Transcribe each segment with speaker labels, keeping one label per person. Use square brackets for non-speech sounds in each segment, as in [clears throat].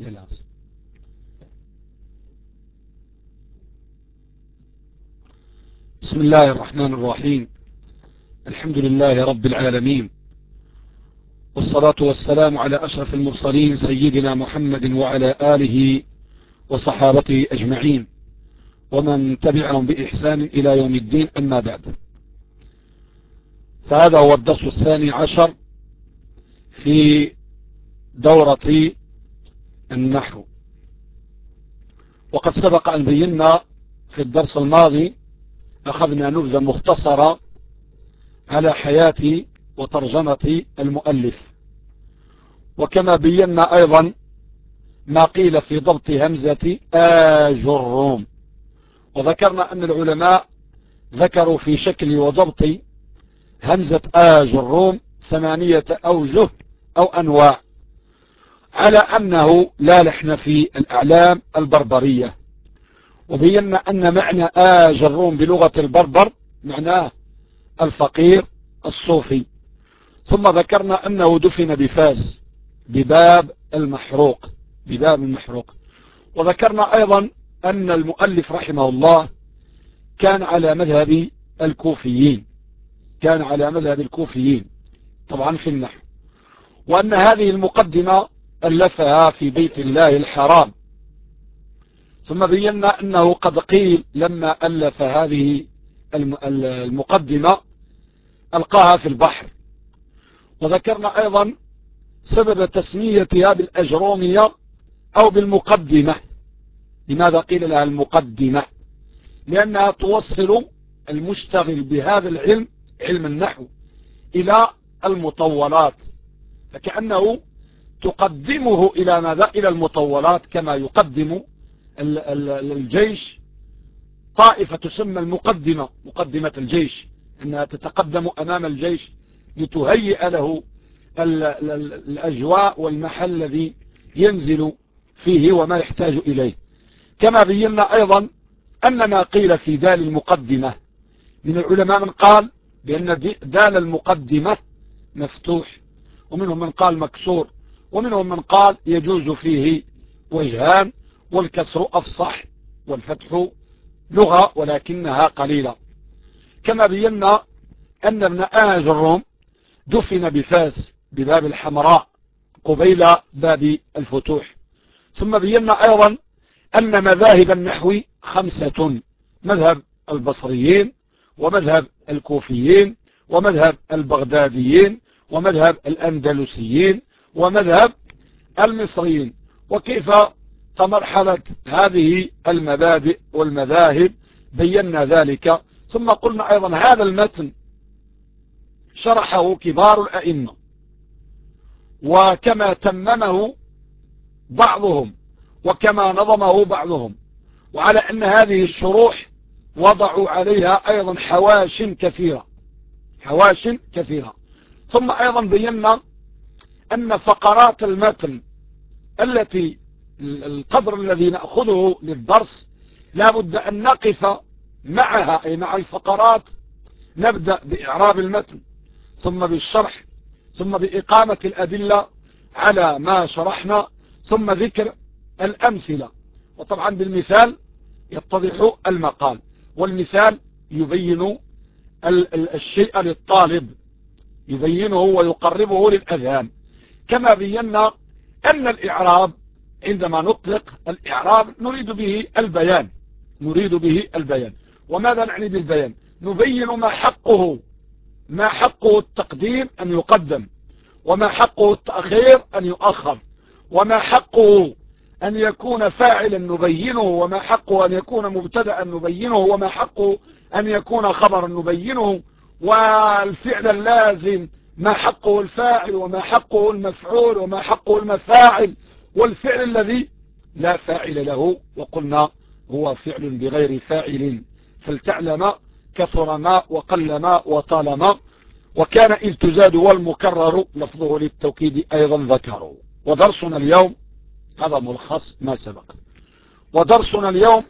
Speaker 1: للعصر بسم الله الرحمن الرحيم. الحمد لله رب العالمين. والصلاة والسلام على أشرف المرسلين سيدنا محمد وعلى آله وصحابته أجمعين. ومن تبعهم بإحسان إلى يوم الدين أما بعد. فهذا هو الدرس الثاني عشر في دورة النحو. وقد سبق أن بينا في الدرس الماضي أخذنا نبذة مختصرة على حياة وترجمة المؤلف. وكما بينا أيضا ما قيل في ضبط همزة آجروم وذكرنا أن العلماء ذكروا في شكل وضبط همزة آجروم ثمانية أوجه أو أنواع. على أنه لا لحن في الأعلام البربرية. وبينا أن معنى آجروم بلغة البربر معناه الفقير الصوفي. ثم ذكرنا أنه دفن بفاس بباب المحروق بباب المحروق. وذكرنا أيضا أن المؤلف رحمه الله كان على مذهب الكوفيين. كان على مذهب الكوفيين طبعا في النحو. وأن هذه المقدمة ألفها في بيت الله الحرام. ثم بينا أنه قد قيل لما ألف هذه المقدمة ألقاها في البحر. وذكرنا أيضا سبب تسميتها بالأجرومية أو بالمقدمة. لماذا قيل لها المقدمة؟ لأنها توصل المشتغل بهذا العلم علم النحو إلى المطولات. فكأنه تقدمه إلى ماذا؟ إلى المطولات كما يقدم الجيش. طائفة تسمى المقدمة مقدمة الجيش أنها تتقدم أمام الجيش لتهيئ له الأجواء والمحل الذي ينزل فيه وما يحتاج إليه. كما بينا أيضا أن ما قيل في دال المقدمة من العلماء من قال بأن دال المقدمة مفتوح ومنهم من قال مكسور. ومنهم من قال يجوز فيه وجهان والكسر أفصح والفتح لغة ولكنها قليلة. كما بينا أن ابن آج الروم دفن بفاس بباب الحمراء قبيل باب الفتوح. ثم بينا أيضا أن مذاهب النحو خمسة مذهب البصريين ومذهب الكوفيين ومذهب البغداديين ومذهب الأندلسيين ومذهب المصريين. وكيف تمرحلت هذه المبادئ والمذاهب؟ بينا ذلك. ثم قلنا أيضا هذا المتن شرحه كبار الأئمة. وكما تممه بعضهم وكما نظمه بعضهم. وعلى أن هذه الشروح وضعوا عليها أيضا حواش كثيرة. حواش كثيرة. ثم أيضا بينا أن فقرات المتن التي القدر الذي نأخذه للدرس لابد أن نقف معها أي مع الفقرات نبدأ بإعراب المتن ثم بالشرح ثم بإقامة الأدلة على ما شرحنا ثم ذكر الأمثلة. وطبعا بالمثال يتضح المقال والمثال يبين الشيء للطالب يبينه ويقربه للأذهان. كما بينا أن الإعراب عندما نطلق الإعراب نريد به البيان نريد به البيان. وماذا نعني بالبيان؟ نبين ما حقه ما حقه التقديم أن يقدم وما حقه التأخير أن يؤخر وما حقه أن يكون فاعلا نبينه وما حقه أن يكون مبتدا نبينه وما حقه أن يكون خبرا نبينه. والفعل اللازم ما حقه الفاعل وما حقه المفعول وما حقه المفاعل والفعل الذي لا فاعل له وقلنا هو فعل بغير فاعل. فلتعلم كثر ما وقل ما وطال ما وكان إذ تزاد والمكرر لفظه للتوكيد أيضا ذكره. ودرسنا اليوم هذا ملخص ما سبق. ودرسنا اليوم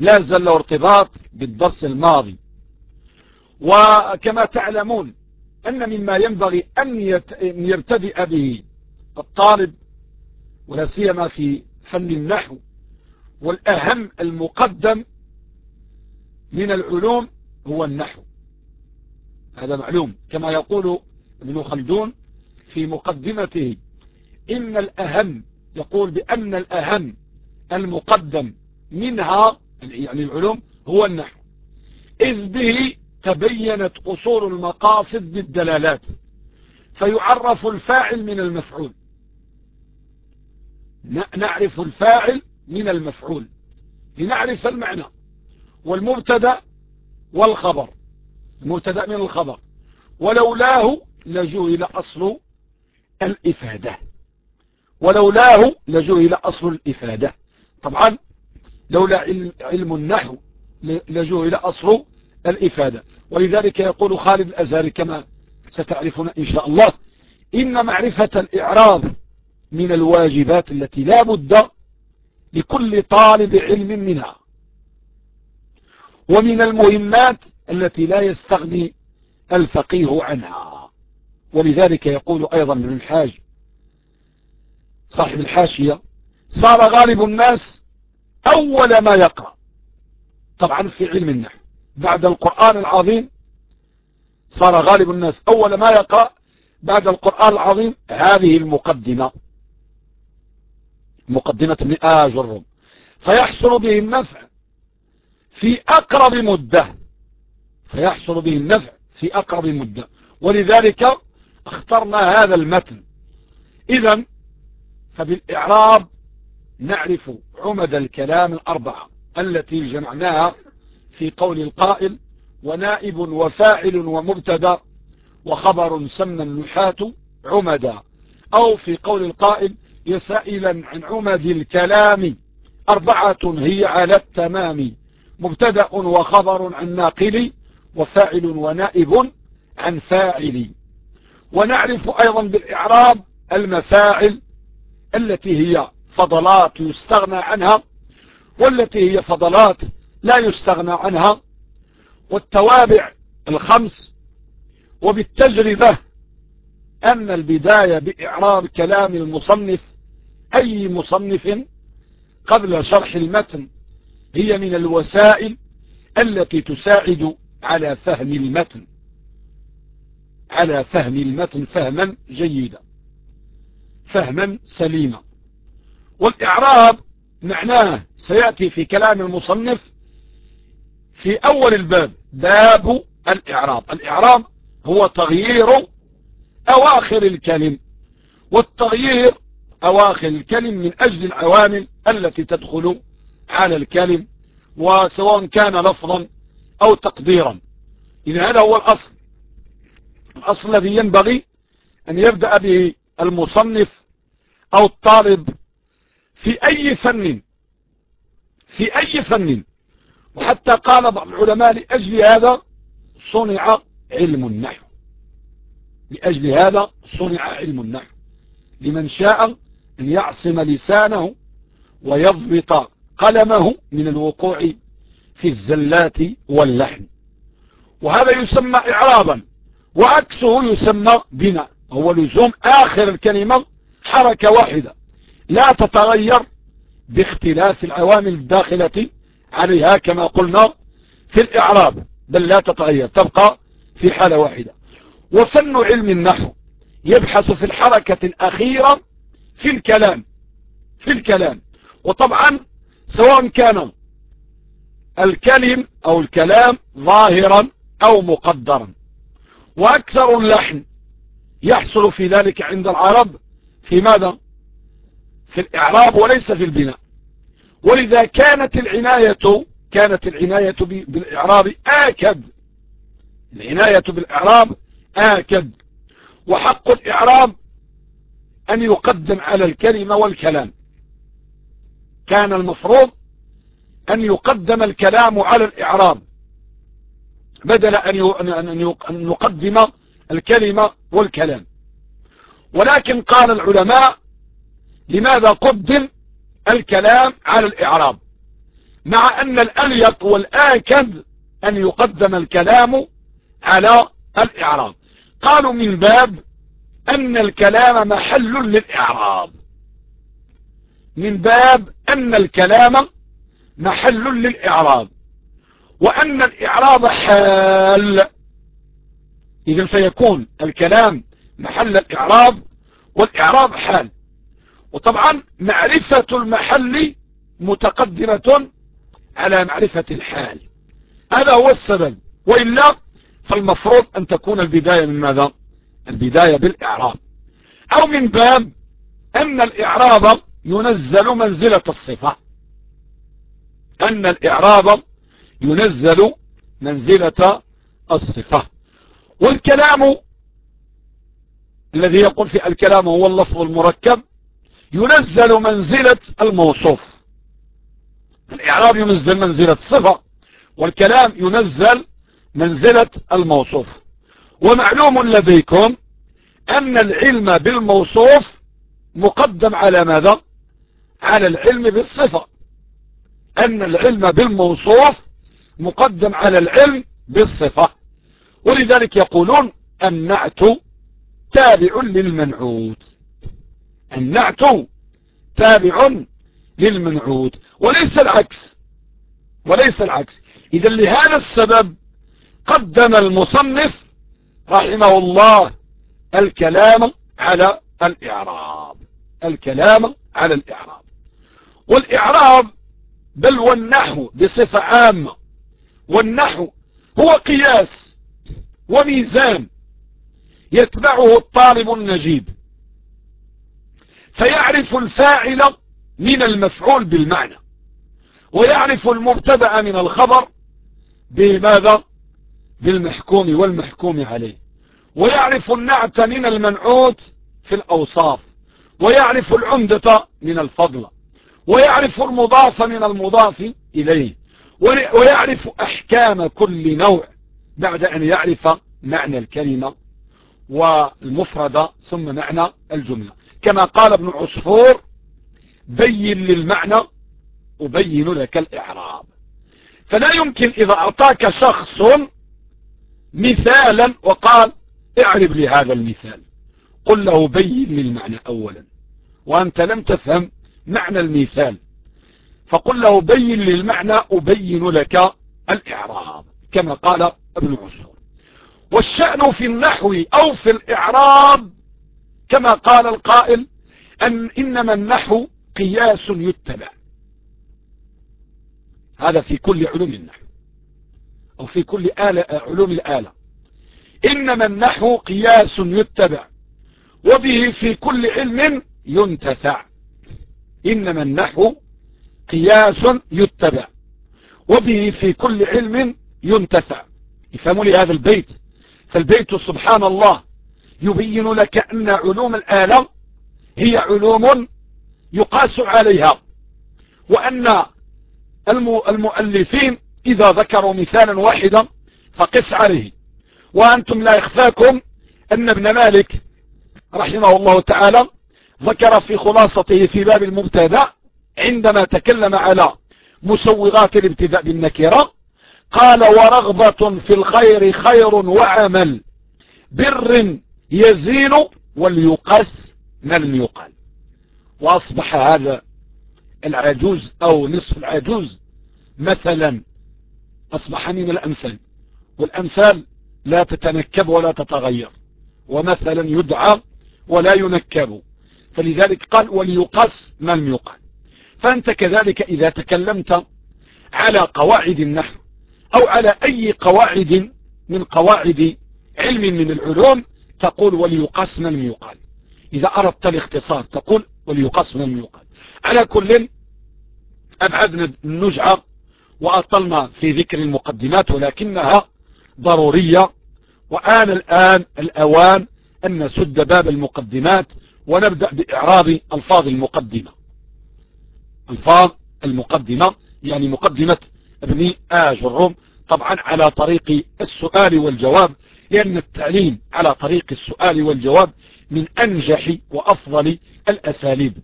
Speaker 1: لا زال له ارتباط بالدرس الماضي. وكما تعلمون أن مما ينبغي أن يبتدئ به الطالب ولا سيما في فن النحو والأهم المقدم من العلوم هو النحو. هذا معلوم كما يقول ابن خلدون في مقدمته إن الأهم يقول بأن الأهم المقدم منها يعني العلوم هو النحو. إذ به تبينت أصول المقاصد بالدلالات فيعرف الفاعل من المفعول. نعرف الفاعل من المفعول. لنعرف المعنى والمبتدأ والخبر. المبتدأ من الخبر. ولولاه لجهل أصل الإفادة. ولولاه لجهل أصل الإفادة. طبعا لولا علم النحو لجهل أصل الإفادة. ولذلك يقول خالد الأزهري كما ستعرفون إن شاء الله إن معرفة الإعراب من الواجبات التي لا بد لكل طالب علم منها ومن المهمات التي لا يستغني الفقيه عنها. ولذلك يقول أيضا من الحاج صاحب الحاشية صار غالب الناس أول ما يقرأ طبعا في علم النحو. بعد القرآن العظيم صار غالب الناس أول ما يقرأ بعد القرآن العظيم هذه المقدمة. مقدمة ابن آجر فيحصل به النفع في أقرب مدة. فيحصل به النفع في أقرب مدة. ولذلك اخترنا هذا المتن. إذا فبالإعراب نعرف عمد الكلام الأربعة التي جمعناها في قول القائل ونائب وفاعل ومبتدا وخبر سمى النحاة عمدا. أو في قول القائل يسائلا عن عمد الكلام أربعة هي على التمام مبتدا وخبر عن ناقل وفاعل ونائب عن فاعل. ونعرف أيضا بالإعراب المفاعل التي هي فضلات يستغنى عنها والتي هي فضلات لا يستغنى عنها والتوابع الخمس وبالتجربة أن البداية بإعراب كلام المصنف أي مصنف قبل شرح المتن هي من الوسائل التي تساعد على فهم المتن. على فهم المتن فهما جيدا فهما سليما. والإعراب معناه سيأتي في كلام المصنف في أول الباب باب الإعراب. الإعراب هو تغيير أواخر الكلم والتغيير أواخر الكلم من أجل العوامل التي تدخل على الكلم وسواء كان لفظا أو تقديرا. إذا هذا هو الأصل. الأصل الذي ينبغي أن يبدأ به المصنف أو الطالب في أي فن في أي فن وحتى قال بعض العلماء لأجل هذا صنع علم النحو. لأجل هذا صنع علم النحو. لمن شاء أن يعصم لسانه ويضبط قلمه من الوقوع في الزلات واللحن. وهذا يسمى إعرابا وعكسه يسمى بناء هو لزوم آخر الكلمة حركة واحدة. لا تتغير باختلاف العوامل الداخلة عليها كما قلنا في الإعراب بل لا تتغير تبقى في حالة واحدة. وفن علم النحو يبحث في الحركة الأخيرة في الكلام في الكلام. وطبعا سواء كان الكلم أو الكلام ظاهرا أو مقدرا. وأكثر اللحن يحصل في ذلك عند العرب في ماذا؟ في الإعراب وليس في البناء. ولذا كانت العناية كانت العناية بالإعراب آكد. العناية بالإعراب آكد. وحق الإعراب أن يقدم على الكلمة والكلام. كان المفروض أن يقدم الكلام على الإعراب. بدل أن نقدم الكلمة والكلام. ولكن قال العلماء لماذا قدم؟ الكلام على الإعراب. مع أن الأليق والآكد أن يقدم الكلام على الإعراب. قالوا من باب أن الكلام محل للإعراب. من باب أن الكلام محل للإعراب. وأن الإعراب حال. إذا سيكون الكلام محل الإعراب والإعراب حال. وطبعا معرفة المحل متقدمة على معرفة الحال. هذا هو السبب. وإلا فالمفروض أن تكون البداية من ماذا؟ البداية بالإعراب. أو من باب أن الإعراب ينزل منزلة الصفة. أن الإعراب ينزل منزلة الصفة. والكلام الذي يقول في الكلام هو اللفظ المركب. ينزل منزلة الموصوف. الإعراب ينزل منزلة الصفة والكلام ينزل منزلة الموصوف. ومعلوم لديكم أن العلم بالموصوف مقدم على ماذا؟ على العلم بالصفة. أن العلم بالموصوف مقدم على العلم بالصفة. ولذلك يقولون النعت تابع للمنعوت. النعت تابع للمنعوت. وليس العكس. وليس العكس. إذا لهذا السبب قدم المصنف رحمه الله الكلام على الإعراب. الكلام على الإعراب. والإعراب بل والنحو بصفة عامة. والنحو هو قياس وميزان يتبعه الطالب النجيب. فيعرف الفاعل من المفعول بالمعنى ويعرف المبتدأ من الخبر بماذا بالمحكوم والمحكوم عليه ويعرف النعت من المنعوت في الأوصاف ويعرف العمدة من الفضل ويعرف المضاف من المضاف إليه ويعرف أحكام كل نوع بعد أن يعرف معنى الكلمة والمفردة ثم معنى الجملة. كما قال ابن عصفور بين للمعنى أبين لك الإعراب. فلا يمكن إذا أعطاك شخص مثالا وقال اعرب لي هذا المثال. قل له بين للمعنى أولا. وأنت لم تفهم معنى المثال. فقل له بين للمعنى أبين لك الإعراب. كما قال ابن عصفور. والشأن في النحو أو في الإعراب كما قال القائل أن إنما النحو قياس يتبع. هذا في كل علوم النحو أو في كل آلة علوم الآلة. إنما النحو قياس يتبع وبه في كل علم ينتفع. إنما النحو قياس يتبع وبه في كل علم ينتفع. يفهموا لي هذا البيت؟ فالبيت سبحان الله يبين لك أن علوم الآلة هي علوم يقاس عليها وأن المؤلفين إذا ذكروا مثالا واحدا فقس عليه. وأنتم لا يخفاكم أن ابن مالك رحمه الله تعالى ذكر في خلاصته في باب المبتدأ عندما تكلم على مسوغات الابتداء بالنكرة قال ورغبة في الخير خير وعمل بر يزين وليقس لم يقال. وأصبح هذا العجوز أو نصف العجوز. مثلا أصبح من الأمثال. والأمثال لا تتنكب ولا تتغير. ومثلا يدعى ولا ينكب. فلذلك قال وليقص ما لم يقال. فأنت كذلك إذا تكلمت على قواعد النحو أو على أي قواعد من قواعد علم من العلوم تقول وليقص ما لم يقال. إذا أردت الاختصار تقول وليقص ما لم يقال. على كل أبعدنا النجعة وأطلنا في ذكر المقدمات ولكنها ضرورية. وآن الآن الأوان أن نسد باب المقدمات ونبدأ بإعراب ألفاظ المقدمة. ألفاظ المقدمة يعني مقدمة ابن آج الروم طبعا على طريق السؤال والجواب لأن التعليم على طريق السؤال والجواب من أنجح وأفضل الأساليب.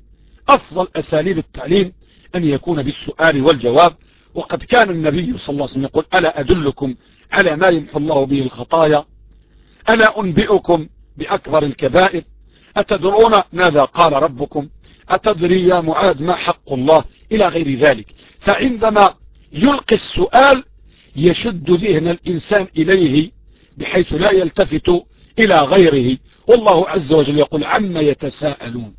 Speaker 1: أفضل أساليب التعليم أن يكون بالسؤال والجواب. وقد كان النبي صلى الله عليه وسلم يقول ألا أدلكم على ما يمحو الله به الخطايا؟ ألا أنبئكم بأكبر الكبائر؟ أتدرون ماذا قال ربكم؟ أتدري يا معاذ ما حق الله إلى غير ذلك؟ فعندما يلقي السؤال يشد ذهن الإنسان إليه بحيث لا يلتفت إلى غيره. والله عز وجل يقول عما يتساءلون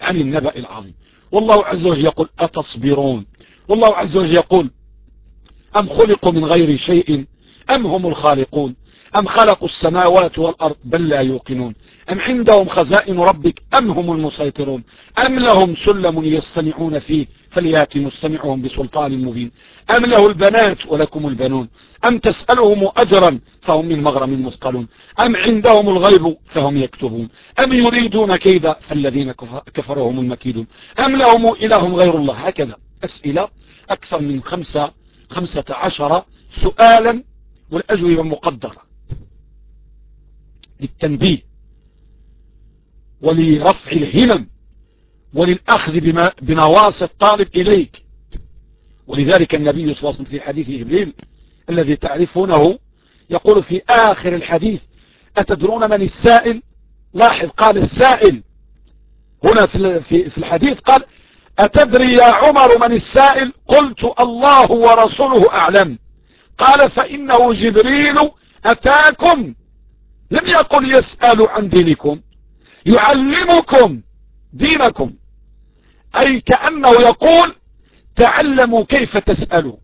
Speaker 1: عن النبأ العظيم. والله عز وجل يقول أتصبرون. والله عز وجل يقول أم خلقوا من غير شيء أم هم الخالقون؟ أم خلقوا السماوات والأرض بل لا يوقنون؟ أم عندهم خزائن ربك أم هم المسيطرون؟ أم لهم سلم يستمعون فيه فليأتي مستمعهم بسلطان مبين؟ أم له البنات ولكم البنون؟ أم تسألهم أجرا فهم من مغرم مثقلون؟ أم عندهم الغيب فهم يكتبون؟ أم يريدون كيدا فالذين كفروا هم المكيدون؟ أم لهم إله غير الله؟ هكذا أسئلة أكثر من خمسة, خمسة عشر سؤالا والأجوبة مقدرة للتنبيه ولرفع الهمم وللأخذ بنواصي الطالب إليك. ولذلك النبي صلى الله عليه وسلم في حديث جبريل الذي تعرفونه يقول في آخر الحديث أتدرون من السائل؟ لاحظ قال السائل. هنا في الحديث قال أتدري يا عمر من السائل؟ قلت الله ورسوله أعلم. قال فإنه جبريل أتاكم. لم يقل يسأل عن دينكم يعلمكم دينكم. أي كأنه يقول تعلموا كيف تسألوا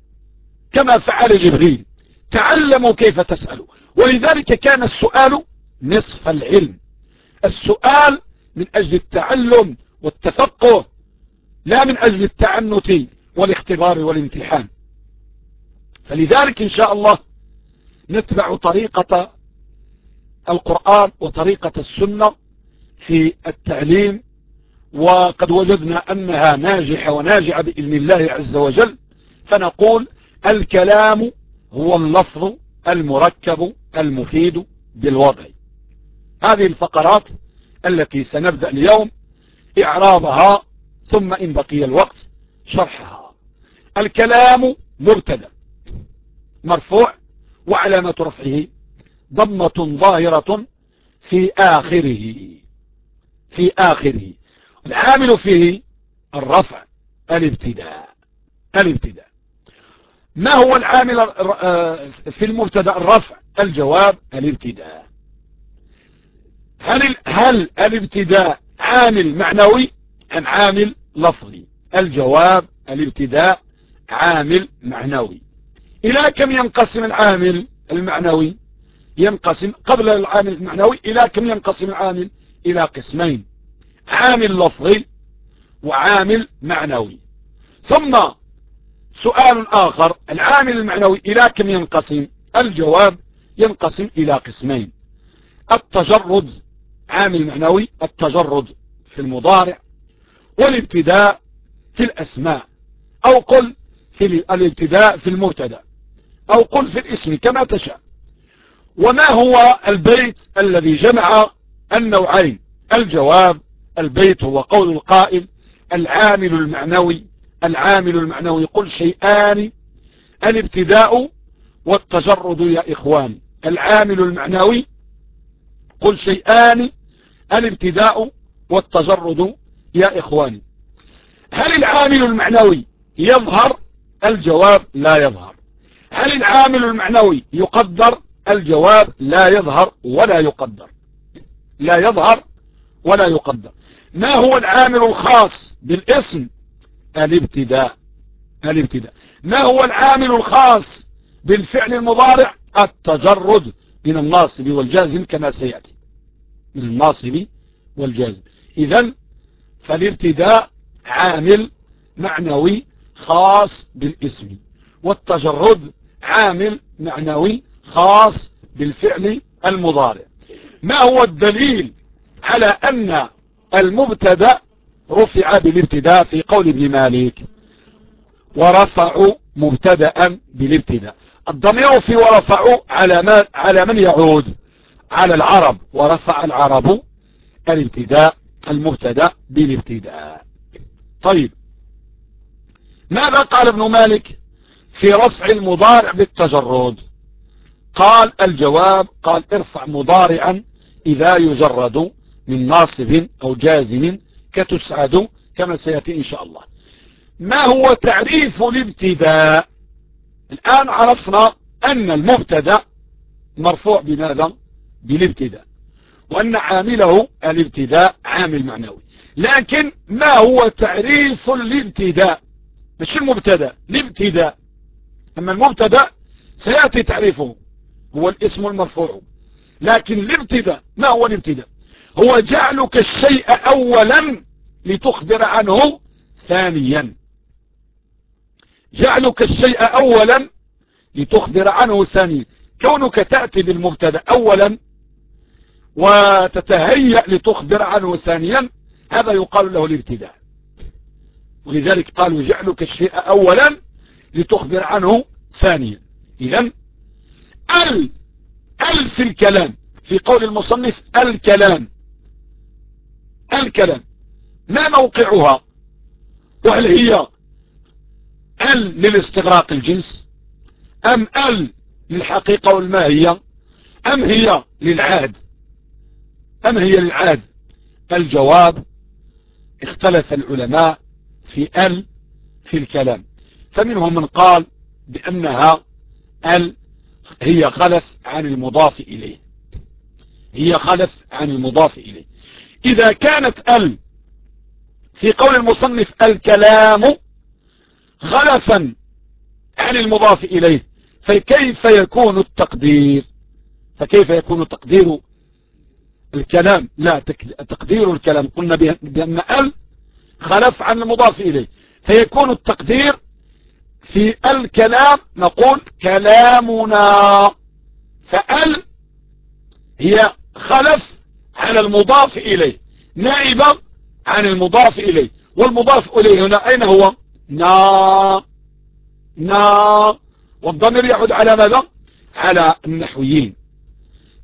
Speaker 1: كما فعل جبريل تعلموا كيف تسألوا. ولذلك كان السؤال نصف العلم. السؤال من أجل التعلم والتفقه لا من أجل التعنت والاختبار والامتحان. فلذلك إن شاء الله نتبع طريقة القرآن وطريقة السنة في التعليم وقد وجدنا أنها ناجحة وناجعة بإذن الله عز وجل فنقول الكلام هو اللفظ المركب المفيد بالوضع. هذه الفقرات التي سنبدأ اليوم إعرابها ثم إن بقي الوقت شرحها. الكلام مبتدأ. مرفوع وعلامة رفعه ضمة ظاهرة في آخره. في آخره. العامل فيه الرفع الابتداء. الابتداء. ما هو العامل آه، في المبتدأ؟ الرفع الجواب الابتداء. هل هل الابتداء عامل معنوي أم عامل لفظي؟ الجواب الابتداء عامل معنوي. إلى كم ينقسم العامل المعنوي؟ ينقسم قبل العامل المعنوي إلى كم ينقسم العامل؟ إلى قسمين. عامل لفظي وعامل معنوي. ثم سؤال آخر العامل المعنوي إلى كم ينقسم؟ الجواب ينقسم إلى قسمين. التجرد عامل معنوي التجرد في المضارع والابتداء في الأسماء أو قل في الابتداء في المبتدأ. أو قل في الاسم كما تشاء. وما هو البيت الذي جمع النوعين؟ الجواب البيت هو قول القائل العامل المعنوي العامل المعنوي قل شيئان الابتداء والتجرد يا إخواني. العامل المعنوي قل شيئان الابتداء والتجرد يا إخواني. هل العامل المعنوي يظهر؟ الجواب لا يظهر. هل العامل المعنوي يقدر؟ الجواب لا يظهر ولا يقدر. لا يظهر ولا يقدر. ما هو العامل الخاص بالاسم؟ الابتداء. الابتداء. ما هو العامل الخاص بالفعل المضارع؟ التجرد من الناصب والجازم كما سيأتي. من الناصب والجازم. إذا فالابتداء عامل معنوي خاص بالاسم. والتجرد عامل معنوي خاص بالفعل المضارع. ما هو الدليل على أن المبتدأ رفع بالابتداء في قول ابن مالك؟ ورفعوا مبتدا بالابتداء. الضمير في ورفعوا على, ما على من يعود؟ على العرب. ورفع العرب الابتداء المبتدأ بالابتداء. طيب ماذا قال ابن مالك؟ في رفع المضارع بالتجرد. قال الجواب قال ارفع مضارعا إذا يجرد من ناصب أو جازم كتسعد كما سيأتي إن شاء الله. ما هو تعريف الابتداء؟ الآن عرفنا أن المبتدأ مرفوع بماذا؟ بالابتداء. وأن عامله الابتداء عامل معنوي. لكن ما هو تعريف الابتداء؟ مش المبتدأ الابتداء. أما المبتدأ سيأتي تعريفه هو الاسم المرفوع. لكن الابتداء ما هو الابتداء؟ هو جعلك الشيء أولا لتخبر عنه ثانيا. جعلك الشيء أولا لتخبر عنه ثانيا. كونك تأتي بالمبتدأ أولا وتتهيأ لتخبر عنه ثانيا هذا يقال له الابتداء. ولذلك قالوا جعلك الشيء أولا لتخبر عنه ثانيا. إذا ال في الكلام. في قول المصنف الكلام. الكلام. ما موقعها؟ وهل هي ال للاستغراق الجنس؟ أم ال للحقيقة والماهية؟ أم هي للعاد؟ أم هي للعاد؟ الجواب اختلف العلماء في ال في الكلام. فمنهم من قال بأنها ال هي خلف عن المضاف إليه. هي خلف عن المضاف إليه. إذا كانت ال في قول المصنف الكلام خلفا عن المضاف إليه فكيف يكون التقدير؟ فكيف يكون تقدير الكلام؟ لا تقدير الكلام. قلنا بأن ال خلف عن المضاف إليه. فيكون التقدير في الكلام نقول كلامنا. فأل هي خلف على المضاف إليه نائبة عن المضاف إليه. والمضاف إليه هنا أين هو؟ نا. نا. والضمير يعود على ماذا؟ على النحويين.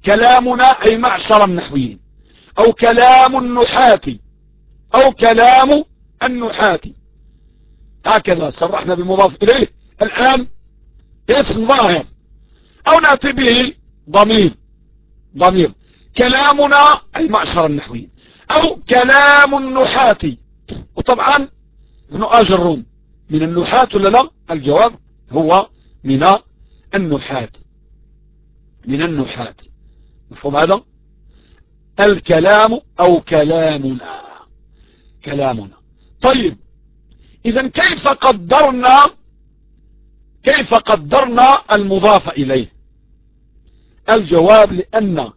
Speaker 1: كلامنا أي معشر النحويين. أو كلام النحاة. أو كلام النحاة. هكذا صرحنا بالمضاف إليه الآن اسم ظاهر. أو نأتي به ضمير. ضمير. كلامنا أي معشر أو كلام النحاة. وطبعا ابن أجرون من النحاة ولا لا؟ الجواب هو من النحاة. من النحاة. مفهوم هذا؟ الكلام أو كلامنا. كلامنا. طيب. إذا كيف قدرنا كيف قدرنا المضاف إليه؟ الجواب لأن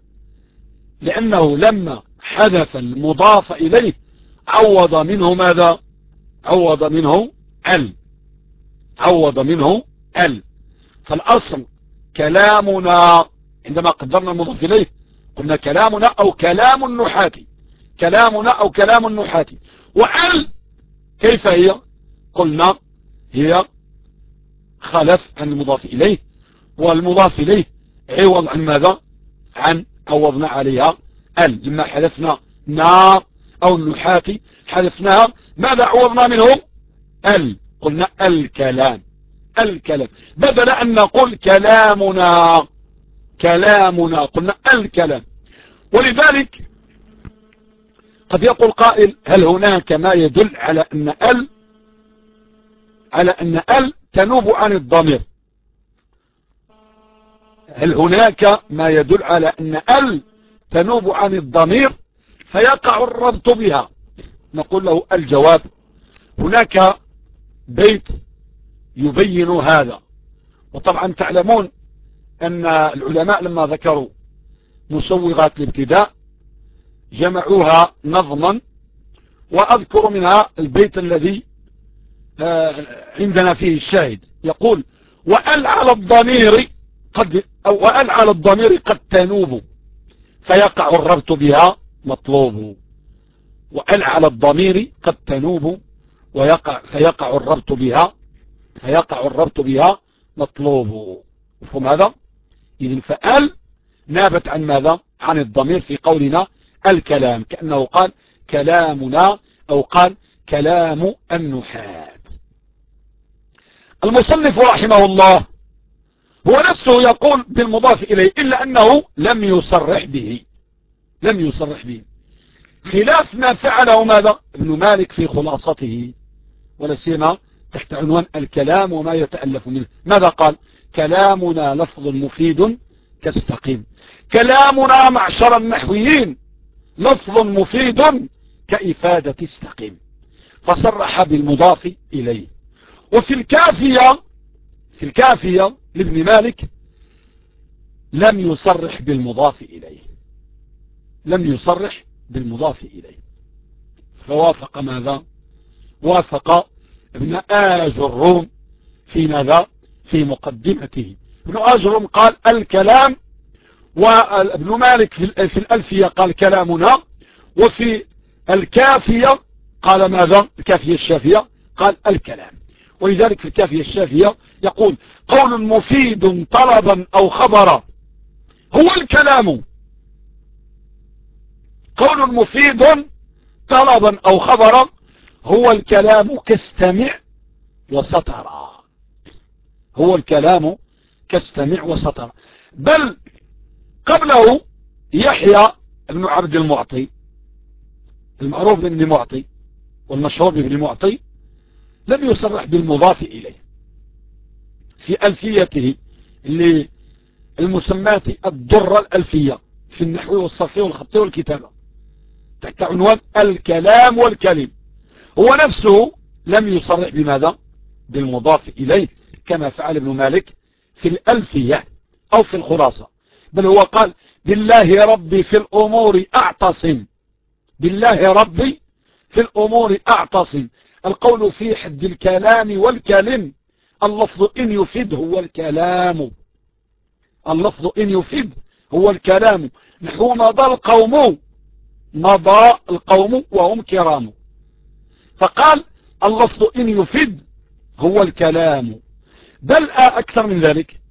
Speaker 1: لأنه لما حدث المضاف إليه عوض منه ماذا؟ عوض منه ال. عوض منه ال. فالأصل كلامنا عندما قدرنا المضاف إليه قلنا كلامنا أو كلام النحاة. كلامنا أو كلام النحاة. وال كيف هي؟ قلنا هي خلف عن المضاف إليه والمضاف إليه عوض عن ماذا؟ عن عوضنا عليها ال لما حذفنا نا أو النحاة حذفناها ماذا عوضنا منه؟ ال قلنا الكلام الكلام. بدل أن نقول كلامنا كلامنا قلنا الكلام. ولذلك قد يقول قائل هل هناك ما يدل على أن ال على أن ال تنوب عن الضمير. هل هناك ما يدل على أن ال تنوب عن الضمير فيقع الربط بها؟ نقول له الجواب هناك بيت يبين هذا. وطبعا تعلمون أن العلماء لما ذكروا مسوغات الابتداء جمعوها نظما وأذكر منها البيت الذي عندنا فيه الشاهد. يقول وأل على الضمير قد أو وأل على الضمير قد تنوب فيقع الربط بها مطلوب. وأل على الضمير قد تنوب ويقع فيقع الربط بها فيقع الربط بها مطلوب. مفهوم هذا؟ إذن فأل نابت عن ماذا؟ عن الضمير في قولنا الكلام كأنه قال كلامنا أو قال كلام النحاة. المصنف رحمه الله هو نفسه يقول بالمضاف إليه إلا أنه لم يصرح به. لم يصرح به. خلاف ما فعله ماذا؟ ابن مالك في خلاصته. ولا سيما تحت عنوان الكلام وما يتألف منه. ماذا قال؟ كلامنا لفظ مفيد كاستقيم كلامنا معشر النحويين لفظ مفيد كإفادة استقيم فصرح بالمضاف إليه. وفي الكافية في الكافية لابن مالك لم يصرح بالمضاف إليه. لم يصرح بالمضاف إليه. فوافق ماذا؟ وافق ابن آج الروم في ماذا؟ في مقدمته. ابن آج الروم قال الكلام وابن مالك في الألفية قال كلامنا وفي الكافية قال ماذا؟ الكافية الشافية قال الكلام. ولذلك في الكافية الشافية يقول قول مفيد طلبا أو خبرا. هو الكلام. قول مفيد طلبا أو خبرا هو الكلام كاستمع وسطر هو الكلام كاستمع وسطر بل قبله يحيى بن عبد المعطي. المعروف بابن معطي والمشهور بابن معطي. لم يصرح بالمضاف إليه. في ألفيته اللي المسمات الدرة الألفية في النحو والصرف والخط والكتابة. تحت عنوان الكلام والكلم. هو نفسه لم يصرح بماذا؟ بالمضاف إليه كما فعل ابن مالك في الألفية أو في الخلاصة. بل هو قال بالله ربي في الأمور أعتصم. بالله ربي في الأمور أعتصم. القول في حد الكلام والكلم. اللفظ إن يفيد هو الكلام. اللفظ إن يفيد هو الكلام. نحو مضى القوم مضى القوم وهم كرام. فقال اللفظ إن يفيد هو الكلام. بل أكثر من ذلك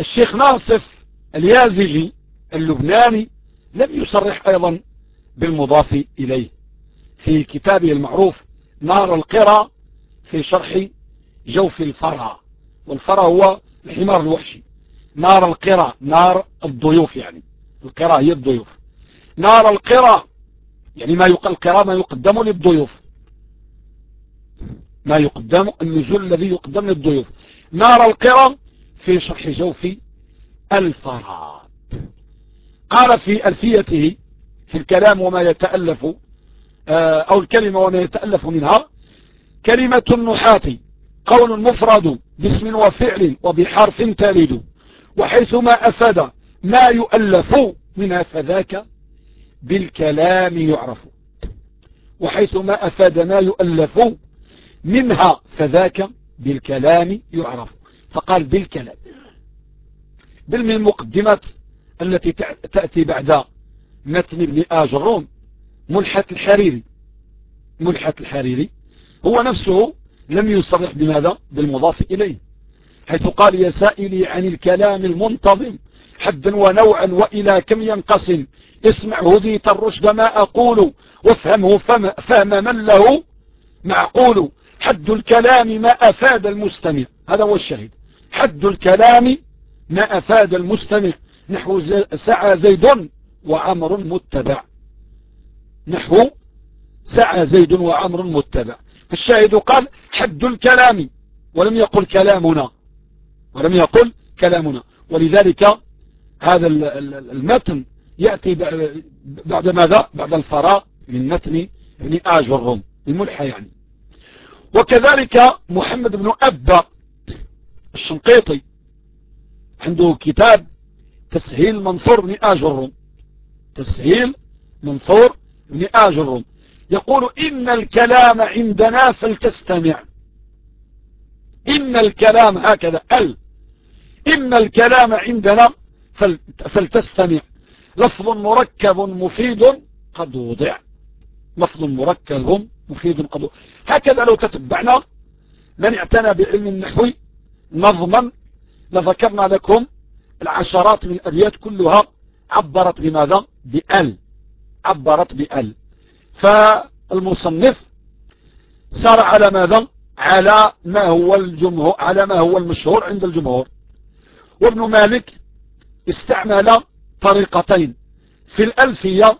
Speaker 1: الشيخ ناصف اليازجي اللبناني لم يصرح أيضا بالمضاف إليه في كتابه المعروف نار القرى في شرح جوف الفرع والفرع هو الحمار الوحشي. نار القرى نار الضيوف يعني. القرى هي الضيوف. نار القرى يعني ما يقال القرى ما يقدم للضيوف. ما يقدم النزول الذي يقدم للضيوف. نار القرى في شرح جوف الفراد قال في ألفيته في الكلام وما يتألف أو الكلمة وما يتألف منها. كلمة النحاة قول مفرد باسم وفعل وبحرف تالد وحيثما أفاد ما يؤلف منها فذاك بالكلام يعرف. وحيثما أفاد ما يؤلف منها فذاك بالكلام يعرف. فقال بالكلام. بل من المقدمات التي تأتي بعد متن ابن آج ملحة الحريري. ملحة الحريري. هو نفسه لم يصرح بماذا؟ بالمضاف إليه. حيث قال يا سائلي عن الكلام المنتظم. حدا ونوعا وإلى كم ينقسم. اسمع هديت الرشد ما أقول. وافهمه فهم من له معقول. حد الكلام ما أفاد المستمع. هذا هو الشهيد. حد الكلام ما أفاد المستمع. نحو سعى زيد وعمر متبع. نحو سعى زيد وعمر متبع. فالشاهد قال حد الكلام ولم يقل كلامنا ولم يقل كلامنا. ولذلك هذا المتن يأتي بعد ماذا؟ بعد الفراغ من متن ابن آج الروم الملحة يعني. وكذلك محمد بن أبا الشنقيطي عنده كتاب تسهيل منصور بن آج الروم. تسهيل منصور بن آج يقول إن الكلام عندنا فلتستمع. إن الكلام هكذا. ال. إن الكلام عندنا فلتستمع. لفظ مركب مفيد قد وضع. لفظ مركب مفيد قد وضع. هكذا لو تتبعنا من اعتنى بعلم النحو نظما لذكرنا لكم العشرات من الأبيات كلها عبرت بماذا؟ بأل. عبرت بأل. فالمصنف سار على ماذا؟ على ما هو الجمهور على ما هو المشهور عند الجمهور. وابن مالك استعمل طريقتين. في الألفية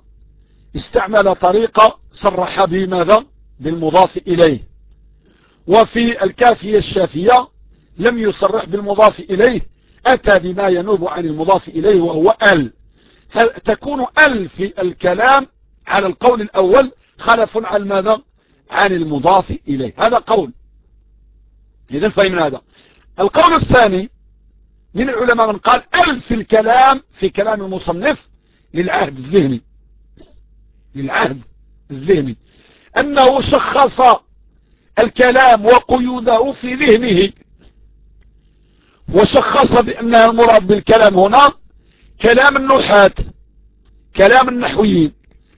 Speaker 1: استعمل طريقة صرح بماذا؟ بالمضاف إليه. وفي الكافية الشافية لم يصرح بالمضاف إليه أتى بما ينوب عن المضاف إليه وهو أل. فتكون ال في الكلام على القول الأول خلف عن ماذا؟ عن المضاف إليه. هذا قول. إذا فهمنا هذا. القول الثاني من العلماء من قال ال في الكلام في كلام المصنف للعهد الذهني. للعهد الذهني. أنه شخص الكلام وقيوده في ذهنه. وشخص بأنها المراد بالكلام هنا كلام النحاة كلام النحويين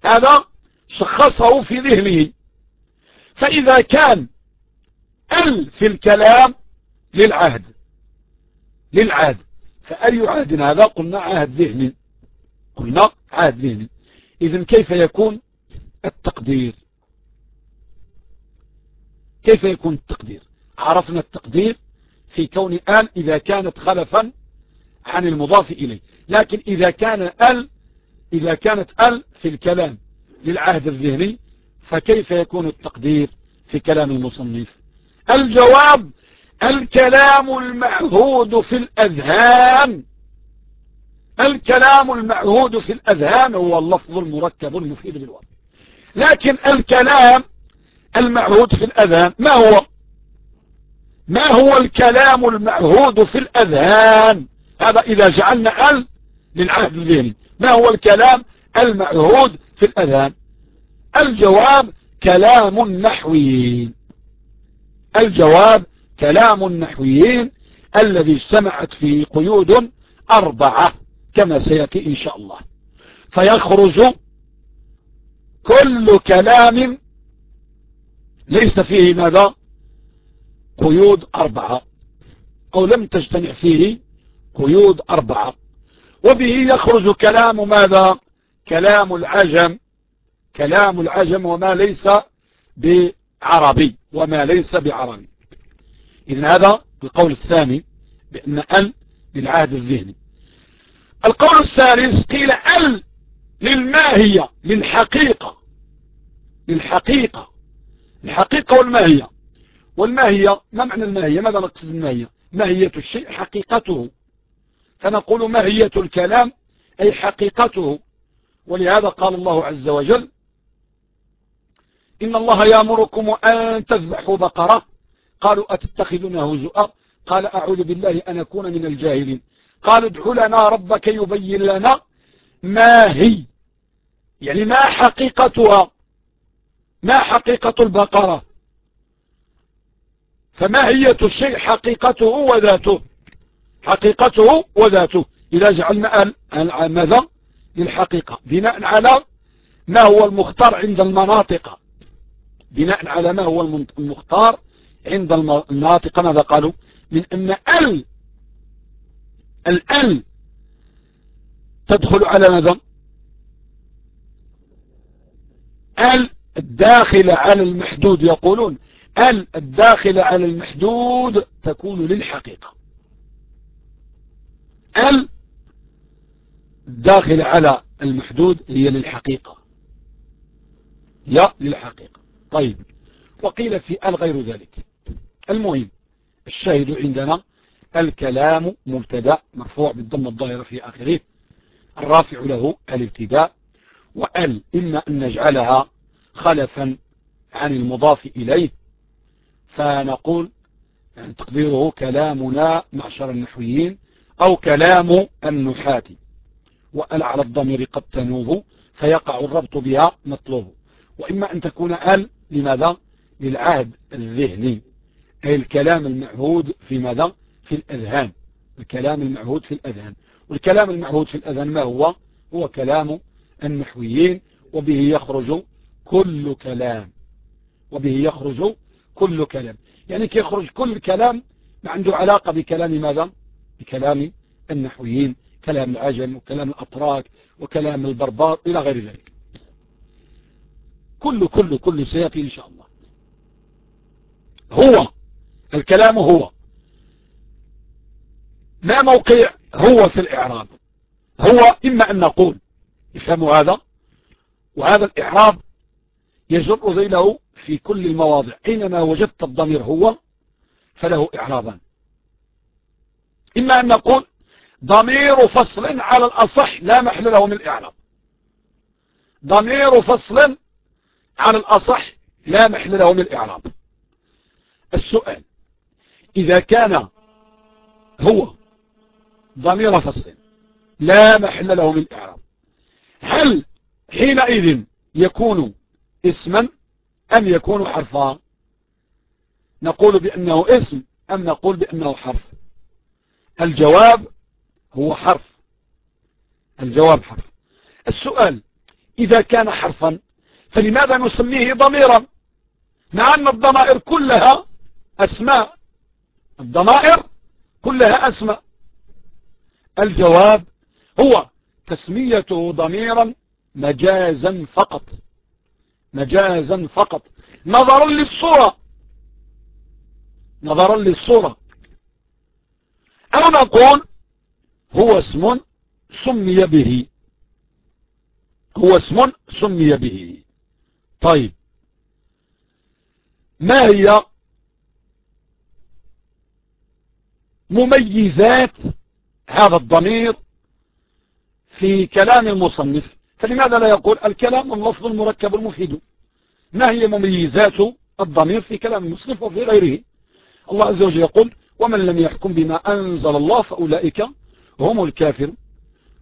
Speaker 1: هذا شخصه في ذهنه. فإذا كان ال في الكلام للعهد للعهد فأي عهد هذا؟ قلنا عهد ذهني قلنا عهد ذهني. إذن كيف يكون التقدير؟ كيف يكون التقدير؟ عرفنا التقدير في كون آل إذا كانت خلفا عن المضاف إليه. لكن إذا كان ال إذا كانت ال في الكلام للعهد الذهني فكيف يكون التقدير في كلام المصنف؟ الجواب الكلام المعهود في الأذهان. الكلام المعهود في الأذهان هو اللفظ المركب المفيد بالوضع. لكن الكلام المعهود في الأذهان ما هو؟ ما هو الكلام المعهود في الأذهان؟ هذا إذا جعلنا أل للعهد الذهني. ما هو الكلام المعهود في الأذهان؟ الجواب كلام النحويين. الجواب كلام النحويين الذي اجتمعت فيه قيود أربعة كما سيأتي إن شاء الله. فيخرج كل كلام ليس فيه ماذا؟ قيود أربعة. أو لم تجتمع فيه قيود أربعة. وبه يخرج كلام ماذا؟ كلام العجم. كلام العجم وما ليس بعربي وما ليس بعربي. إذن هذا القول الثاني بأن أل للعهد الذهني. القول الثالث قيل أل للماهية للحقيقة. للحقيقة. الحقيقة والماهية. والماهية ما معنى الماهية؟ ماذا نقصد الماهية ماهية الشيء حقيقته. فنقول ماهية الكلام؟ أي حقيقته. ولهذا قال الله عز وجل إن الله يأمركم أن تذبحوا بقرة. قالوا أتتخذنا هزؤا؟ قال أعوذ بالله أن أكون من الجاهلين. قالوا ادع لنا ربك يبين لنا ما هي يعني ما حقيقتها ما حقيقة البقرة. فماهية الشيء حقيقته وذاته؟ حقيقته وذاته. إذا جعلنا ماذا؟ للحقيقة. بناء على ما هو المختار عند المناطق. بناء على ما هو المختار عند المناطق. ماذا قالوا؟ من أن ال الأل تدخل على ماذا؟ ال الداخلة على المحدود. يقولون ال الداخلة على المحدود تكون للحقيقة. ال الداخلة على المحدود هي للحقيقة؟ لا للحقيقة. طيب وقيل في ال غير ذلك. المهم الشاهد عندنا الكلام مبتدأ مرفوع بالضم الظاهرة في آخره. الرافع له الابتداء وال إما أن نجعلها خلفا عن المضاف إليه فنقول يعني تقديره كلامنا معشر النحويين أو كلام النحاة. وأل على الضمير قد تنوب فيقع الربط بها مطلوب. وإما أن تكون أل لماذا؟ للعهد الذهني. أي الكلام المعهود في ماذا؟ في الأذهان. الكلام المعهود في الأذهان. والكلام المعهود في الأذهان ما هو؟ هو كلام النحويين وبه يخرج كل كلام. وبه يخرج كل كلام. يعني كي يخرج كل كلام ما عنده علاقة بكلام ماذا؟ بكلام النحويين كلام العجم وكلام الأتراك وكلام البربار إلى غير ذلك. كل كل كل سيأتي إن شاء الله. هو الكلام هو. ما موقع هو في الإعراب؟ هو إما أن نقول افهموا هذا وهذا الإعراب يجر ذيله في كل المواضع. حينما وجدت الضمير هو فله إعرابان. إما أن نقول ضمير فصل على الأصح لا محل له من الإعراب. ضمير فصل على الأصح لا محل له من الإعراب. السؤال إذا كان هو ضمير فصل لا محل له من الإعراب هل حينئذ يكون اسما أم يكون حرفا؟ نقول بأنه اسم أم نقول بأنه حرف؟ الجواب هو حرف. الجواب حرف. السؤال إذا كان حرفا فلماذا نسميه ضميرا؟ مع أن الضمائر كلها أسماء. الضمائر كلها أسماء. الجواب هو تسميته ضميرا مجازا فقط. مجازا فقط. نظرا للصورة. نظرا للصورة. أو نقول هو اسم سمي به. هو اسم سمي به. طيب. ما هي مميزات هذا الضمير في كلام المصنف؟ فلماذا لا يقول الكلام اللفظ المركب المفيد؟ ما هي مميزات الضمير في كلام المصنف وفي غيره؟ الله عز وجل يقول ومن لم يحكم بما أنزل الله فأولئك هم الكافر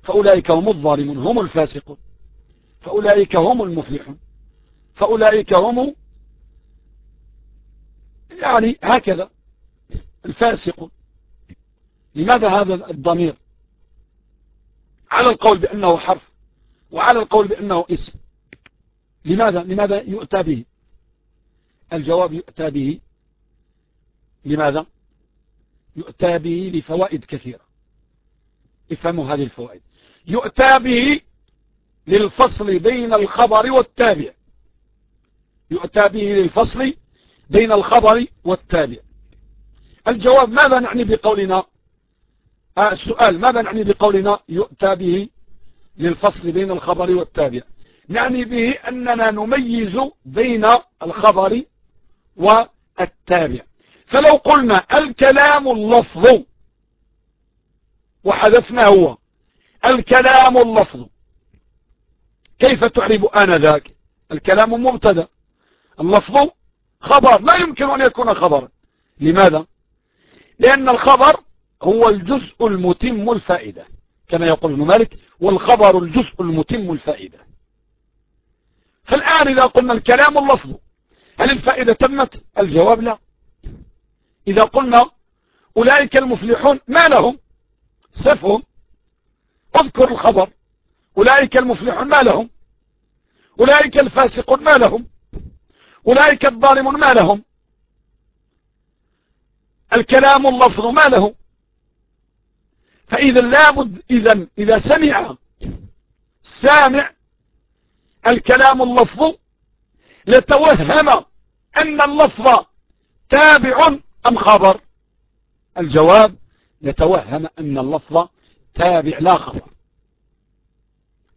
Speaker 1: فأولئك هم الظالمون هم الفاسقون. فأولئك هم المفلحون. فأولئك هم يعني هكذا الفاسقون. لماذا هذا الضمير؟ على القول بأنه حرف وعلى القول بأنه اسم. لماذا؟ لماذا يؤتى به؟ الجواب يؤتى به لماذا؟ يؤتى به لفوائد كثيرة. افهموا هذه الفوائد. يؤتى به للفصل بين الخبر والتابع. يؤتى به للفصل بين الخبر والتابع. الجواب ماذا نعني بقولنا؟ آه السؤال ماذا نعني بقولنا يؤتى به للفصل بين الخبر والتابع؟ نعني به أننا نميز بين الخبر والتابع. فلو قلنا الكلام اللفظ وحذفنا هو الكلام اللفظ كيف تعرب آنذاك؟ الكلام مبتدأ. اللفظ خبر لا يمكن أن يكون خبرا. لماذا؟ لأن الخبر هو الجزء المتم الفائدة كما يقول ابن مالك والخبر الجزء المتم الفائدة. فالآن إذا قلنا الكلام اللفظ هل الفائدة تمت؟ الجواب لا. إذا قلنا أولئك المفلحون ما لهم؟ صفهم. أذكر الخبر. أولئك المفلحون ما لهم؟ أولئك الفاسقون ما لهم؟ أولئك الظالمون ما لهم؟ الكلام اللفظ ما له فإذا لابد إذا إذا سمع سامع الكلام اللفظ لتوهم أن اللفظ تابع أم خبر؟ الجواب يتوهم أن اللفظ تابع لا خبر.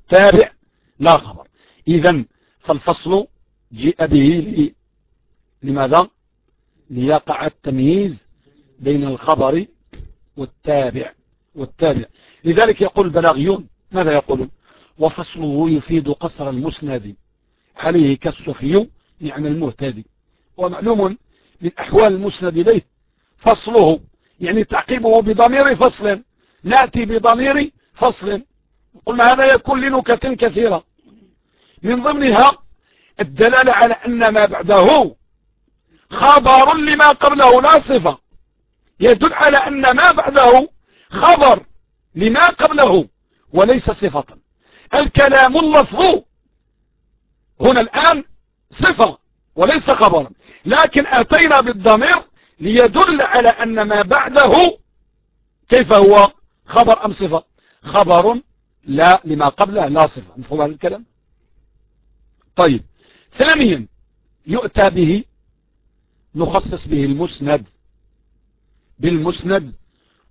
Speaker 1: تابع لا خبر. إذا فالفصل جاء به لماذا؟ ليقع التمييز بين الخبر والتابع والتابع. لذلك يقول البلاغيون ماذا يقولون؟ وفصله يفيد قصر المسند عليه كالصفي يعني المهتدي. ومعلوم من أحوال المسند إليه. فصله يعني تعقيبه بضمير فصل. نأتي بضمير فصل. قلنا هذا يكون لنكت كثيرة. من ضمنها الدلالة على أن ما بعده خبر لما قبله لا صفة. يدل على أن ما بعده خبر لما قبله وليس صفة. الكلام اللفظ هنا الآن صفة. وليس خبرا. لكن أتينا بالضمير ليدل على أن ما بعده كيف هو؟ خبر أم صفة؟ خبر لا لما قبله لا صفة. مفهوم هذا الكلام؟ طيب. ثانيا يؤتى به نخصص به المسند. بالمسند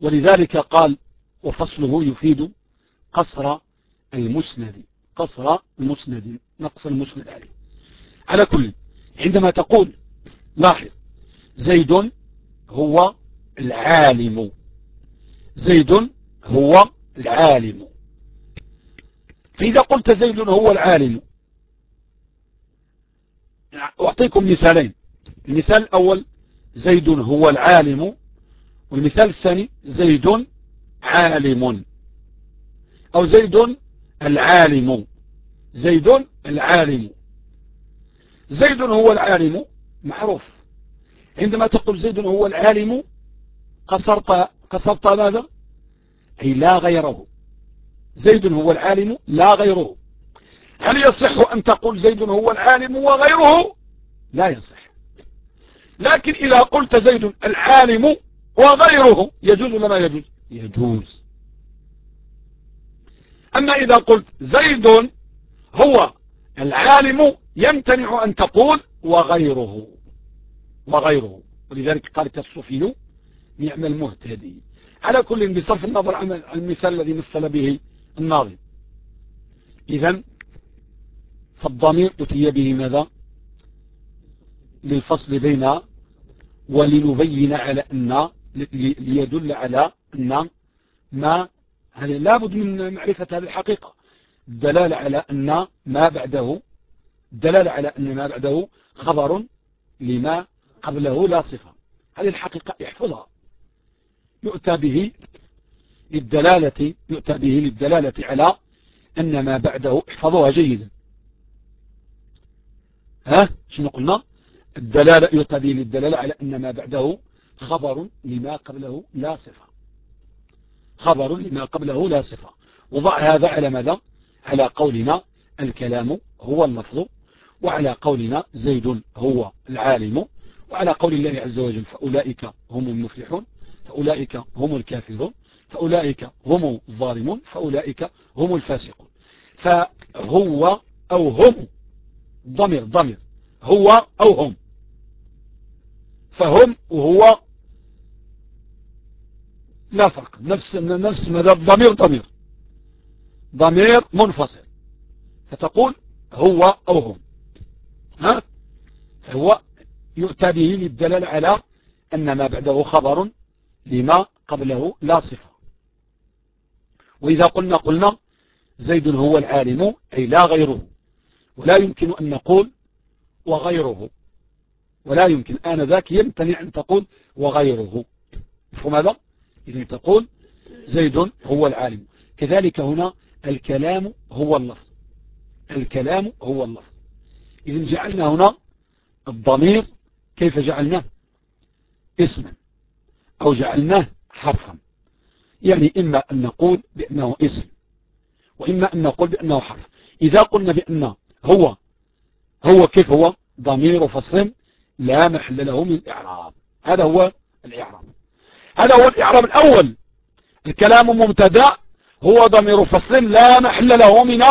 Speaker 1: ولذلك قال وفصله يفيد قصر المسند. قصر المسند نقص المسند عليه. على كل. عندما تقول لاحظ زيد هو العالم. زيد هو العالم. فإذا قلت زيد هو العالم أعطيكم مثالين. المثال الأول زيد هو العالم. والمثال الثاني زيد عالم. أو زيد العالم. زيد العالم. زيد هو العالم معروف عندما تقول زيد هو العالم قصرت قصرت ماذا؟ أي لا غيره. زيد هو العالم لا غيره. هل يصح أن تقول زيد هو العالم وغيره؟ لا يصح. لكن إذا قلت زيد العالم وغيره يجوز ولا يجوز؟ يجوز. أما إذا قلت زيد هو العالم يمتنع أن تقول وغيره وغيره. ولذلك قالت الصوفي نعم المهتدي. على كل بصرف النظر عن المثال الذي مثل به الناظم إذا فالضمير أتي به ماذا؟ للفصل بين ولنبين على أن ليدل على أن ما لابد من معرفة هذه الحقيقة. الدلالة على أن ما بعده الدلالة على أن ما بعده خبر لما قبله لا صفة. هذه الحقيقة احفظها يؤتى به للدلالة يؤتى به للدلالة على أن ما بعده احفظوها جيدا. ها؟ شنو قلنا؟ الدلالة يؤتى به للدلالة على أن ما بعده خبر لما قبله لا صفة. خبر لما قبله لا صفة. وضع هذا على ماذا؟ على قولنا الكلام هو اللفظ وعلى قولنا زيد هو العالم وعلى قول الله عز وجل فأولئك هم المفلحون فأولئك هم الكافرون فأولئك هم الظالمون فأولئك هم الفاسقون. فهو أو هم ضمير ضمير هو أو هم. فهم وهو لا فرق نفس نفس ماذا ضمير ضمير. ضمير منفصل. فتقول هو أو هم. ها؟ فهو يؤتى به للدلال على أن ما بعده خبر لما قبله لا صفة. وإذا قلنا قلنا زيد هو العالم أي لا غيره. ولا يمكن أن نقول وغيره. ولا يمكن. آنذاك يمتنع أن تقول وغيره. فماذا إذا تقول زيد هو العالم. كذلك هنا الكلام هو اللفظ. الكلام هو اللفظ. إذا جعلنا هنا الضمير كيف جعلناه؟ اسما. أو جعلناه حرفا. يعني إما أن نقول بأنه اسم وإما أن نقول بأنه حرف. إذا قلنا بأنه هو هو كيف هو؟ ضمير فصل لا محل له من الإعراب هذا هو الإعراب. هذا هو الإعراب الأول. الكلام مبتدأ هو ضمير فصل لا محل له من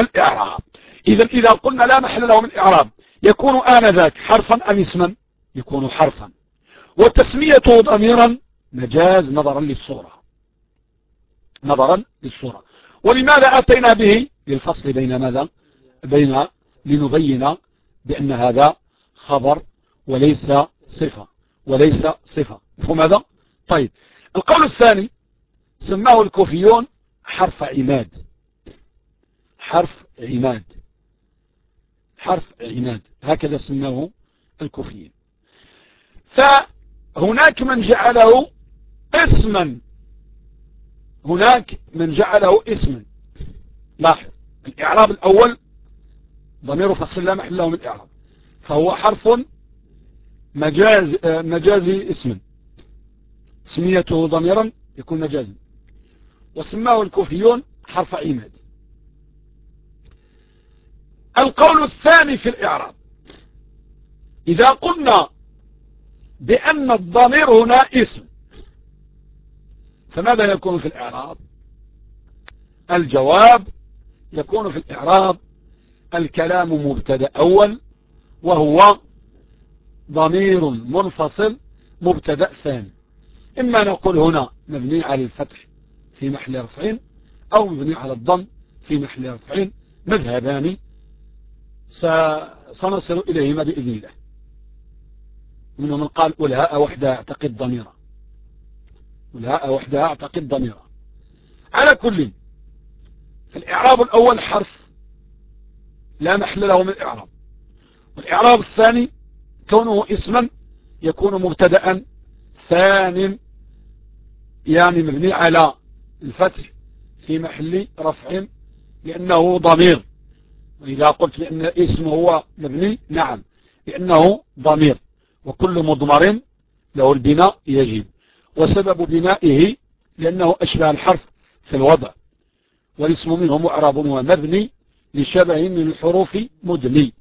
Speaker 1: الإعراب. إذا إذا قلنا لا محل له من الإعراب يكون آنذاك حرفا أم اسما؟ يكون حرفا. وتسميته ضميرا مجاز نظرا للصورة. نظرا للصورة. ولماذا أتينا به؟ للفصل بين ماذا؟ بين لنبين بأن هذا خبر وليس صفة. وليس صفة. فماذا طيب. القول الثاني سماه الكوفيون حرف عماد. حرف عماد. حرف عماد. هكذا سماه الكوفيين. فهناك من جعله اسما. هناك من جعله اسما. لاحظ الإعراب الأول ضمير فصل لا محل له من الإعراب فهو حرف مجاز مجازي اسما سميته ضميرا يكون مجازا. وسماه الكوفيون حرف عماد. القول الثاني في الإعراب. إذا قلنا بأن الضمير هنا اسم فماذا يكون في الإعراب؟ الجواب يكون في الإعراب الكلام مبتدأ أول وهو ضمير منفصل مبتدأ ثاني. إما نقول هنا مبني على الفتح في محل رفع أو مبني على الضم في محل رفع مذهبان سنصل إليهما بإذن الله منهم من قال والهاء وحدها اعتقد ضميرا. والهاء وحدها اعتقد ضميرا. على كل فالإعراب الأول حرف لا محل له من الإعراب والإعراب الثاني كونه اسما يكون مبتدأ ثان يعني مبني على الفتح في محل رفع لأنه ضمير. وإذا قلت لأن الاسم هو مبني نعم لأنه ضمير وكل مضمر له البناء يجب. وسبب بنائه لأنه أشبه الحرف في الوضع والاسم منه معرب ومبني لشبه من الحروف مدني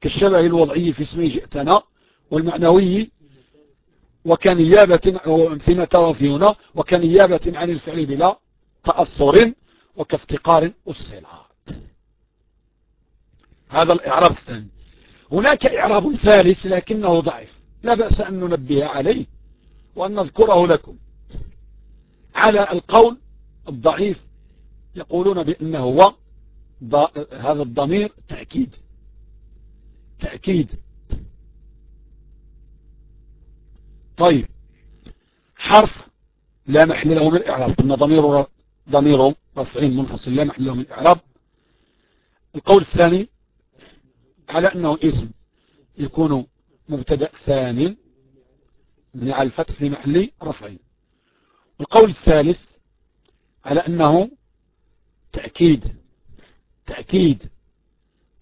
Speaker 1: كالشبه الوضعي في اسمه جئتنا والمعنوي وكنيابة في وفي هنا وكنيابة عن الفعل بلا تأثر وكافتقار الصلة هذا الإعراب الثاني. هناك إعراب ثالث لكنه ضعيف. لا بأس أن ننبه عليه وأن نذكره لكم. على القول الضعيف يقولون بأنه هو هذا الضمير تأكيد. تأكيد. طيب. حرف لا محل له من الإعراب. قلنا ضمير ضمير رفع منفصل لا محل له من الإعراب. القول الثاني على أنه اسم يكون مبتدا ثاني على الفتح في محل رفع القول الثالث على أنه تأكيد. تأكيد.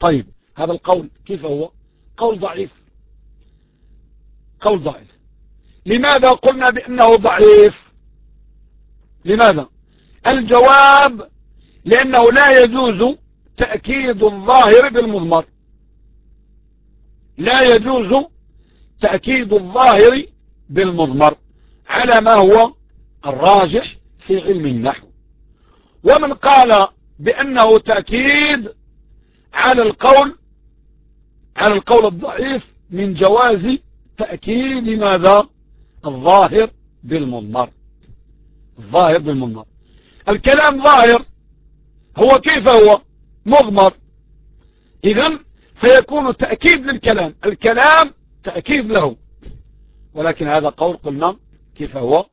Speaker 1: طيب هذا القول كيف هو؟ قول ضعيف. قول ضعيف. لماذا قلنا بأنه ضعيف؟ لماذا؟ الجواب لأنه لا يجوز تأكيد الظاهر بالمضمر. لا يجوز تأكيد الظاهر بالمضمر على ما هو الراجح في علم النحو. ومن قال بأنه تأكيد على القول على القول الضعيف من جواز تأكيد ماذا؟ الظاهر بالمضمر. الظاهر بالمضمر. الكلام ظاهر هو كيف هو؟ مضمر. إذا فيكون تأكيد للكلام. الكلام تأكيد له. ولكن هذا قول قلنا كيف هو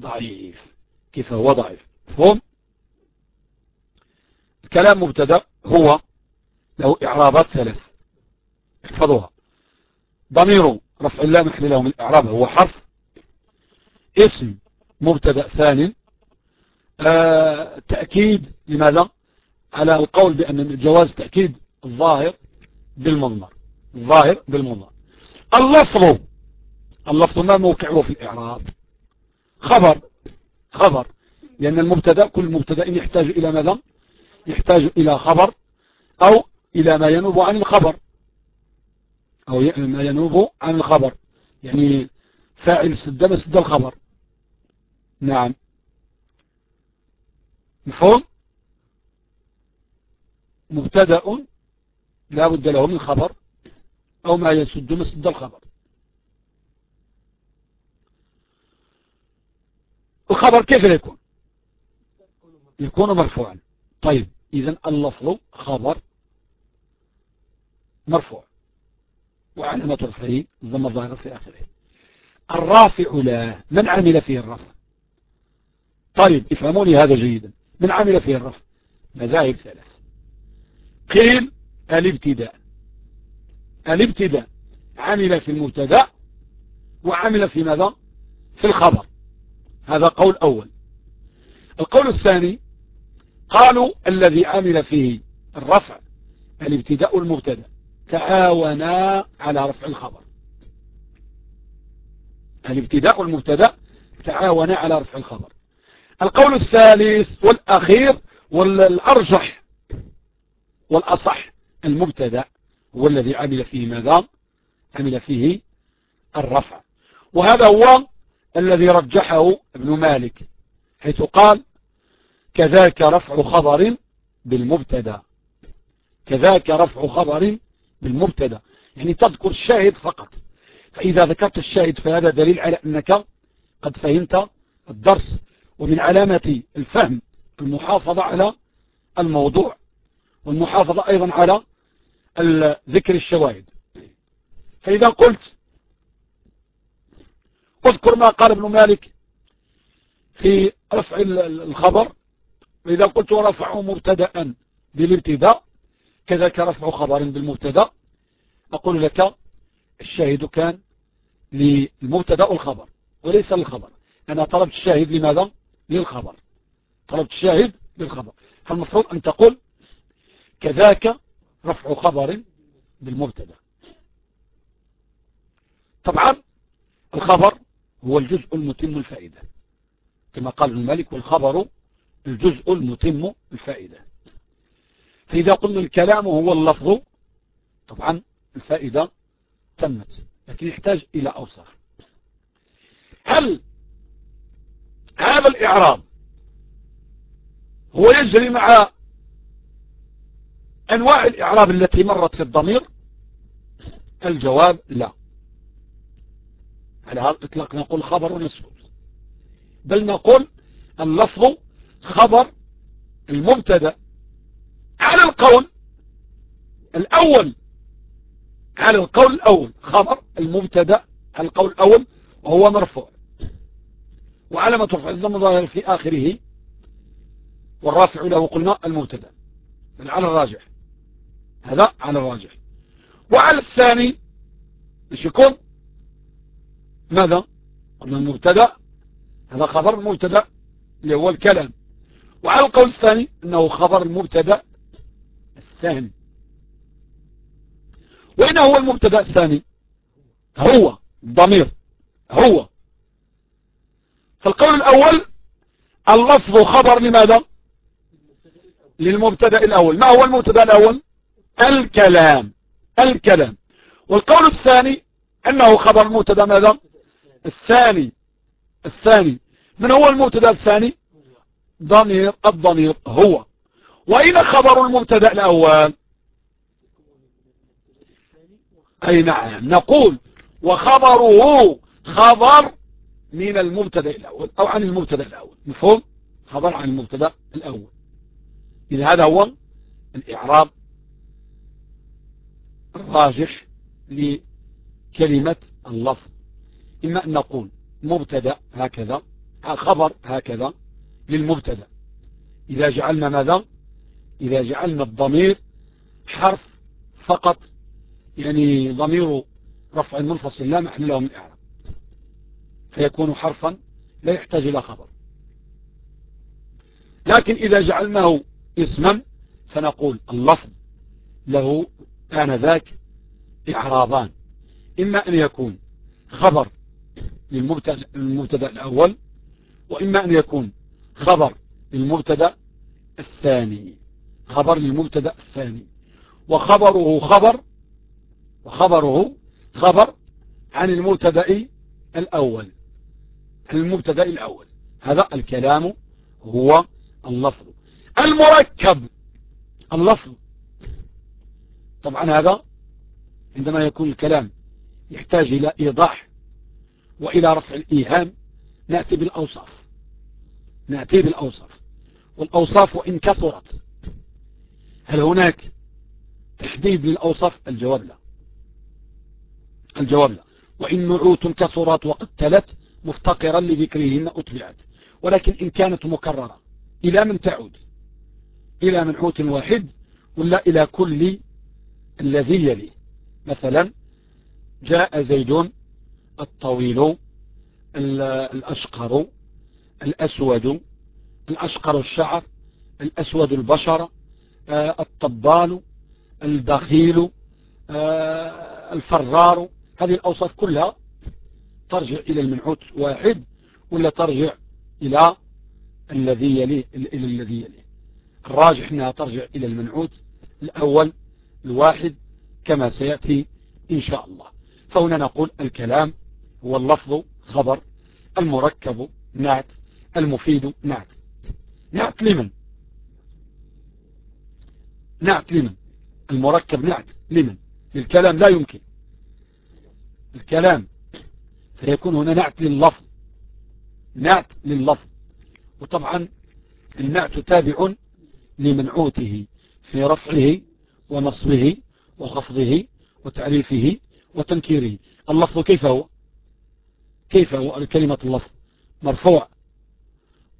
Speaker 1: ضعيف. كيف هو ضعيف. فهم الكلام مبتدا هو له إعرابات ثلاث. احفظوها. ضمير رفع الله محل له من الإعراب هو حرف. اسم مبتدا ثاني. آه تأكيد. لماذا؟ على القول بأن جواز تأكيد الظاهر. بالمضمر الظاهر بالمضمر اللفظ اللفظ ما موقعه في الإعراب. خبر خبر. لأن المبتدا كل مبتدا يحتاج إلى ماذا؟ يحتاج إلى خبر أو إلى ما ينوب عن الخبر. أو ما ينوب عن الخبر. يعني فاعل سد ما سد الخبر. نعم. مفهوم؟ مبتدا لا بد له من خبر أو ما يسد مسد الخبر. الخبر كيف يكون؟ يكون مرفوعا. طيب إذا اللفظ خبر مرفوع. وعلامة رفعه ضم الظاهر في آخره. الرافع لا من عمل فيه الرفع؟ طيب افهموني هذا جيدا. من عمل فيه الرفع؟ مذاهب ثلاث قيل الابتداء. الابتداء. عمل في المبتدا وعمل في ماذا؟ في الخبر. هذا قول أول. القول الثاني قالوا الذي عمل فيه الرفع الابتداء المبتدا تعاونا على رفع الخبر. الابتداء المبتدا تعاونا على رفع الخبر. القول الثالث والأخير والأرجح والأصح. المبتدأ هو الذي عمل فيه ماذا عمل فيه الرفع. وهذا هو الذي رجحه ابن مالك حيث قال كذاك رفع خبر بالمبتدأ. كذاك رفع خبر بالمبتدأ. يعني تذكر الشاهد فقط. فإذا ذكرت الشاهد فهذا دليل على أنك قد فهمت الدرس. ومن علامة الفهم المحافظة على الموضوع والمحافظة أيضا على ذكر الشواهد. فإذا قلت اذكر ما قال ابن مالك في رفع الخبر وإذا قلت ورفعه مبتدا بالابتداء كذلك رفع خبر بالمبتدأ أقول لك الشاهد كان للمبتدأ والخبر وليس للخبر. أنا طلبت الشاهد لماذا؟ للخبر. طلبت الشاهد للخبر. فالمفروض أن تقول كذاك رفع خبر بالمبتدا. طبعا الخبر هو الجزء المتم الفائدة. كما قال الملك والخبر الجزء المتم الفائدة. فإذا قلنا الكلام هو اللفظ طبعا الفائدة تمت لكن يحتاج إلى أوصاف هل هذا الإعراب هو يجري مع أنواع الإعراب التي مرت في الضمير؟ الجواب لا. على هذا الإطلاق نقول خبر ونسبه بل نقول اللفظ خبر المبتدأ على القول الأول. على القول الأول. خبر المبتدأ على القول الأول وهو مرفوع. وعلامة رفع الضم ظاهر في آخره والرافع له قلنا المبتدأ. بل على الراجح. هذا على الراجح. وعلى الثاني مش يكون ماذا؟ قلنا المبتدا. هذا خبر المبتدا اللي هو الكلام. وعلى القول الثاني إنه خبر المبتدا الثاني. وين هو المبتدا الثاني؟ هو الضمير هو. فالقول الأول اللفظ خبر لماذا؟ للمبتدا الأول. ما هو المبتدا الأول؟ الكلام الكلام. والقول الثاني أنه خبر المبتدا ماذا الثاني الثاني. من هو المبتدأ الثاني؟ ضمير الضمير هو. وإن خبر المبتدأ الأول؟ أي نعم نقول وخبره خبر من المبتدأ الأول أو عن المبتدأ الأول. مفهوم؟ خبر عن المبتدأ الأول. إذا هذا هو الإعراب الراجح لكلمة اللفظ. إما أن نقول مبتدأ هكذا خبر هكذا للمبتدأ. إذا جعلنا ماذا؟ إذا جعلنا الضمير حرف فقط يعني ضمير رفع منفصل لا محل له من إعراب. فيكون حرفا لا يحتاج إلى خبر. لكن إذا جعلناه اسما فنقول اللفظ له آنذاك إعرابان إما أن يكون خبر للمبتدا الأول وإما أن يكون خبر للمبتدأ الثاني. خبر للمبتدأ الثاني. وخبره خبر وخبره خبر عن المبتدأ الأول. عن المبتدأ الأول. هذا الكلام هو اللفظ. المركب. اللفظ طبعا هذا عندما يكون الكلام يحتاج إلى إيضاح وإلى رفع الإيهام نأتي بالأوصاف. نأتي بالأوصاف. والأوصاف وإن كثرت هل هناك تحديد للأوصاف؟ الجواب لا. الجواب لا. وإن نعوت كثرت وقد تلت مفتقرا لذكرهن أتبعت. ولكن إن كانت مكررة إلى من تعود؟ إلى منعوت واحد ولا إلى كل الذي يلي. مثلا جاء زيد الطويل الأشقر الأسود الأشقر الشعر الأسود البشر آه، الطبال الدخيل آه، الفرار. هذه الأوصاف كلها ترجع إلى المنعوت واحد ولا ترجع إلى الذي يليه إلى الذي يليه الراجح أنها ترجع إلى المنعوت الأول الواحد كما سيأتي إن شاء الله. فهنا نقول الكلام هو اللفظ خبر المركب نعت المفيد نعت. نعت لمن؟ نعت لمن؟ المركب نعت لمن؟ للكلام لا يمكن. الكلام فيكون هنا نعت لللفظ. نعت لللفظ. وطبعا النعت تابع لمنعوته في رفعه ونصبه وخفضه وتعريفه وتنكيره. اللفظ كيف هو؟ كيف هو كلمة اللفظ؟ مرفوع.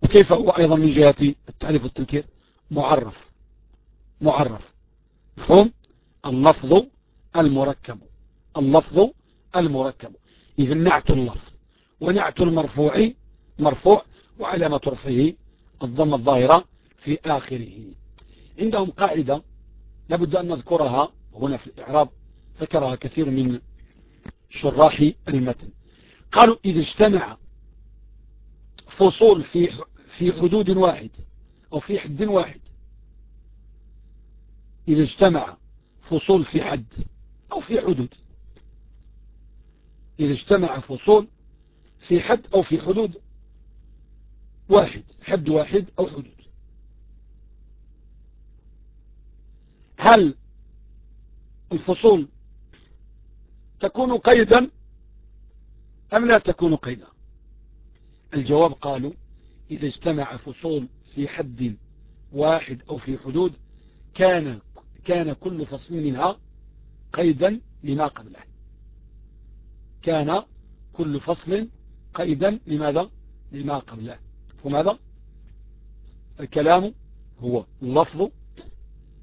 Speaker 1: وكيف هو أيضا من جهة التعريف والتنكير؟ معرف. معرف. مفهوم؟ اللفظ المركب. اللفظ المركب. إذا نعت اللفظ. ونعت المرفوع مرفوع وعلامة رفعه الضم الظاهرة في آخره. عندهم قاعدة لابد أن نذكرها هنا في الإعراب ذكرها كثير من شراح المتن. قالوا إذا اجتمع فصول في في حدود واحد أو في حد واحد إذا اجتمع فصول في حد أو في حدود إذا اجتمع فصول في حد أو في حدود واحد حد واحد أو حدود. هل الفصول تكون قيدا أم لا تكون قيدا؟ الجواب قالوا إذا اجتمع فصول في حد واحد أو في حدود كان كان كل فصل منها قيدا لما قبله. كان كل فصل قيدا لماذا؟ لما قبله. وماذا الكلام هو اللفظ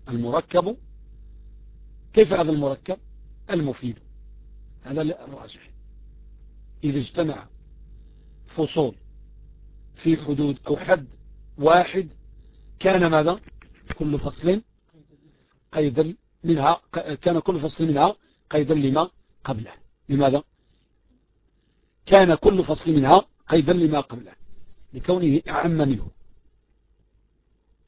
Speaker 1: المركب كيف هذا المركب؟ المفيد. هذا الراجح. إذا اجتمع فصول في حدود أو حد واحد كان ماذا؟ كل فصل قيدا منها كان كل فصل منها قيدا لما قبله. لماذا؟ كان كل فصل منها قيدا لما قبله. لكونه أعم منه.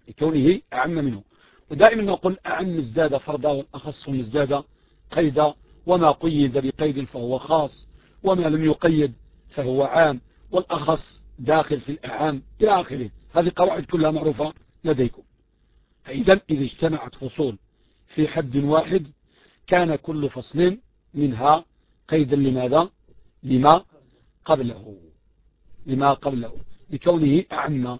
Speaker 1: لكونه أعم منه. ودائما نقول أعم ازداد فردا والأخص ازداد قيدا وما قيد بقيد فهو خاص وما لم يقيد فهو عام والأخص داخل في الأعام إلى آخره. هذه قواعد كلها معروفة لديكم. فإذا إذا اجتمعت فصول في حد واحد كان كل فصل منها قيدا لماذا؟ لما قبله. لما قبله. لكونه أعم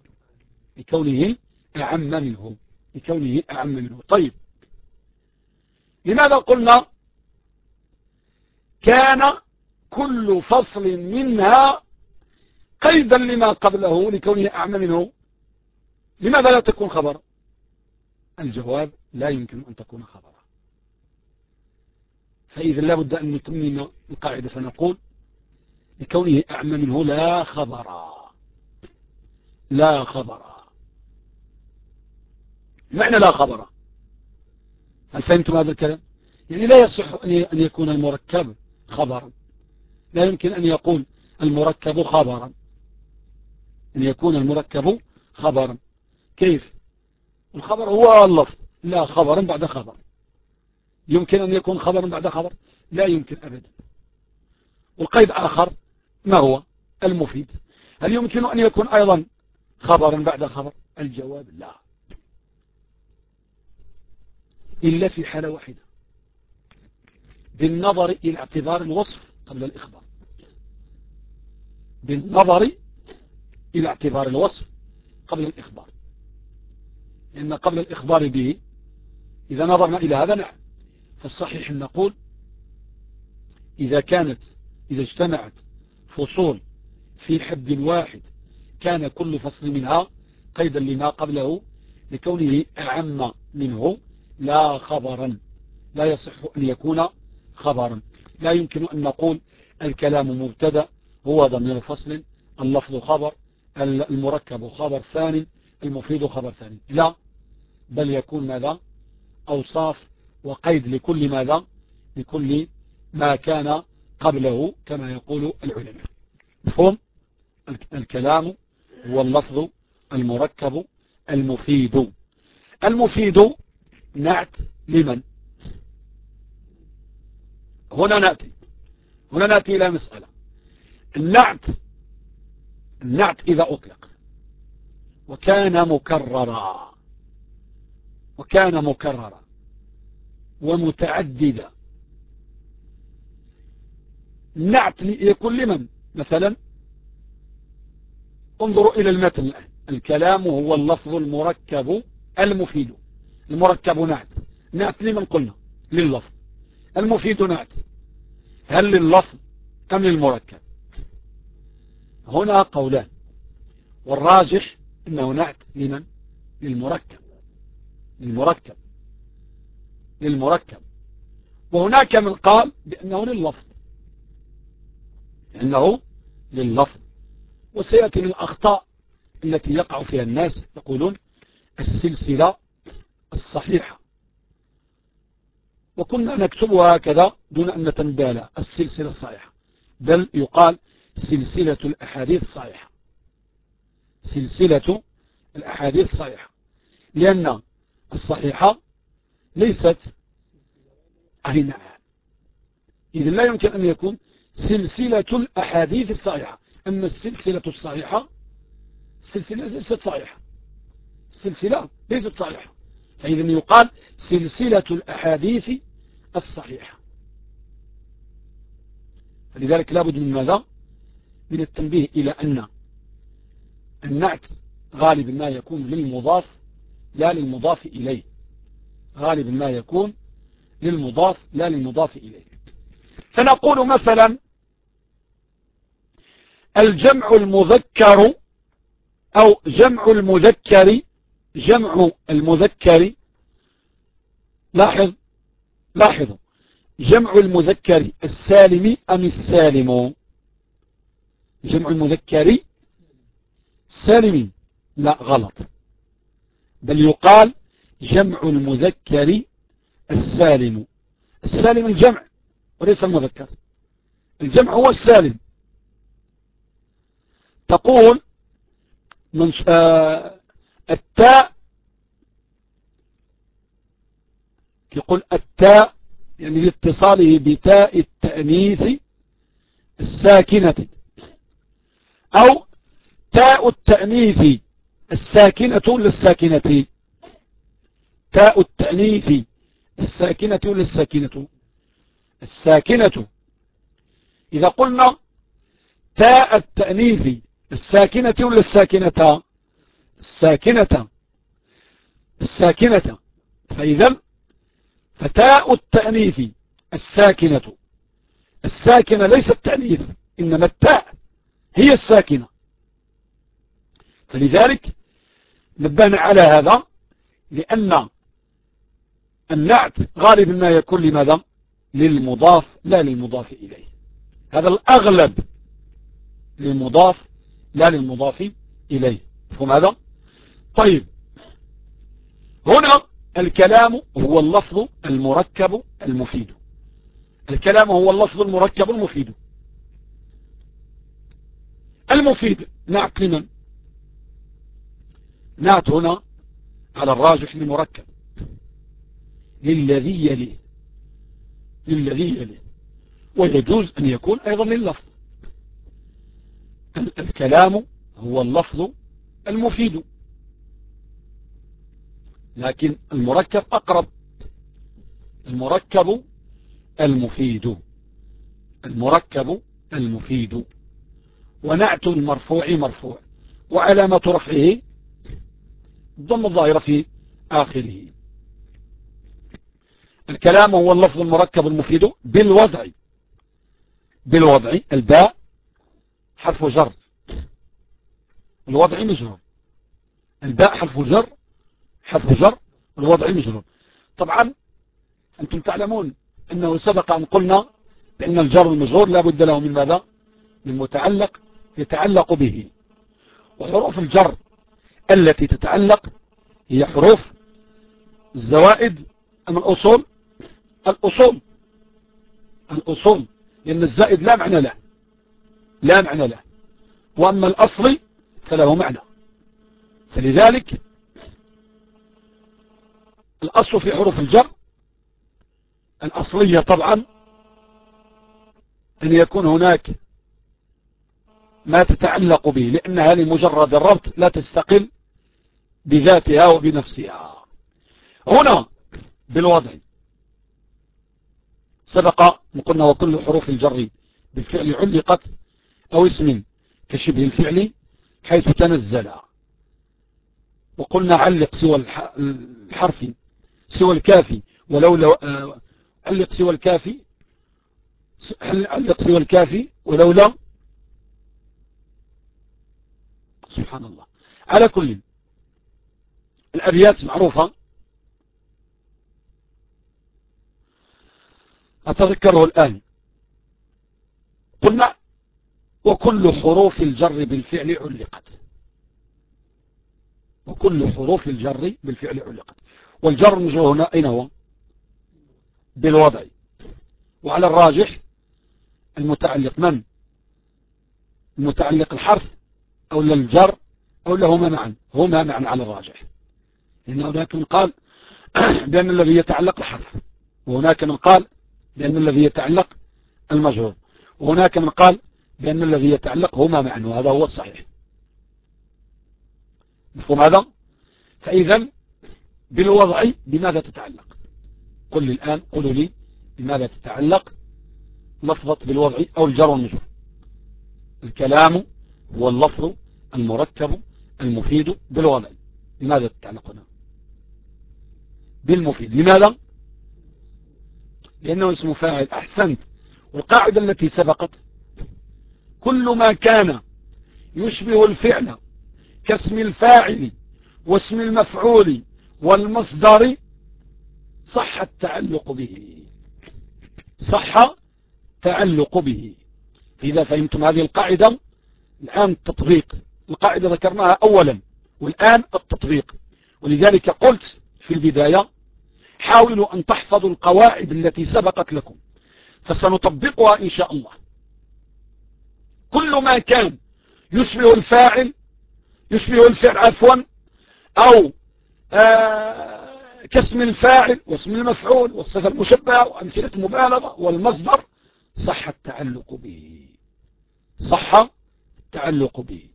Speaker 1: لكونه أعم منه. لكونه أعم منه. طيب. لماذا قلنا كان كل فصل منها قيدا لما قبله لكونه أعم منه؟ لماذا لا تكون خبر؟ الجواب لا يمكن أن تكون خبرا. فإذا لابد أن نتمم القاعدة فنقول لكونه أعم منه لا خبرا. لا خبرا. معنى لا خبرا هل فهمتم هذا الكلام؟ يعني لا يصح أن يكون المركب خبرا لا يمكن أن يقول المركب خبرا أن يكون المركب خبرا كيف؟ الخبر هو اللفظ لا خبرا بعد خبر. يمكن أن يكون خبرا بعد خبر؟ لا يمكن أبدا. والقيد آخر ما هو؟ المفيد. هل يمكن أن يكون أيضا خبرا بعد خبر؟ الجواب لا. إلا في حالة واحدة. بالنظر إلى اعتبار الوصف قبل الإخبار. بالنظر إلى اعتبار الوصف قبل الإخبار. لأن قبل الإخبار به إذا نظرنا إلى هذا نعم. فالصحيح أن نقول إذا كانت إذا اجتمعت فصول في حد واحد كان كل فصل منها قيدا لما قبله لكونه أعم منه لا خبرا. لا يصح أن يكون خبرا. لا يمكن أن نقول الكلام مبتدأ هو ضمير فصل اللفظ خبر المركب خبر ثاني المفيد خبر ثاني. لا بل يكون ماذا؟ أوصاف وقيد لكل ماذا؟ لكل ما كان قبله كما يقول العلماء. مفهوم؟ الكلام هو اللفظ المركب المفيد. المفيد نعت لمن؟ هنا نأتي. هنا نأتي إلى مسألة. النعت النعت إذا أطلق. وكان مكررا. وكان مكررا. ومتعددا. نعت يكون لمن؟ مثلا انظروا إلى المتن الكلام هو اللفظ المركب المفيد. المركب نعت. نعت لمن قلنا؟ لللفظ. المفيد نعت. هل لللفظ أم للمركب؟ هنا قولان. والراجح أنه نعت لمن؟ للمركب. للمركب. للمركب. وهناك من قال بأنه لللفظ. أنه لللفظ. وسيأتي للأخطاء التي يقع فيها الناس يقولون السلسلة الصحيحة. وكنا نكتبها هكذا دون أن نتنبال السلسلة الصحيحة. بل يقال سلسلة الأحاديث الصحيحة. سلسلة الأحاديث الصحيحة. لأن الصحيحة ليست نعم إذن لا يمكن أن يكون سلسلة الأحاديث الصحيحة. أما السلسلة الصحيحة السلسلة ليست صحيحة. السلسلة ليست صحيحة. فإذا يقال سلسلة الأحاديث الصحيحة. فلذلك لابد من ماذا؟ من التنبيه إلى أن النعت غالبا ما يكون للمضاف لا للمضاف إليه. غالبا ما يكون للمضاف لا للمضاف إليه. فنقول مثلا الجمع المذكر أو جمع المذكر جمع المذكر. لاحظ لاحظوا جمع المذكر السالم أم السالم؟ جمع المذكر سالم. لا غلط. بل يقال جمع المذكر السالم. السالم الجمع وليس المذكر. الجمع هو السالم. تقول من آه التاء يقول التاء يعني لاتصاله بتاء التأنيث الساكنة. أو تاء التأنيث الساكنة للساكنة. تاء التأنيث الساكنة للساكنة. الساكنة. إذا قلنا تاء التأنيث الساكنة ولا الساكنة الساكنة. فإذا فتاء التأنيث الساكنة. الساكنة ليس التأنيث إنما التاء هي الساكنة. فلذلك نبهنا على هذا لأن النعت غالبا ما يكون لماذا؟ للمضاف لا للمضاف إليه. هذا الأغلب للمضاف لا للمضاف إليه. فهم هذا؟ طيب. هنا الكلام هو اللفظ المركب المفيد. الكلام هو اللفظ المركب المفيد. المفيد نعت لمن؟ نعت هنا على الراجح للمركب للذي يليه. للذي يليه. ويجوز أن يكون أيضا لللفظ. الكلام هو اللفظ المفيد. لكن المركب أقرب. المركب المفيد. المركب المفيد. ونعت المرفوع مرفوع. وعلامة رفعه ضم الظاهرة في آخره. الكلام هو اللفظ المركب المفيد بالوضع. بالوضع. الباء حرف جر. الوضع مجرور. الباء حرف جر. حرف جر الوضع مجرور طبعا أنتم تعلمون أنه سبق أن قلنا بأن الجر المجرور لا بد له من ماذا؟ من متعلق يتعلق به. وحروف الجر التي تتعلق هي حروف الزوائد أم الأصول الأصول الأصول لأن الزائد لا معنى له لا معنى له. وأما الأصل فله معنى. فلذلك الأصل في حروف الجر الأصلية طبعا أن يكون هناك ما تتعلق به لأنها لمجرد الربط لا تستقل بذاتها وبنفسها. هنا بالوضع سبق قلنا وكل حروف الجر بالفعل علقت أو اسم كشبه الفعل حيث تنزل. وقلنا علق سوى الحرف سوى الكافي ولو لو آه، علق سوى الكافي علق سوى الكافي؟ ولولا سبحان الله. على كل الأبيات معروفة. أتذكره الآن. قلنا وكل حروف الجر بالفعل علقت. وكل حروف الجر بالفعل علقت. والجر مجرور هنا أين هو؟ بالوضع. وعلى الراجح المتعلق من؟ المتعلق الحرف أو الجر أو لهما معا. هما معا على الراجح. لأن هناك من قال [clears throat] بأن الذي يتعلق الحرف وهناك من قال بأن الذي يتعلق المجرور. وهناك من قال بأن الذي يتعلق هما معا. وهذا هو الصحيح. مفهوم هذا؟ فإذا بالوضع بماذا تتعلق؟ قل لي الآن قلوا لي بماذا تتعلق لفظة بالوضع أو الجر والمجرور الكلام هو اللفظ المركب المفيد بالوضع. لماذا تتعلق هنا؟ بالمفيد. لماذا؟ لأنه اسم فاعل. أحسنت. والقاعدة التي سبقت كل ما كان يشبه الفعل كاسم الفاعل واسم المفعول والمصدر صح التعلق به. صح تعلق به. فإذا فهمتم هذه القاعدة الآن التطبيق. القاعدة ذكرناها أولا والآن التطبيق. ولذلك قلت في البداية حاولوا أن تحفظوا القواعد التي سبقت لكم فسنطبقها إن شاء الله. كل ما كان يشبه الفاعل يشبه الفعل عفوا أو كاسم الفاعل واسم المفعول والصفة المشبهة وأمثلة المبالغة والمصدر صح التعلق به. صح التعلق به.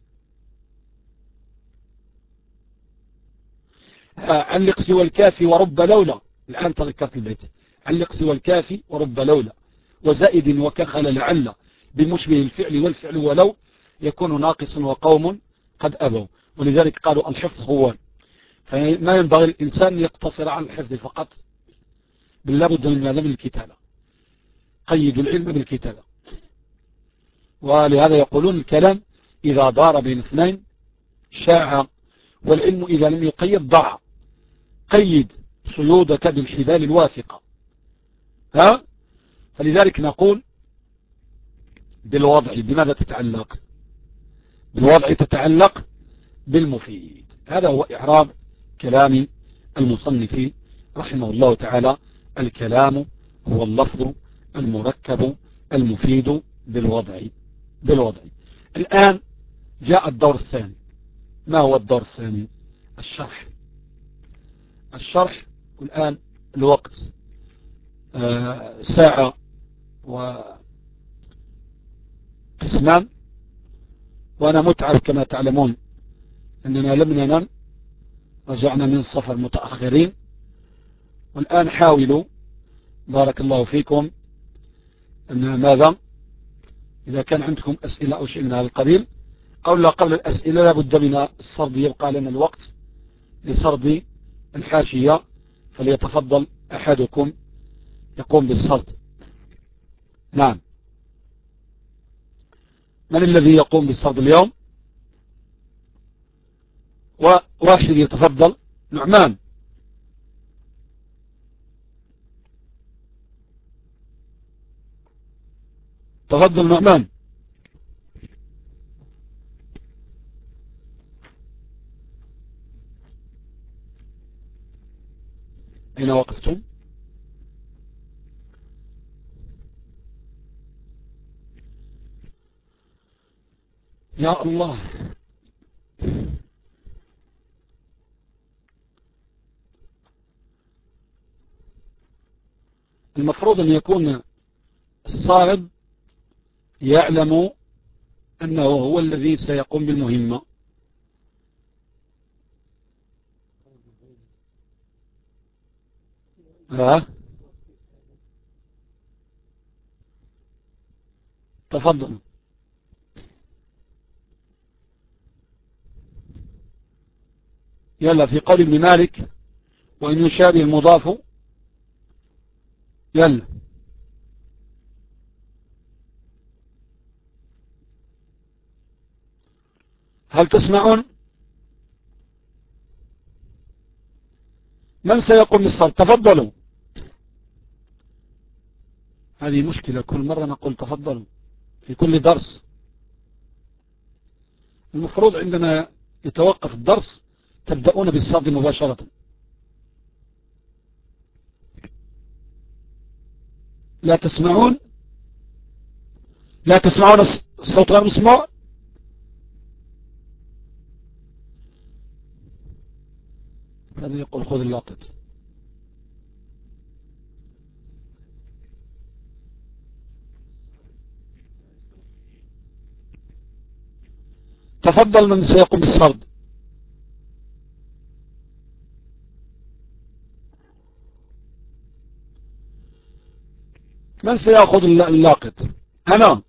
Speaker 1: آه علق سوى الكافي ورب لولا. الآن تذكرت البيت. علق سوى الكافي ورب لولا. وزائد وكخل لعل. بمشبه الفعل والفعل ولو يكون ناقصا وقوم قد أبوا. ولذلك قالوا الحفظ هو فما ينبغي الإنسان يقتصر على الحفظ فقط. بل لابد من ماذا من الكتابة قيد العلم بالكتابة. ولهذا يقولون الكلام إذا دار بين اثنين شاع والعلم إذا لم يقيد ضع قيد صيودك بالحبال الواثقة ها؟ فلذلك نقول بالوضع بماذا تتعلق؟ بالوضع تتعلق بالمفيد. هذا هو إعراب كلام المصنف رحمه الله تعالى. الكلام هو اللفظ المركب المفيد بالوضع بالوضع. الآن جاء الدور الثاني. ما هو الدور الثاني؟ الشرح. الشرح والآن الوقت آه، ساعة وقسمان وأنا متعب كما تعلمون أننا لم ننم رجعنا من السفر متأخرين. والآن حاولوا بارك الله فيكم أن ماذا؟ إذا كان عندكم أسئلة أو شيء من هذا القبيل أو لا قبل الأسئلة لابد من السرد يبقى لنا الوقت لسرد الحاشية. فليتفضل أحدكم يقوم بالسرد. نعم. من الذي يقوم بالسرد اليوم؟ وواحد يتفضل. نعمان. تفضل نعمان. أين وقفتم؟ يا الله. المفروض أن يكون الصاعد يعلم أنه هو الذي سيقوم بالمهمة. ها تفضل. يلا في قول ابن مالك وإن يشابه المضاف يلا. هل تسمعون؟ من سيقوم بالصلاة؟ تفضلوا. هذه مشكلة كل مرة نقول تفضلوا في كل درس. المفروض عندما يتوقف الدرس تبدأون بالصرد مباشرة. لا تسمعون؟ لا تسمعون الصوت غير مسموع هذا يقول خذ اللقط. تفضل من سيقوم بالسرد من سيأخذ اللاقط أنا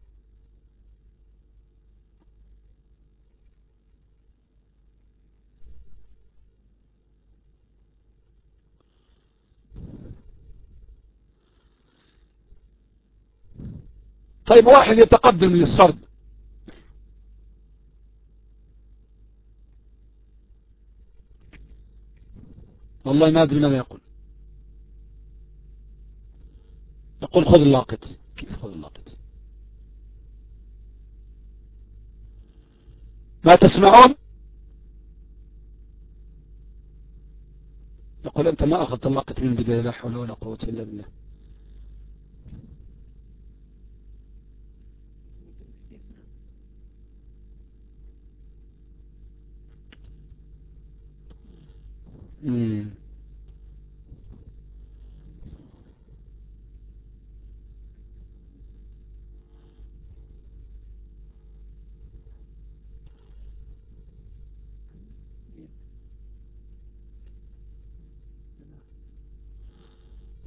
Speaker 1: طيب واحد يتقدم للسرد. والله ما أدري ماذا يقول. يقول خذ اللاقط كيف خذ اللاقط ما تسمعون؟ يقول أنت ما أخذت اللاقط من البداية لا حول ولا قوة إلا بالله. امم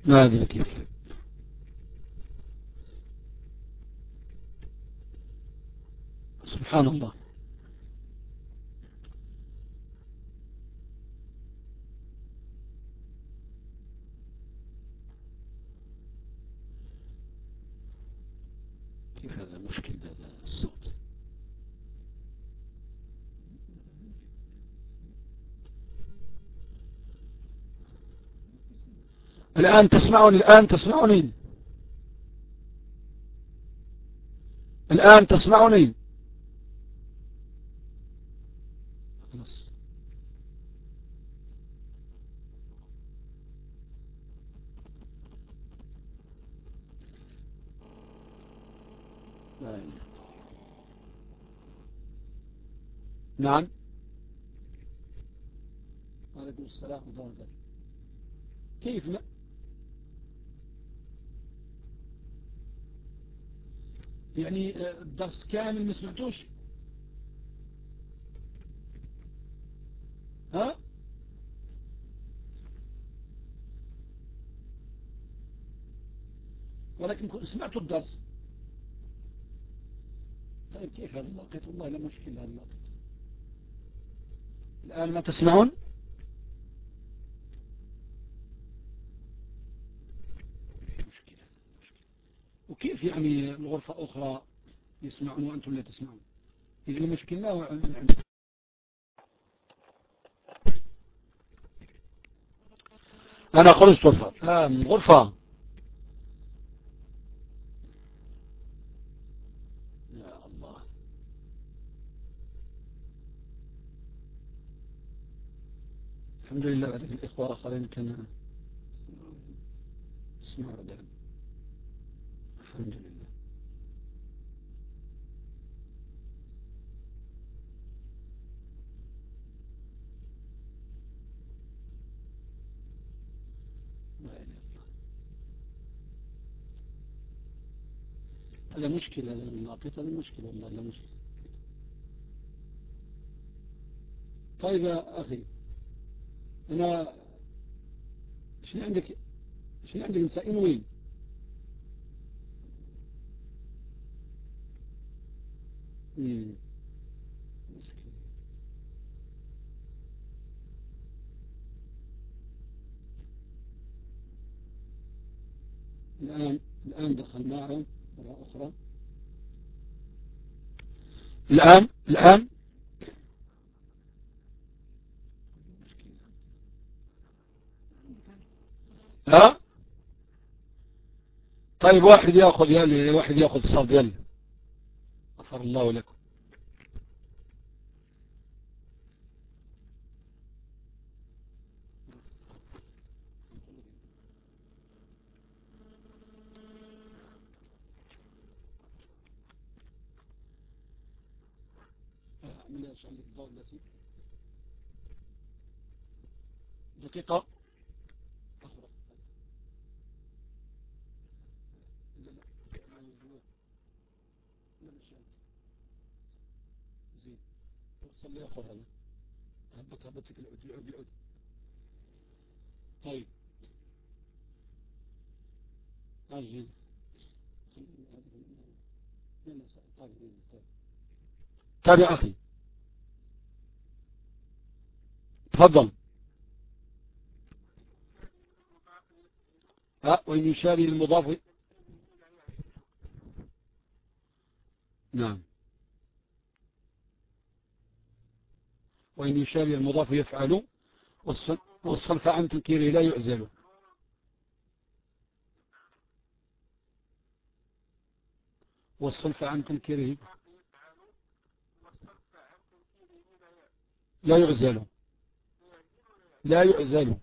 Speaker 1: ما أدري كيف سبحان الله كيف هذا مشكل هذا الصوت الآن تسمعني الآن تسمعني الآن تسمعني نعم. وعليكم السلام ورحمة الله كيف لا يعني آه، الدرس كامل ما سمعتوش. ها؟ ولكن سمعتوا الدرس. طيب كيف هذا اللقيت والله لا مشكلة هذا اللقيت الآن ما تسمعون؟ وكيف يعني الغرفة أخرى يسمعون وأنتم لا تسمعون؟ إذا المشكلة ما هو من عندك. أنا خرجت غرفة آه غرفة. الحمد لله بعد الإخوة آخرين كان اسمعوا ذلك الحمد لله. هذا مشكلة العقيدة هذا مشكلة والله هذا مشكلة. طيب يا أخي أنا شنو عندك شنو عندك نسائين وين؟ الآن الآن الآن دخلناهم مرة أخرى. الآن الآن ها؟ طيب واحد يأخذ يلي واحد يأخذ صف يلي. غفر الله لكم. دقيقة. صلي يا هبط العود العود العود طيب. أجل تابع أخي. تفضل. ها وإن يشاري المضاف. نعم. وإن يشابه المضاف يفعل والصرف عن تنكيره لا يعزل. والصرف عن تنكيره لا يعزل. لا يعزل.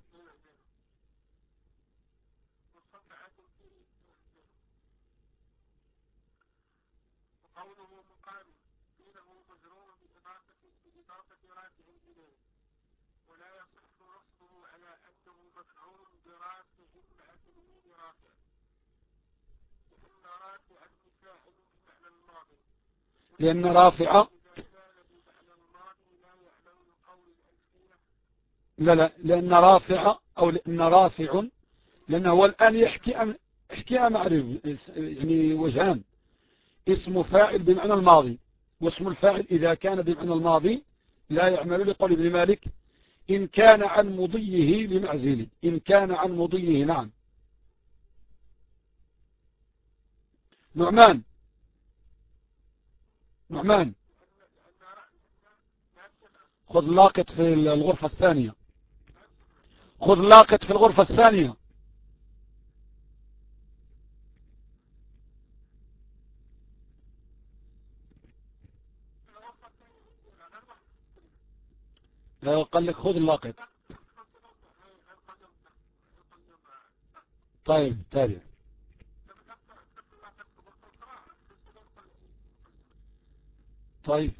Speaker 1: لأن رافع لا لا لأن رافع أو لأن رافع لأنه هو الآن يحكي يحكي معرف يعني وجهان. اسم فاعل بمعنى الماضي واسم الفاعل إذا كان بمعنى الماضي لا يعمل لقول ابن مالك. إن كان عن مضيه لمعزل إن كان عن مضيه نعم. نعمان نعمان خذ لاقط في الغرفة الثانية. خذ لاقط في الغرفة الثانية. قال لك خذ اللاقط. طيب تابع. طيب.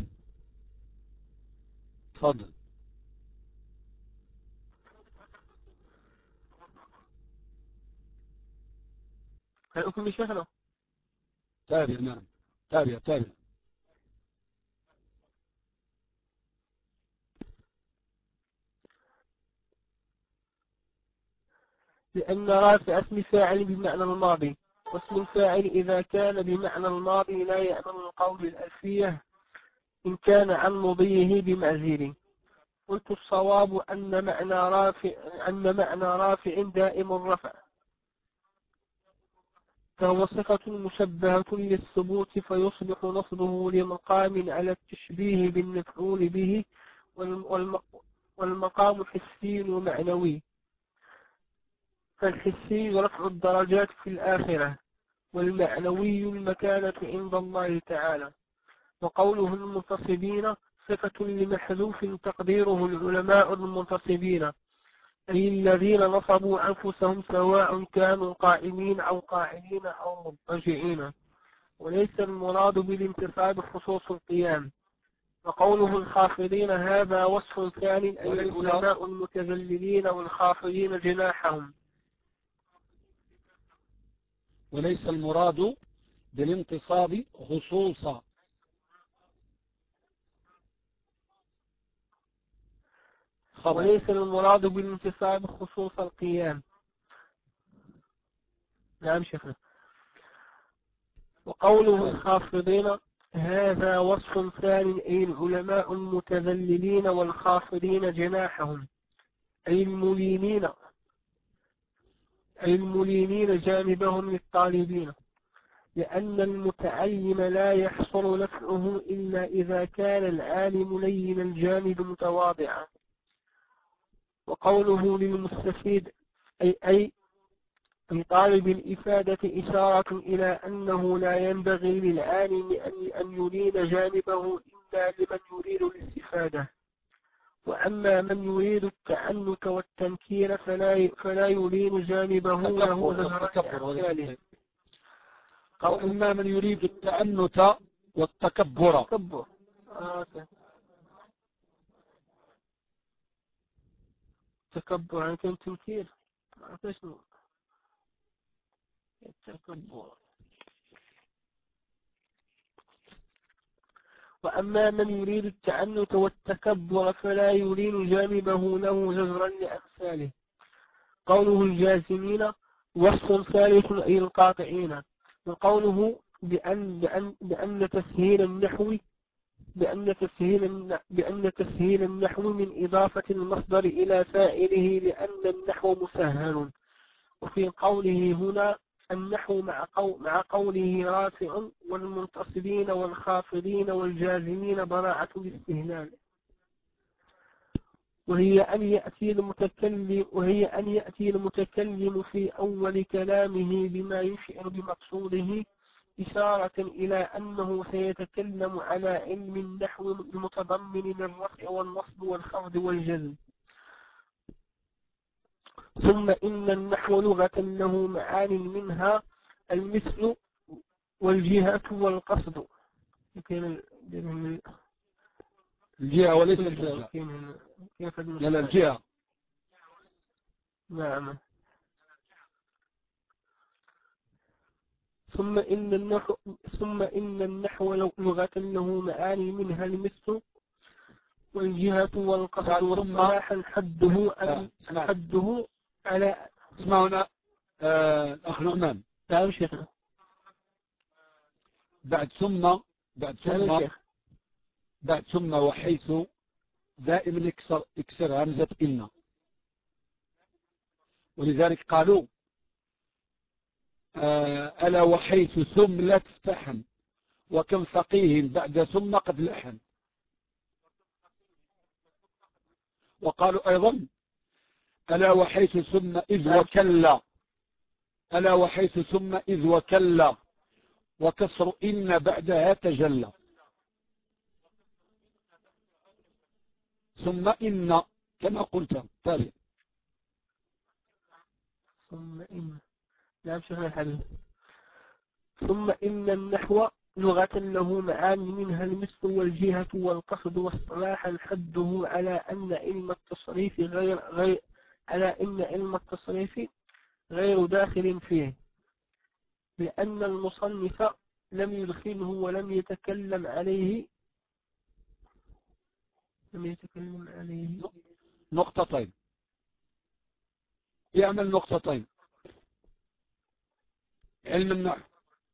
Speaker 1: تفضل
Speaker 2: هل أكمل الشيخ
Speaker 1: تابع نعم. تابع تابع.
Speaker 2: لأن رافع اسم فاعل بمعنى الماضي واسم الفاعل إذا كان بمعنى الماضي لا يأمن القول الألفية. إن كان عن مضيه بمعزيل قلت الصواب أن معنى رافع أن معنى رافع دائم الرفع. فهو صفة مشبهة للثبوت فيصبح نصبه لمقام على التشبيه بالمفعول به والمقام حسي ومعنوي. فالحسي رفع الدرجات في الآخرة والمعنوي المكانة عند الله تعالى. وقوله المنتصبين صفة لمحذوف تقديره العلماء المنتصبين أي الذين نصبوا أنفسهم سواء كانوا قائمين أو قاعدين أو مضطجعين. وليس المراد بالانتصاب خصوص القيام. وقوله الخافضين هذا وصف ثاني أي العلماء المتذللين والخافضين جناحهم.
Speaker 1: وليس المراد بالانتصاب خصوصا.
Speaker 2: وليس المراد بالانتصاب خصوص القيام. نعم شيخنا. وقوله الخافضين هذا وصف ثاني أي العلماء المتذللين والخافضين جناحهم. أي الملينين. أي الملينين جانبهم للطالبين. لأن المتعلم لا يحصل نفعه إلا إذا كان العالم لين الجانب متواضعا. وقوله للمستفيد أي أي لطالب الإفادة إشارة إلى أنه لا ينبغي للعالم أن يلين جانبه إلا لمن يريد الاستفادة. وأما من يريد التعنت والتنكير فلا فلا يلين جانبه له زجرا
Speaker 1: وأما من يريد التعنت والتكبر.
Speaker 2: تكبر. آه. تكبر عن تنكير ما اسمه؟ التكبر. وأما من يريد التعنت والتكبر فلا يلين جانبه له زجرا لأمثاله. قوله الجازمين وصف ثالث أي القاطعين. وقوله بأن, بأن, بأن تسهيل النحو بأن تسهيل بأن تسهيل النحو من إضافة المصدر إلى فاعله لأن النحو مسهل. وفي قوله هنا النحو مع, قو مع قوله رافع والمنتصبين والخافضين والجازمين براعة الاستهلال وهي أن يأتي المتكلم وهي أن يأتي المتكلم في أول كلامه بما يشعر بمقصوده إشارة إلى أنه سيتكلم على علم النحو المتضمن للرفع والنصب والخفض والجزم. ثم إن النحو لغة له معان منها المثل والجهة والقصد.
Speaker 1: الجهة وليس الجهة. لا الجهة
Speaker 2: نعم. ثم إن النحو ثم إن النحو لغة له معاني منها المثل والجهة والقصد والصلاح حده حده على
Speaker 1: اسمعنا آه، أخ نعمان.
Speaker 2: نعم شيخنا
Speaker 1: بعد ثم بعد ثم
Speaker 2: شيخ.
Speaker 1: بعد ثم وحيث دائما إكسر, إكسر همزة إن. ولذلك قالوا آه، ألا وحيث ثم لا تفتحن وكم فقيه بعد ثم قد لحن وقالوا أيضا ألا وحيث ثم إذ وكلا. ألا وحيث ثم إذ وكلا. وكسر إن بعدها تجلى. ثم إن كما قلت. تالي
Speaker 2: ثم إن. نعم شيخنا الحبيب ثم إن النحو لغة له معاني منها المثل والجهة والقصد والصلاح حده على أن علم التصريف غير, غير على أن علم التصريف غير داخل فيه. لأن المصنف لم يدخله ولم يتكلم عليه لم يتكلم عليه.
Speaker 1: نقطتين. يعمل نقطتين. علم النحو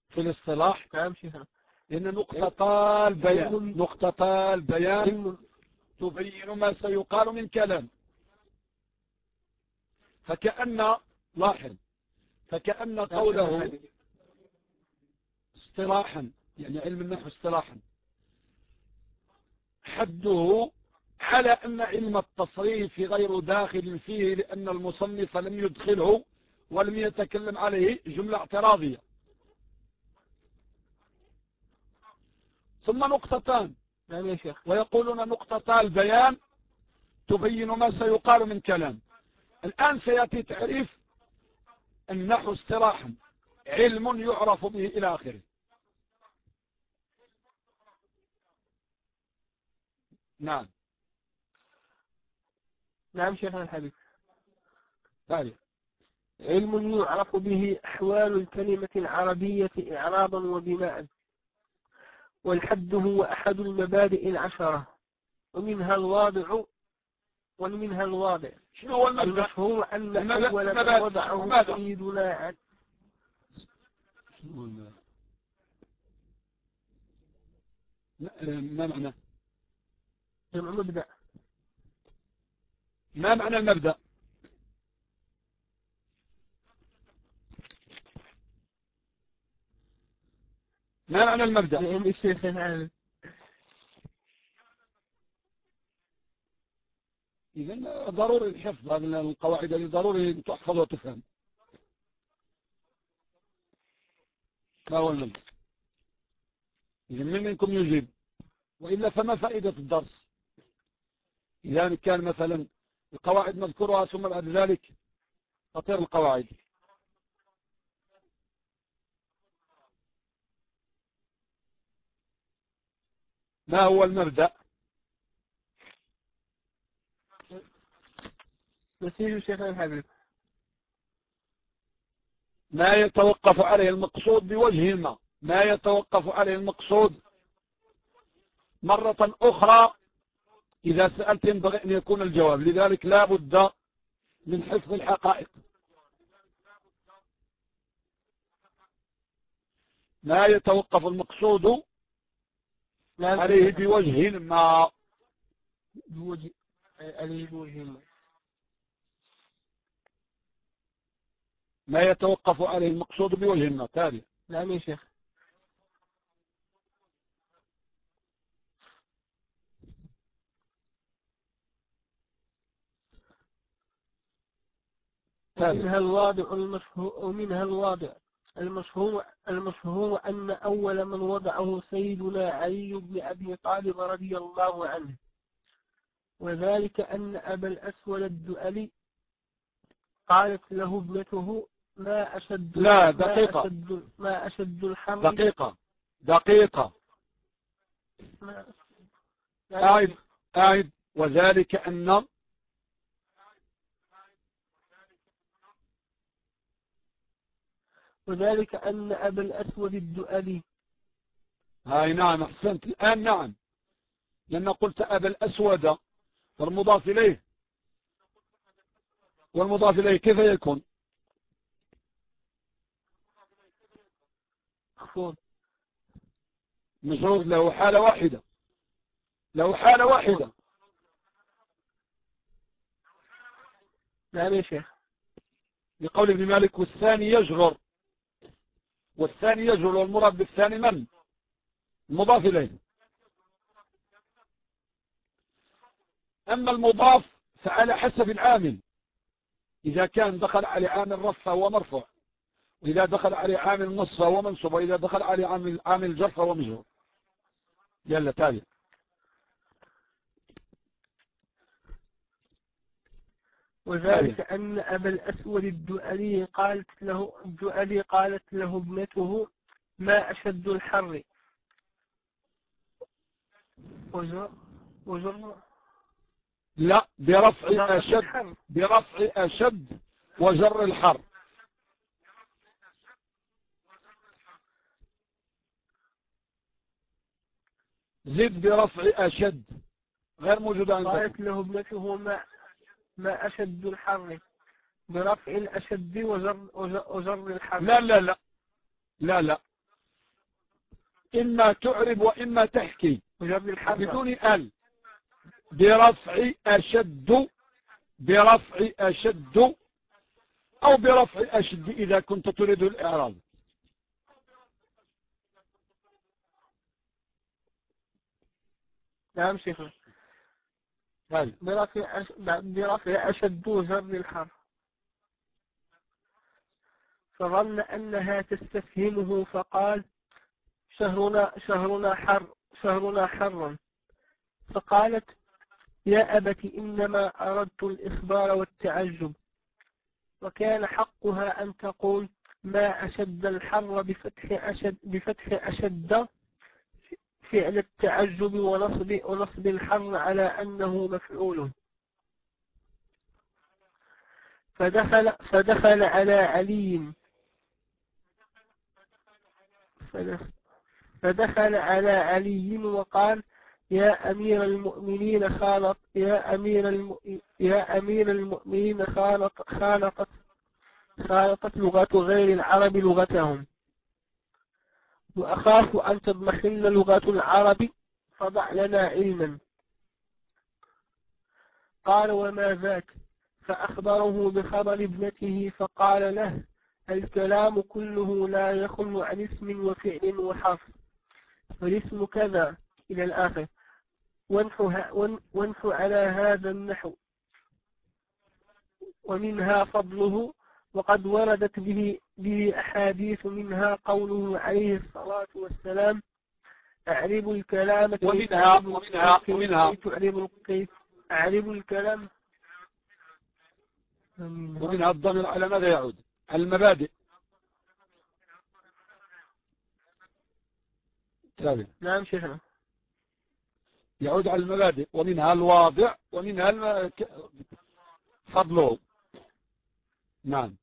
Speaker 1: في الاصطلاح
Speaker 2: نعم شيخنا
Speaker 1: لأن نقطة البيان نقطة البيان تبين ما سيقال من كلام. فكأن لاحظ فكأن قوله اصطلاحا يعني علم النحو اصطلاحا. حده على أن علم التصريف غير داخل فيه لأن المصنف لم يدخله ولم يتكلم عليه جملة اعتراضية. ثم نقطتان.
Speaker 2: نعم يا شيخ.
Speaker 1: ويقولون نقطتا البيان تبين ما سيقال من كلام. الآن سيأتي تعريف النحو استراحا علم يعرف به إلى آخره. نعم.
Speaker 2: نعم شيخنا الحبيب.
Speaker 1: ثاني
Speaker 2: علم يعرف به أحوال الكلمة العربية إعرابا وبناء. والحد هو أحد المبادئ العشرة. ومنها الواضع ومنها الواضع.
Speaker 1: شنو هو المبدأ؟
Speaker 2: المشهور أن أول ما وضعه سيدنا عن
Speaker 1: ما معنى؟
Speaker 2: جمع مبدأ
Speaker 1: ما معنى المبدأ؟ ما معنى المبدأ.
Speaker 2: لأن الشيخ العالم
Speaker 1: إذا ضروري الحفظ هذه القواعد هذه ضروري تحفظ وتفهم. ما هو المبدأ؟ إذا من منكم يجيب. وإلا فما فائدة الدرس؟ إذا كان مثلا القواعد مذكورها ثم بعد ذلك تطير القواعد. ما هو المبدأ؟
Speaker 2: نسيج شيخ الحبيب.
Speaker 1: ما يتوقف عليه المقصود بوجه ما. ما يتوقف عليه المقصود. مرة أخرى إذا سألت ينبغي أن يكون الجواب. لذلك لا بد من حفظ الحقائق. ما يتوقف المقصود عليه بوجه ما
Speaker 2: بوجه عليه بوجه ما
Speaker 1: ما يتوقف عليه المقصود بوجه ما تالي
Speaker 2: نعم يا شيخ. ومنها الواضع المشهور ومنها الواضع. المشهور المشهور أن أول من وضعه سيدنا علي بن أبي طالب رضي الله عنه. وذلك أن أبا الأسود الدؤلي قالت له ابنته ما أشد
Speaker 1: لا دقيقة
Speaker 2: ما أشد, ما أشد الحر
Speaker 1: دقيقة دقيقة. أعد أعد. وذلك أن
Speaker 2: وذلك أن أبا الأسود الدؤلي.
Speaker 1: هاي نعم أحسنت. الآن نعم. لأن قلت أبا الأسود والمضاف إليه. والمضاف إليه كيف يكون؟ مجرور له حالة واحدة. له حالة واحدة.
Speaker 2: نعم يا شيخ.
Speaker 1: لقول ابن مالك والثاني يجرر. والثاني يجرر والمراد بالثاني من؟ المضاف إليه. أما المضاف فعلى حسب العامل. إذا كان دخل على عامل رفع فهو مرفوع وإذا دخل عليه عامل نص فهو منصوب وإذا دخل عليه عامل عامل جر فهو مجرور يلا تالي.
Speaker 2: وذلك أن أبا الأسود الدؤلي قالت له الدؤلي قالت له ابنته ما أشد الحر. وزر وزر
Speaker 1: لا برفع أشد برفع أشد وجر الحر. زد برفع أشد. غير موجود عندك
Speaker 2: قالت له ابنته ما ما أشد الحر برفع الأشد وزر, وزر الحر.
Speaker 1: لا لا لا لا لا. إما تعرب وإما تحكي. بدون ال. برفع أشد برفع أشد أو برفع أشد إذا كنت تريد الإعراب.
Speaker 2: نعم شيخ برفع برفع أشد زر الحر. فظن أنها تستفهمه فقال شهرنا شهرنا حر شهرنا حر. فقالت يا أبت إنما أردت الإخبار والتعجب. وكان حقها أن تقول ما أشد الحر بفتح أشد, بفتح أشد فعل التعجب ونصب, ونصب الحر على أنه مفعول فدخل, فدخل على علي فدخل على علي وقال يا أمير المؤمنين خالط يا أمير. يا أمير المؤمنين خالط خالطت خالطت لغة غير العرب لغتهم وأخاف أن تضمحل لغة العرب فضع لنا علما. قال وما ذاك؟ فأخبره بخبر ابنته فقال له الكلام كله لا يخل عن اسم وفعل وحرف فالاسم كذا إلى الآخر. وانحو على هذا النحو. ومنها فضله وقد وردت به, به أحاديث منها قوله عليه الصلاة والسلام أعرب الكلام
Speaker 1: ومنها ومنها ومنها
Speaker 2: تعرب كيف أعرب الكلام؟
Speaker 1: ومنها الضمير على ماذا يعود؟ المبادئ.
Speaker 2: تابع. نعم شيخنا.
Speaker 1: يعود على المبادئ. ومنها الواضع ومنها الم... فضله. نعم.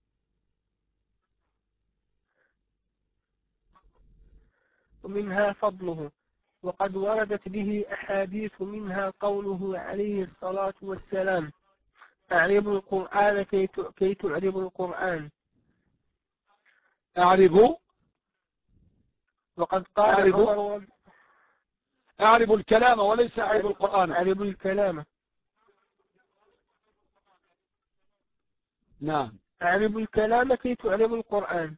Speaker 2: ومنها فضله وقد وردت به أحاديث منها قوله عليه الصلاة والسلام أعرب القرآن كي تعرب القرآن.
Speaker 1: أعرب
Speaker 2: وقد قال
Speaker 1: أعرب أعرب الكلام وليس أعرب القرآن.
Speaker 2: أعرب الكلام.
Speaker 1: نعم.
Speaker 2: أعرب الكلام كي تعرب القرآن.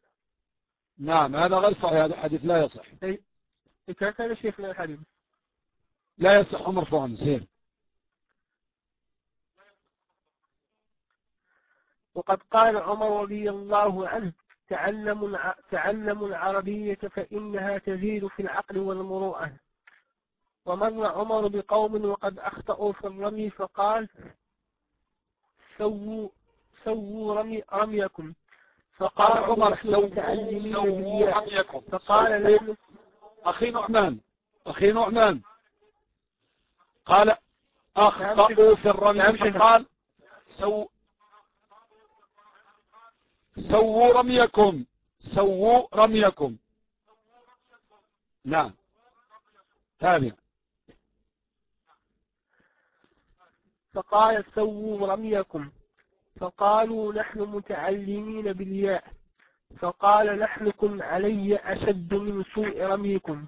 Speaker 1: نعم هذا غير صحيح هذا الحديث لا يصح.
Speaker 2: أي كان شيخنا الحديث
Speaker 1: لا يصح مرفوعا سير
Speaker 2: وقد قال عمر رضي الله عنه تعلموا تعلموا العربية فإنها تزيد في العقل والمروءة. ومر عمر بقوم وقد أخطأوا في الرمي فقال سووا سووا رمي رميكم.
Speaker 1: فقال عمر سووا رميكم
Speaker 2: فقال نحن
Speaker 1: أخي نعمان أخي نعمان. قال أخطأوا في الرمي. فقال سو سووا رميكم. سووا رميكم. نعم. تابع.
Speaker 2: فقال سووا رميكم. فقالوا نحن متعلمين بالياء. فقال لحنكم علي أشد من سوء رميكم.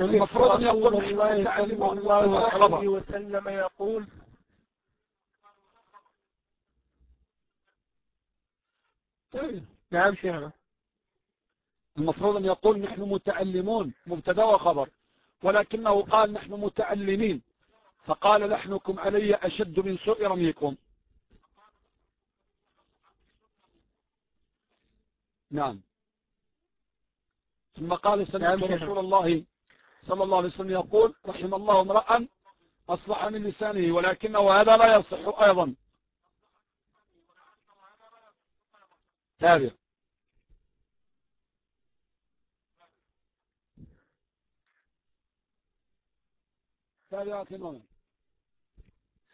Speaker 1: المفروض أن يقول
Speaker 2: الله صلى الله عليه وسلم يقول
Speaker 1: طيب.
Speaker 2: نعم شيخنا.
Speaker 1: المفروض أن يقول نحن متعلمون مبتدأ وخبر ولكنه قال نحن متعلمين. فقال لحنكم علي أشد من سوء رميكم. نعم. ثم قال سمعت نعم رسول الله صلى الله عليه وسلم يقول رحم الله امرأ أصلح من لسانه ولكنه هذا لا يصح أيضا. تابع. تابع أخي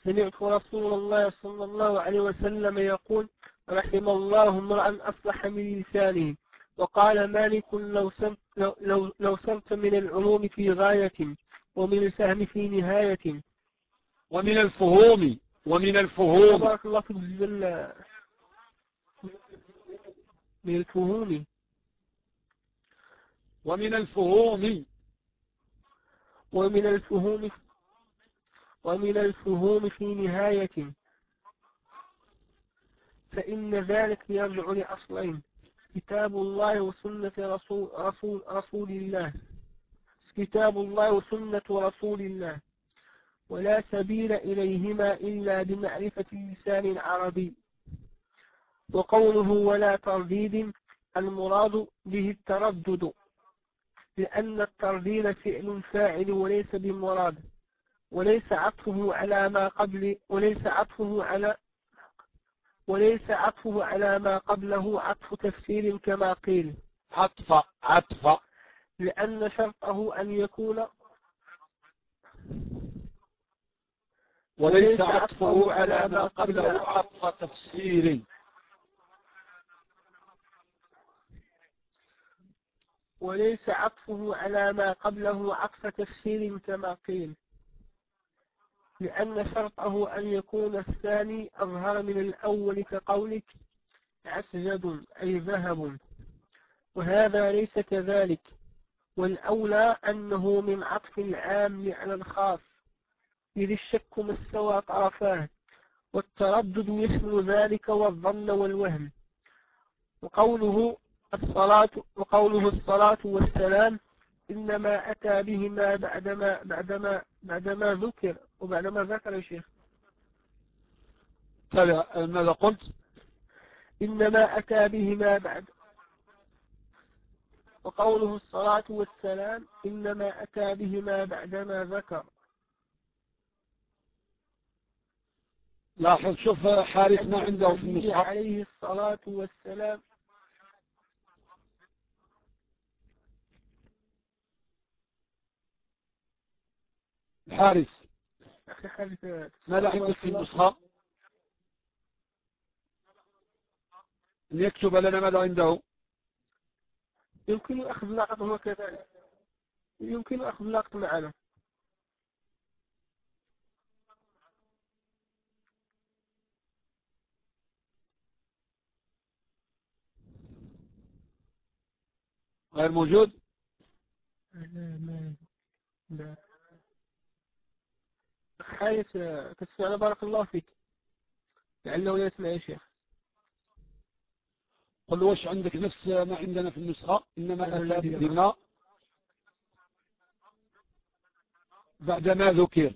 Speaker 2: سمعت رسول الله صلى الله عليه وسلم يقول رحم الله امرأ أصلح من لسانه. وقال مالك لو سمت, لو, لو سمت من العلوم في غاية ومن الفهم في نهاية.
Speaker 1: ومن الفهوم ومن الفهوم.
Speaker 2: بارك الله فيك من الفهوم.
Speaker 1: ومن الفهوم.
Speaker 2: ومن الفهوم ومن الفهوم في نهاية. فإن ذلك يرجع لأصلين كتاب الله وسنة رسول, رسول, رسول الله. كتاب الله وسنة رسول الله. ولا سبيل إليهما إلا بمعرفة اللسان العربي وقوله ولا ترديد المراد به التردد لأن الترديد فعل فاعل وليس بمراد. وليس عطفه على ما قبل وليس عطفه على وليس عطفه على ما قبله. عطف تفسير كما قيل.
Speaker 1: عطف عطف.
Speaker 2: لأن شرطه أن يكون
Speaker 1: وليس عطفه على ما قبله. عطف تفسير.
Speaker 2: وليس عطفه على ما قبله. عطف تفسير كما قيل. لأن شرطه أن يكون الثاني أظهر من الأول كقولك عسجد أي ذهب. وهذا ليس كذلك. والأولى أنه من عطف العام على الخاص إذ الشك ما استوى طرفاه والتردد يشمل ذلك والظن والوهم. وقوله الصلاة وقوله الصلاة والسلام إنما أتى بهما بعدما بعدما بعدما ذكر وبعدما ذكر يا شيخ.
Speaker 1: ماذا قلت؟
Speaker 2: إنما أتى بهما بعد وقوله الصلاة والسلام إنما أتى بهما بعدما ذكر.
Speaker 1: لاحظ شوف حارث ما عنده في النسخة
Speaker 2: عليه الصلاة والسلام
Speaker 1: حارث ماذا عندك في النسخة؟ أن يكتب لنا ماذا عنده؟
Speaker 2: يمكن أخذ لقطه كذلك. يمكن أخذ لقط معنا
Speaker 1: غير موجود؟
Speaker 2: لا ما لا. حارس تسمعنا بارك الله فيك. لعله يسمع يا شيخ.
Speaker 1: قل وش عندك نفس ما عندنا في النسخة؟ إنما أتى بما بعدما ذكر.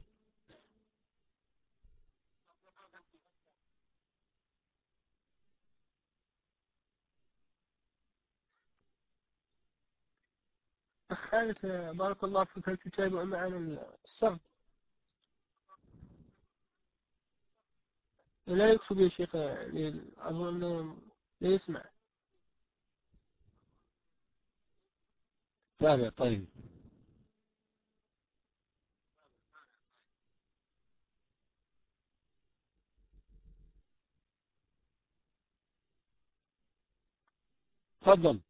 Speaker 2: الثالث بارك الله فيك. هل تتابع معنا الصرد لا يكتب يا شيخ أظن لا يسمع.
Speaker 1: تابع طيب. تفضل.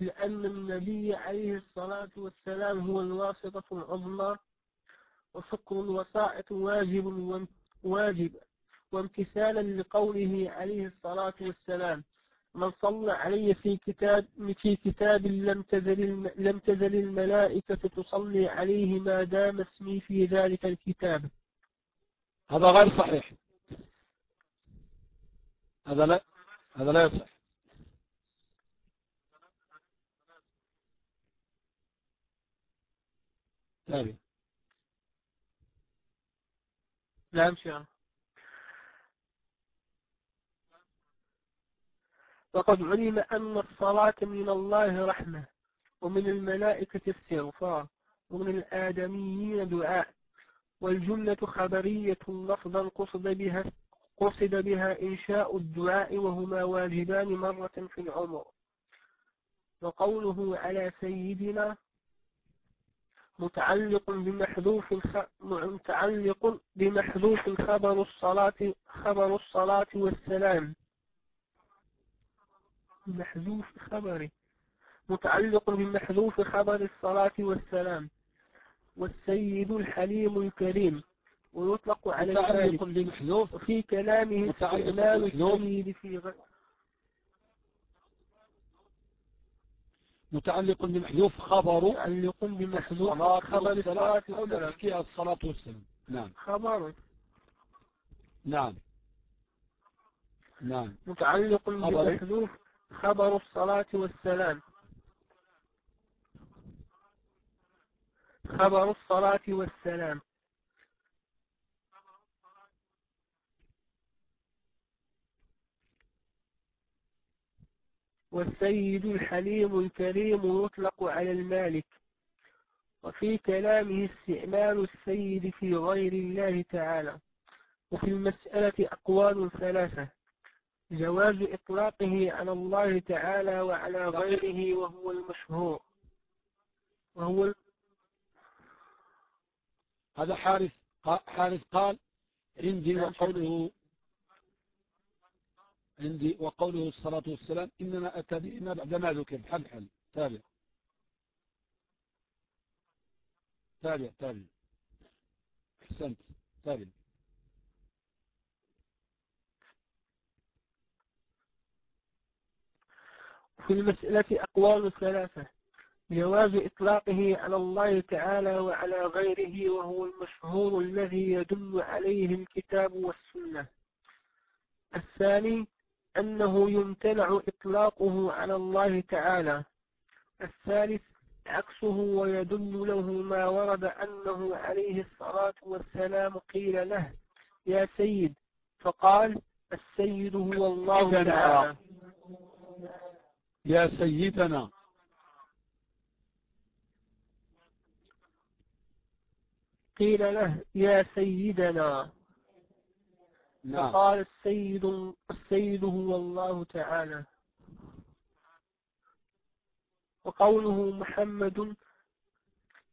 Speaker 2: لأن النبي عليه الصلاة والسلام هو الواسطة العظمى وشكر الوسائط واجب واجب. وامتثالا لقوله عليه الصلاة والسلام. من صلى علي في كتاب في كتاب لم تزل لم تزل الملائكة تصلي عليه ما دام اسمي في ذلك الكتاب.
Speaker 1: هذا غير صحيح. هذا لا هذا لا يصح. تابع.
Speaker 2: نعم شيخ. وقد علم أن الصلاة من الله رحمة ومن الملائكة استغفار ومن الآدميين دعاء والجملة خبرية لفظا قصد بها قصد بها إنشاء الدعاء وهما واجبان مرة في العمر. وقوله على سيدنا متعلق بمحذوف متعلق بمحذوف خبر الصلاة خبر الصلاة والسلام. محذوف خبره متعلق بمحذوف خبر الصلاة والسلام والسيد الحليم الكريم ويطلق على
Speaker 1: متعلق بمحذوف
Speaker 2: وفي كلامه استعمال السيد في غير
Speaker 1: متعلق بمحذوف خبر
Speaker 2: متعلق بمحذوف خبر الصلاة
Speaker 1: والسلام. تحكي الصلاة والسلام. نعم.
Speaker 2: خبر.
Speaker 1: نعم. نعم.
Speaker 2: متعلق بمحذوف خبر الصلاة والسلام. خبر الصلاة والسلام. والسيد الحليم الكريم يطلق على المالك. وفي كلامه استعمال السيد في غير الله تعالى. وفي المسألة أقوال ثلاثة. جواز إطلاقه على الله تعالى وعلى غيره وهو المشهور. وهو
Speaker 1: هذا حارث حارث قال عندي وقوله عندي وقوله الصلاة والسلام إنما أتى بإما بعدما ذكر حل حل تابع. تابع تابع. أحسنت تابع.
Speaker 2: في المسألة أقوال ثلاثة. جواز إطلاقه على الله تعالى وعلى غيره وهو المشهور الذي يدل عليه الكتاب والسنة. الثاني أنه يمتنع إطلاقه على الله تعالى. الثالث عكسه ويدل له ما ورد أنه عليه الصلاة والسلام قيل له يا سيد فقال السيد هو الله تعالى
Speaker 1: يا سيدنا.
Speaker 2: قيل له يا سيدنا. نعم. فقال السيد السيد هو الله تعالى. وقوله محمد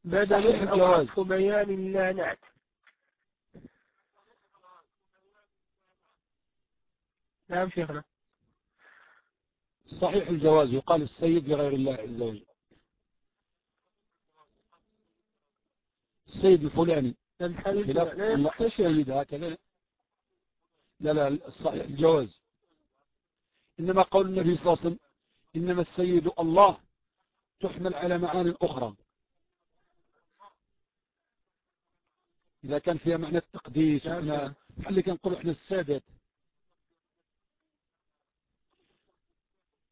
Speaker 2: بدل أو بيان لا نعت. نعم شيخنا.
Speaker 1: صحيح الجواز يقال السيد لغير الله عز وجل. السيد الفلاني. خلاف السيد هكذا. لا لا الصحيح الجواز. إنما قول النبي صلى الله عليه وسلم إنما السيد الله تحمل على معاني أخرى. إذا كان فيها معنى التقديس حل كان نقول إحنا السادات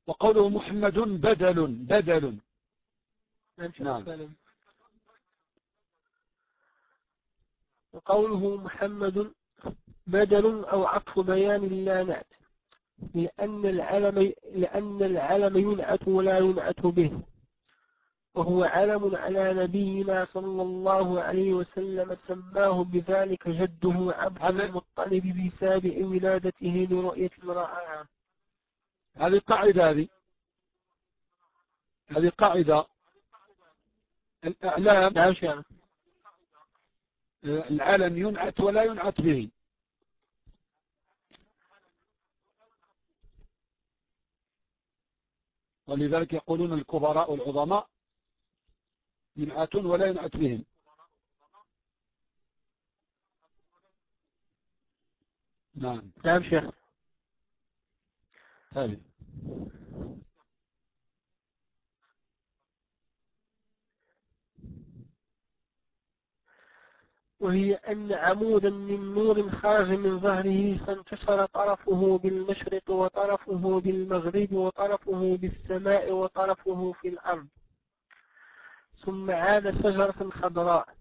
Speaker 1: وقوله محمد بدل بدل.
Speaker 2: نعم. وقوله محمد بدل أو عطف بيان لا نعت لأن العلم, لأن العلم ينعت ولا ينعت به. وهو علم على نبينا صلى الله عليه وسلم سماه بذلك جده عبد المطلب بسابع ولادته لرؤية امرأة
Speaker 1: هذه قاعدة هذه. هذه قاعدة. الأعلام
Speaker 2: نعم
Speaker 1: العلم ينعت ولا ينعت به. ولذلك يقولون الكبراء والعظماء ينعتون ولا ينعت بهم. نعم.
Speaker 2: نعم شيخ. وهي أن عمودا من نور خرج من ظهره فانتشر طرفه بالمشرق وطرفه بالمغرب وطرفه بالسماء وطرفه في الأرض. ثم عاد شجرة خضراء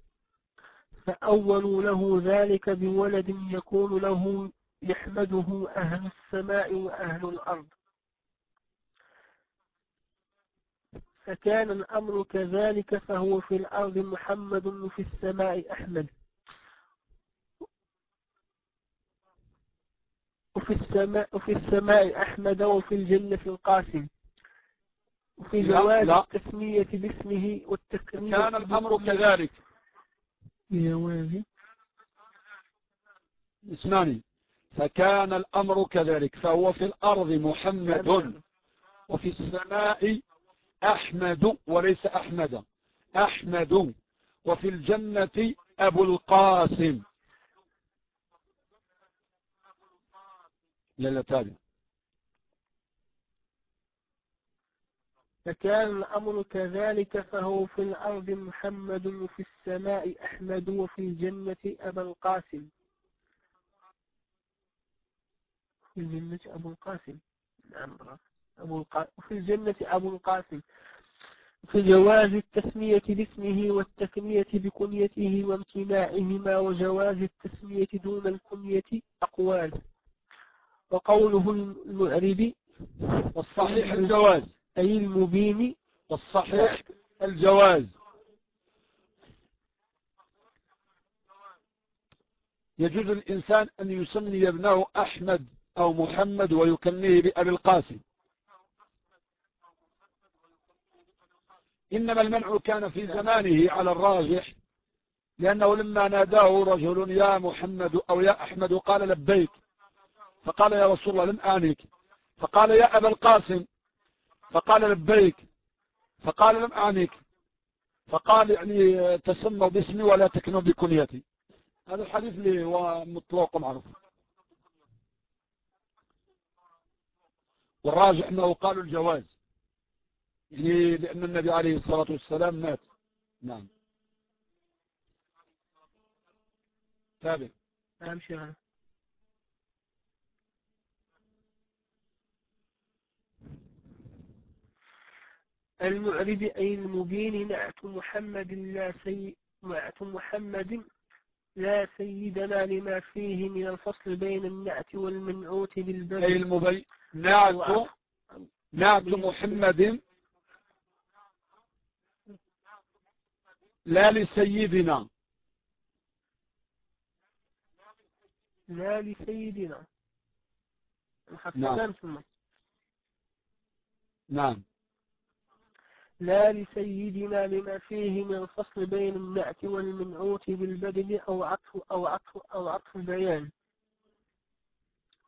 Speaker 2: فأولوا له ذلك بولد يكون له يحمده أهل السماء وأهل الأرض. فكان الأمر كذلك فهو في الأرض محمد وفي السماء أحمد. وفي السماء, وفي السماء أحمد وفي الجنة القاسم. وفي جواز التسمية باسمه والتكريم
Speaker 1: كان الأمر كذلك.
Speaker 2: جواز
Speaker 1: اسمعني. فكان الأمر كذلك فهو في الأرض محمد وفي السماء أحمد وليس أحمد أحمد وفي الجنة أبو القاسم. لا لا تابع.
Speaker 2: فكان الأمر كذلك فهو في الأرض محمد وفي السماء أحمد وفي الجنة أبا القاسم. في الجنة أبو القاسم. نعم أبو القاسم وفي الجنة أبو القاسم. في جواز التسمية باسمه والتكنية بكنيته وامتناعهما وجواز التسمية دون الكنية أقوال. وقوله المعرب
Speaker 1: والصحيح الجواز.
Speaker 2: أي المبين
Speaker 1: والصحيح الجواز. يجوز الإنسان أن يسمي ابنه أحمد. أو محمد ويكنيه بأبي القاسم. إنما المنع كان في زمانه على الراجح لأنه لما ناداه رجل يا محمد أو يا أحمد قال لبيك فقال يا رسول الله لم آنك فقال يا أبا القاسم فقال لبيك فقال لم آنك فقال يعني تسموا باسمي ولا تكنوا بكنيتي. هذا الحديث لي هو مطلق معروف. والراجع أنه قالوا الجواز. يعني لأن النبي عليه الصلاة والسلام مات. نعم. تابع.
Speaker 2: نعم شيخنا المعرب أي المبين نعت محمد لا سي نعت محمد لا سيدنا لما فيه من الفصل بين النعت والمنعوت بالبدل
Speaker 1: أي المبين نعت نعت محمد. لا لسيدنا.
Speaker 2: لا لسيدنا.
Speaker 1: نعم. نعم.
Speaker 2: لا لسيدنا لما فيه من الفصل بين النعت والمنعوت بالبدل أو عطف أو عطف أو عطف البيان.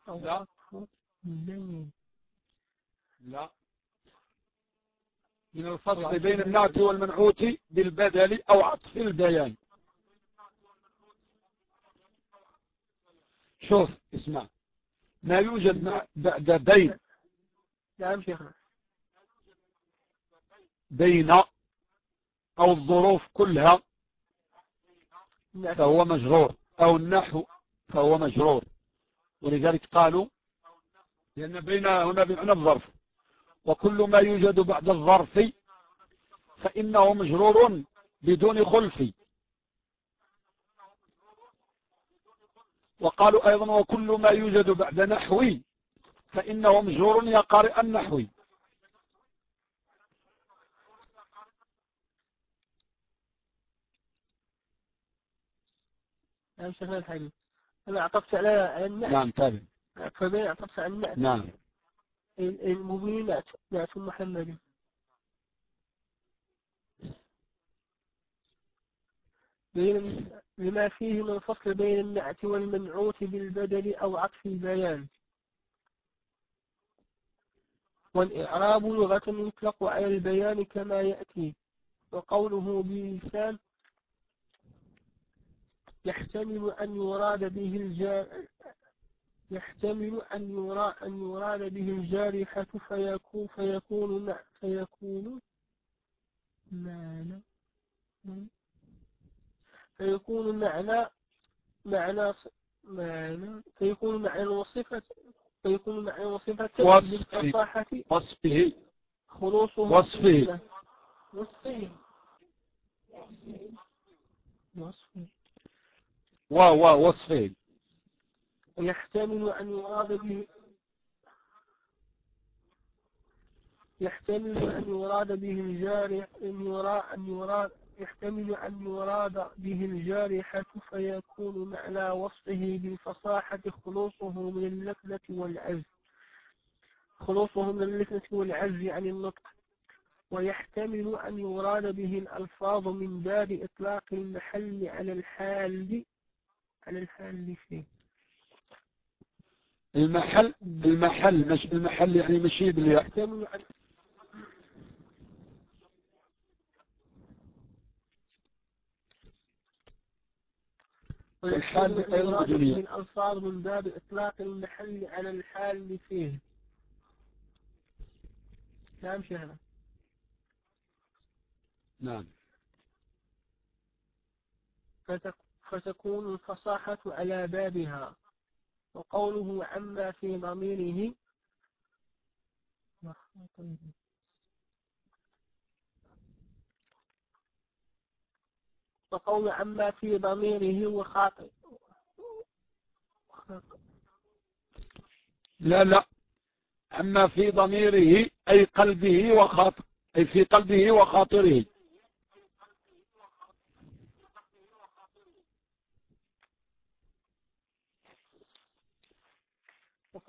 Speaker 1: أو عطف البيان. لا. من الفصل بين النعت والمنعوت بالبدل أو عطف البيان. شوف اسمع. ما يوجد بعد بين
Speaker 2: نعم شيخنا.
Speaker 1: بين أو الظروف كلها فهو مجرور أو النحو فهو مجرور. ولذلك قالوا لأن بين هنا بمعنى الظرف. وكل ما يوجد بعد الظرف فإنه مجرور بدون خلف. وقالوا أيضا وكل ما يوجد بعد نحوي فإنه مجرور يا قارئ
Speaker 2: نعم شيخنا الحبيب أنا أعطفت على النعت.
Speaker 1: نعم تابع.
Speaker 2: فبين أعطفت على النعت.
Speaker 1: نعم.
Speaker 2: المبين نعت نعت محمد بين لما فيه من الفصل بين النعت والمنعوت بالبدل أو عطف البيان. والإعراب لغة يطلق على البيان كما يأتي وقوله بلسان يحتمل أن يراد به الجار يحتمل أن يرى أن يراد به الجارحة فيكون فيكون فيكون معنى فيكون معنى معنى معنى فيكون معنى وصفة فيكون معنى وصفة
Speaker 1: بالفصاحة وصفه
Speaker 2: خلوصه
Speaker 1: وصفه
Speaker 2: وصفه وصفه
Speaker 1: وصفه
Speaker 2: يحتمل أن يراد به يحتمل أن يراد به الجارح أن يراد أن يراد يحتمل أن يراد به الجارحة فيكون معنى وصفه بالفصاحة خلوصه من اللكنة والعز. خلوصه من اللكنة والعز عن النطق. ويحتمل أن يراد به الألفاظ من باب إطلاق المحل على الحال على الحال فيه.
Speaker 1: المحل المحل مش المحل يعني مشي بالياء والحال أيضا
Speaker 2: من الألفاظ من باب إطلاق المحل على الحال فيه. نعم شهرة
Speaker 1: نعم.
Speaker 2: فتكون الفصاحة على بابها. وقوله عما في ضميره. وقول عما في ضميره وخاطئ.
Speaker 1: لا لا. عما في ضميره أي قلبه وخاطر أي في قلبه وخاطره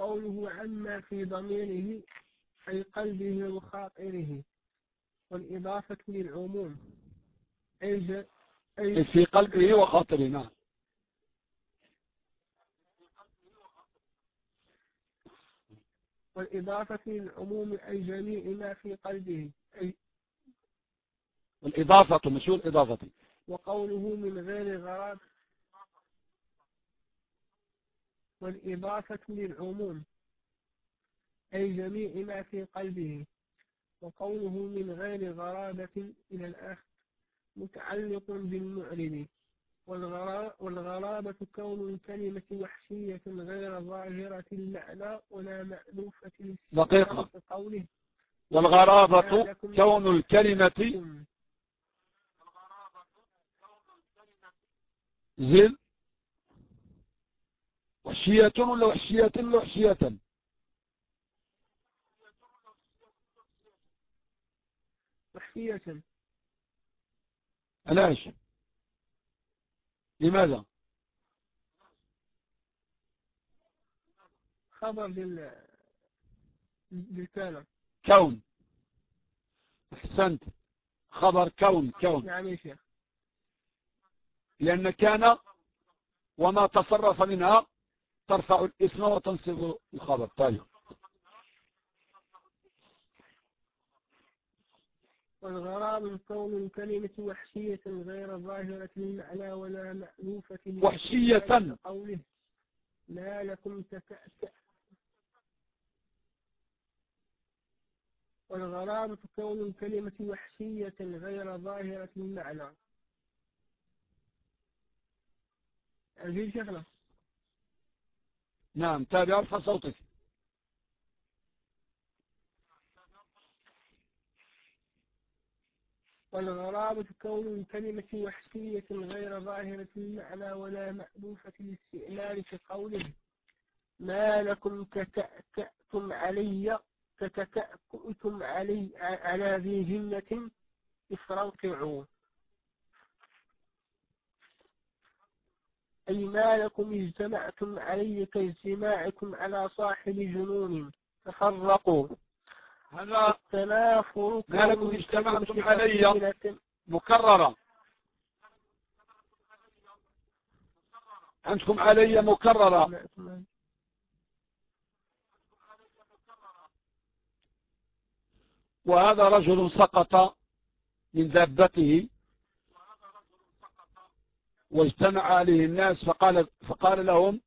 Speaker 2: وقوله عما في ضميره أي قلبه وخاطره والإضافة للعموم. أي,
Speaker 1: أي في قلبه وخاطره نعم.
Speaker 2: والإضافة للعموم أي جميع ما في قلبه أي
Speaker 1: والإضافة مشهور الإضافة.
Speaker 2: وقوله من غير غراب والإضافة للعموم أي جميع ما في قلبه وقوله من غير غرابة إلى الآخر متعلق بالمعرب والغرابة كون الكلمة وحشية غير ظاهرة المعنى ولا مألوفة
Speaker 1: دقيقة. قوله والغرابة كون الكلمة زل. وحشية ولا وحشية؟ ولا وحشية.
Speaker 2: وحشية
Speaker 1: علاش لماذا؟
Speaker 2: خبر لل للكلام.
Speaker 1: كون. أحسنت. خبر كون كون.
Speaker 2: يعني شيخ.
Speaker 1: لأن كان وما تصرف منها ترفع الاسم وتنصب الخبر. طيب.
Speaker 2: والغرام الكون الكلمة وحشية غير ظاهرة المعنى ولا مألوفة
Speaker 1: وحشية.
Speaker 2: قوله. لا لكم تكأت والغرابة كون الكلمة وحشية غير ظاهرة المعنى عزيز شيخنا.
Speaker 1: نعم تابع ارفع صوتك.
Speaker 2: والغرابة كون الكلمة وحشية غير ظاهرة المعنى ولا مألوفة الاستئلال في قوله. ما لكم تتأتأتم علي تتكأكؤتم علي على ذي جنة افرنقعوا أي ما لكم اجتمعتم علي كاجتماعكم على صاحب جنون. تفرقوا.
Speaker 1: هذا
Speaker 2: التنافر
Speaker 1: ما لكم اجتمعتم علي مكررة. عندكم علي مكررة. وهذا رجل سقط من دابته. واجتمع عليه الناس فقال, فقال لهم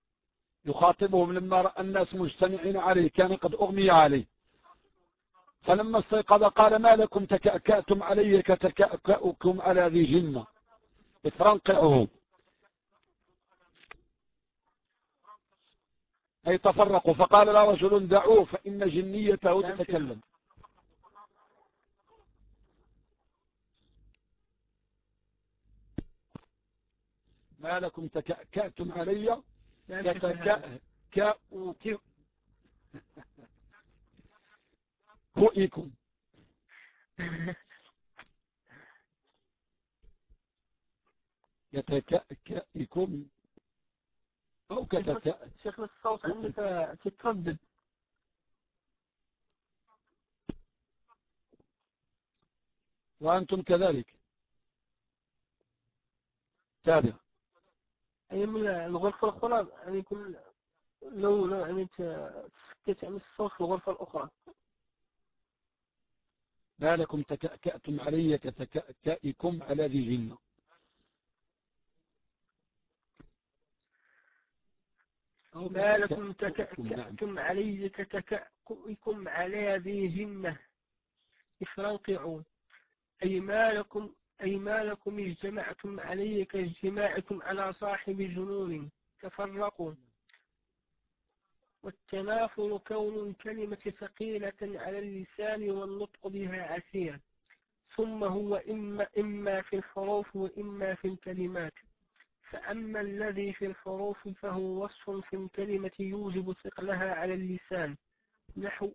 Speaker 1: يخاطبهم لما رأى الناس مجتمعين عليه كان قد أغمي عليه. فلما استيقظ قال ما لكم تكأكأتم علي كتكأكأكم على ذي جنة؟ افرنقعه أي تفرقوا. فقال لا رجل دعوه فإن جنيته تتكلم. ما لكم تكأكأتم علي؟ كتكأكأكم رؤيكم [laughs] يتكأكئكم أو كتكأ
Speaker 2: شيخ الصوت عندك تتردد
Speaker 1: وأنتم كذلك. تابع.
Speaker 2: أي من الغرفة الأخرى يعني يكون لو لو يعني تسكت عن الصوت في الغرفة الأخرى.
Speaker 1: ما لكم تكأكأتم علي كتكأكئكم على ذي جنة.
Speaker 2: ما لكم تكأكأتم علي كتكأكئكم على ذي جنة. افرنقعوا أي ما لكم أي ما لكم اجتمعتم علي كاجتماعكم على صاحب جنون تفرقوا. والتنافر كون الكلمة ثقيلة على اللسان والنطق بها عسير. ثم هو إما, إما في الحروف وإما في الكلمات. فأما الذي في الحروف فهو وصف في الكلمة يوجب ثقلها على اللسان. نحو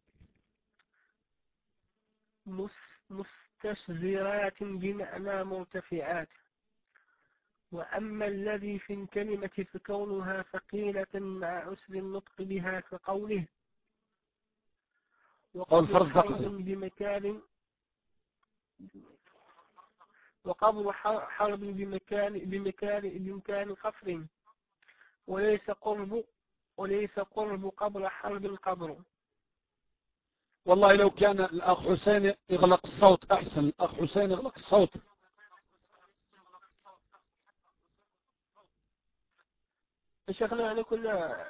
Speaker 2: مستشزرات بمعنى مرتفعات. وأما الذي في الكلمة فكونها ثقيلة مع عسر النطق بها كقوله وقبل حرب بمكان وقبل حرب بمكان بمكان بمكان قفر وليس قرب وليس قرب قبل حرب قبر
Speaker 1: والله لو كان الأخ حسين يغلق الصوت أحسن الأخ حسين يغلق الصوت.
Speaker 2: شيخنا يعني كنا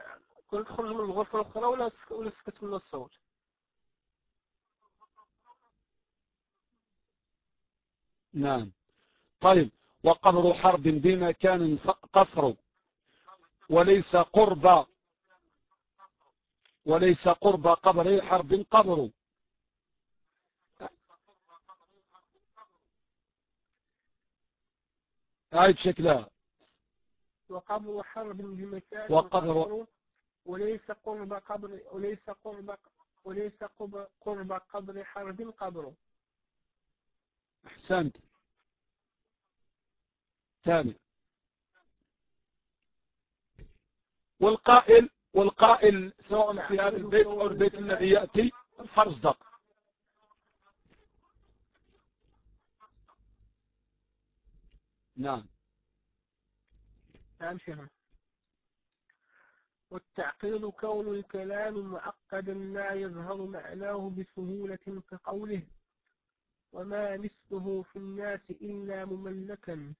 Speaker 2: كنا تخرج من الغرفة الأخرى ولا ولا سكت من الصوت؟
Speaker 1: نعم. طيب وقبر حرب بمكان قصر وليس قرب. وليس قرب قبر حرب قبر. أعيد شكلها
Speaker 2: وقبر حرب بمكان
Speaker 1: وقبر.
Speaker 2: وليس قرب قبر وليس قرب وليس قرب, قرب قبر حرب قبر.
Speaker 1: أحسنت. ثاني. والقائل والقائل سواء في هذا البيت أو البيت الذي يأتي الفرزدق نعم.
Speaker 2: نعم شيخنا. والتعقيد كون الكلام معقدا لا يظهر معناه بسهولة كقوله وما مثله في الناس إلا مملكا.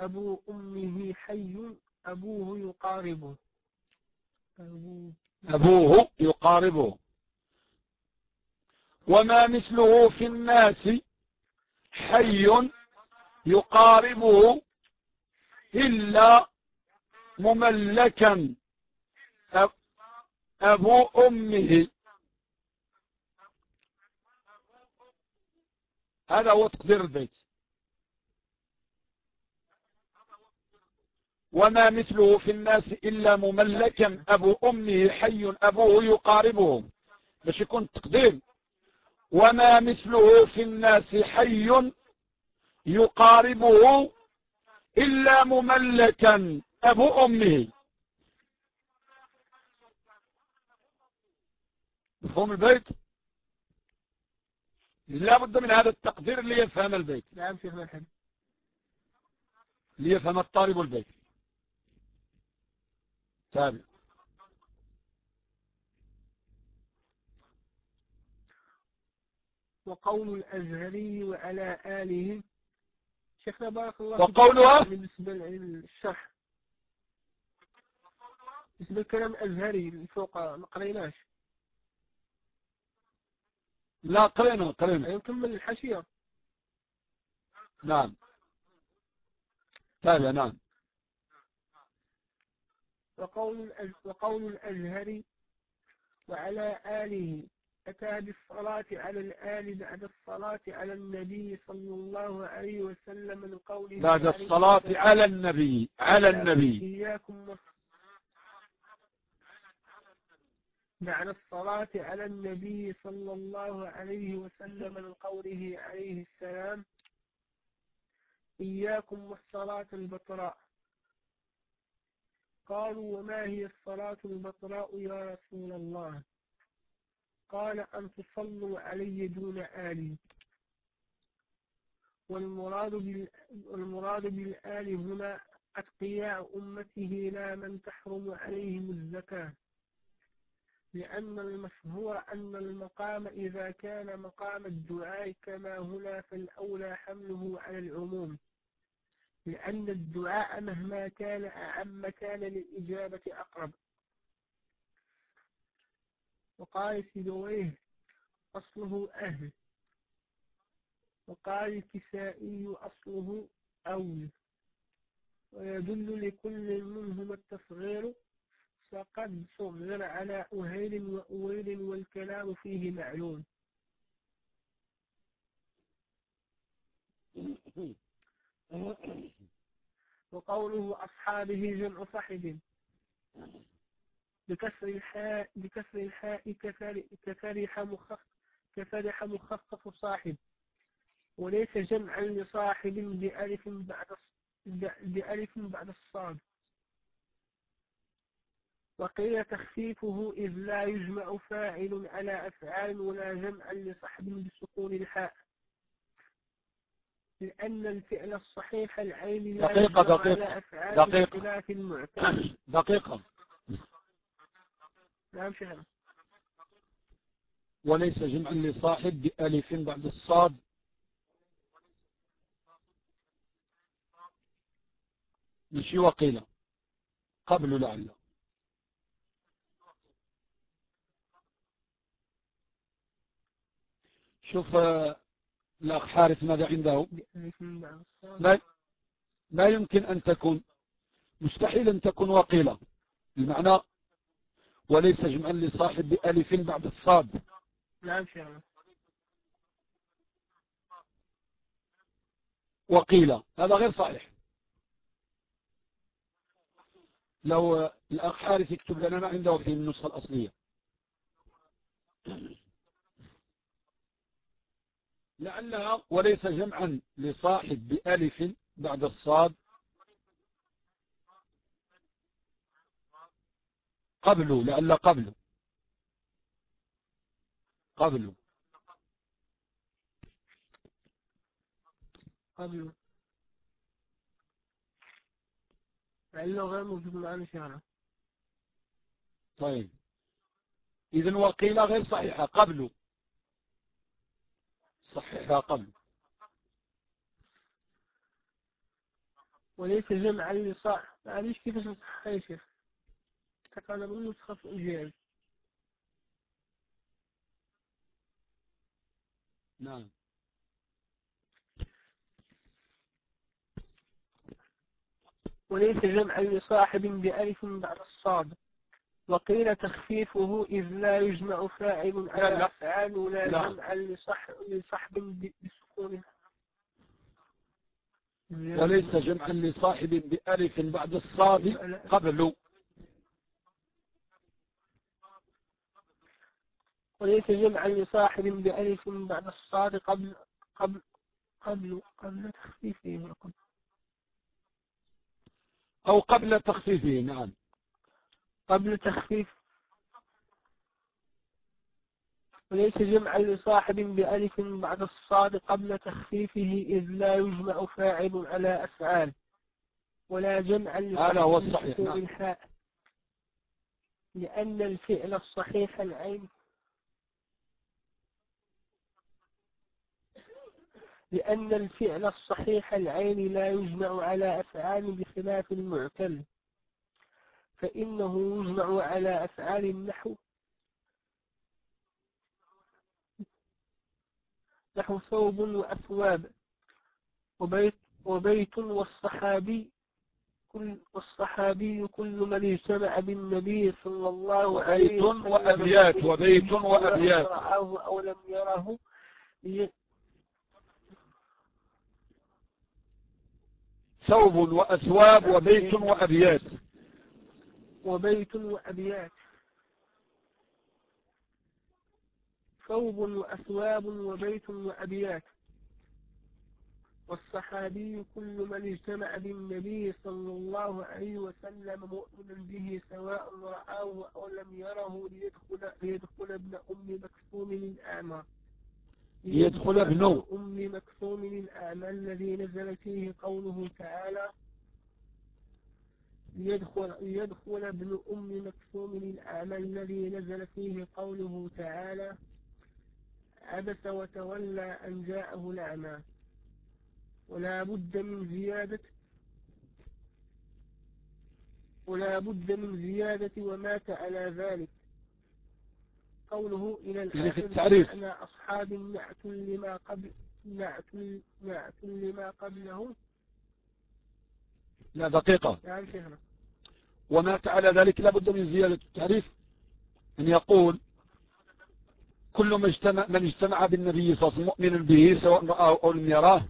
Speaker 2: أبو أمه حي أبوه يقاربه
Speaker 1: أبوه يقاربه. وما مثله في الناس حي يقاربه إلا مملكا أبو أمه. هذا هو تقدير البيت وما مثله في الناس إلا مملكا أبو أمه حي أبوه يقاربه باش يكون تقديم. وما مثله في الناس حي يقاربه إلا مملكا أبو أمه مفهوم البيت؟ لا بد من هذا التقدير اللي يفهم البيت.
Speaker 2: نعم شيخنا الحين
Speaker 1: ليفهم الطالب البيت. تابع.
Speaker 2: وقول الأزهري وعلى آله شيخنا بارك الله
Speaker 1: وقولها
Speaker 2: بالنسبة للشرح. بالنسبة للكلام الأزهري اللي فوق ما قريناش.
Speaker 1: لا قرينا قرينا.
Speaker 2: يكمل أيوة، الحاشية
Speaker 1: نعم. تابع نعم.
Speaker 2: وقول وقول الأزهري وعلى آله أتى بالصلاة على الآل بعد الصلاة على النبي صلى الله عليه وسلم من قوله
Speaker 1: بعد الصلاة على النبي على النبي.
Speaker 2: إياكم بعد الصلاة على النبي صلى الله عليه وسلم من قوله عليه السلام إياكم والصلاة البطراء قالوا وما هي الصلاة البطراء يا رسول الله؟ قال أن تصلوا علي دون آلي والمراد, والمراد بالآل هنا أتقياء أمته لا من تحرم عليهم الزكاة. لأن المشهور أن المقام إذا كان مقام الدعاء كما هنا فالأولى حمله على العموم. لأن الدعاء مهما كان أعم كان للإجابة أقرب. وقال سيدويه أصله أهل. وقال الكسائي أصله أول. ويدل لكل منهما التصغير. فقد صغر على أهيل وأويل والكلام فيه معلوم. [laughs] [coughs] وقوله أصحابه جمع صاحب. بكسر الحاء بكسر الحاء كفرح مخفف كفرح مخفف صاحب. وليس جمعا لصاحب بألف بعد بألف بعد الصاد. وقيل تخفيفه إذ لا يجمع فاعل على أفعال ولا جمعا لصحب بسكون الحاء. لأن الفعل الصحيح العين لا
Speaker 1: دقيقة دقيقة دقيقة. [coughs] دقيقة.
Speaker 2: نعم شهر
Speaker 1: وليس جمعا لصاحب بألف بعد الصاد. مشي وقيل. قبل لعل. شوف الأخ حارث ماذا عنده؟ لا, لا يمكن أن تكون مستحيل أن تكون وقيلة بمعنى وليس جمعا لصاحب بألف بعد الصاد.
Speaker 2: نعم
Speaker 1: وقيل هذا غير صحيح. لو الأخ حارث يكتب لنا ما عنده في النسخة الأصلية. لعلها وليس جمعا لصاحب بألف بعد الصاد قبله لعل قبله قبله
Speaker 2: قبله لأنه غير موجود معنا شيخنا
Speaker 1: طيب. إذن وقيل غير صحيحة قبله صحيحة قبل.
Speaker 2: وليس جمعا لصاح معليش كيف نصحها يا شيخ تقال من تخف الجهاز
Speaker 1: نعم.
Speaker 2: وليس جمعا لصاحب بألف بعد الصاد. وقيل تخفيفه إذ لا يجمع فاعل على. أفعال ولا. جمعا لصح لصحب بسكون
Speaker 1: وليس جمعا لصاحب بألف بعد الصاد قبل
Speaker 2: وليس جمعا لصاحب بألف بعد الصاد قبل قبل قبل قبل تخفيفه
Speaker 1: أو قبل تخفيفه نعم
Speaker 2: قبل تخفيف. وليس جمعا لصاحب بألف بعد الصاد قبل تخفيفه إذ لا يجمع فاعل على أفعال ولا جمعا
Speaker 1: هذا هو
Speaker 2: لصاحب
Speaker 1: الصحيح،
Speaker 2: بسكون
Speaker 1: نعم.
Speaker 2: لأن الفعل الصحيح العين. لأن الفعل الصحيح العين لا يجمع على أفعال بخلاف المعتل. فإنه يجمع على أفعال النحو. نحو ثوب وأثواب. وبيت وبيت والصحابي كل والصحابي كل من اجتمع بالنبي صلى الله عليه وسلم
Speaker 1: وأبيات وبيت وأبيات.
Speaker 2: رآه أو لم يره.
Speaker 1: ثوب وأثواب وبيت وأبيات.
Speaker 2: وبيت وأبيات. ثوب وأثواب وبيت وأبيات. والصحابي كل من اجتمع بالنبي صلى الله عليه وسلم مؤمنا به سواء رآه أو لم يره ليدخل, ليدخل ابن أم مكتوم الأعمى
Speaker 1: ليدخل ابن
Speaker 2: أم مكتوم الأعمى الذي نزل فيه قوله تعالى ليدخل, ليدخل ابن أم مكتوم الأعمى الذي نزل فيه قوله تعالى عبس وتولى أن جاءه الأعمى ولا بد من زيادة ولا بد من زيادة ومات على ذلك قوله إلى الآخر
Speaker 1: التعريف.
Speaker 2: أن أصحاب نعت لما قبل نعت نعت لما قبله
Speaker 1: لا دقيقة.
Speaker 2: نعم شيخنا
Speaker 1: وما على ذلك لابد من زيادة التعريف. أن يقول كل ما اجتمع من اجتمع بالنبي صلى الله عليه وسلم مؤمن به سواء رآه أو لم يراه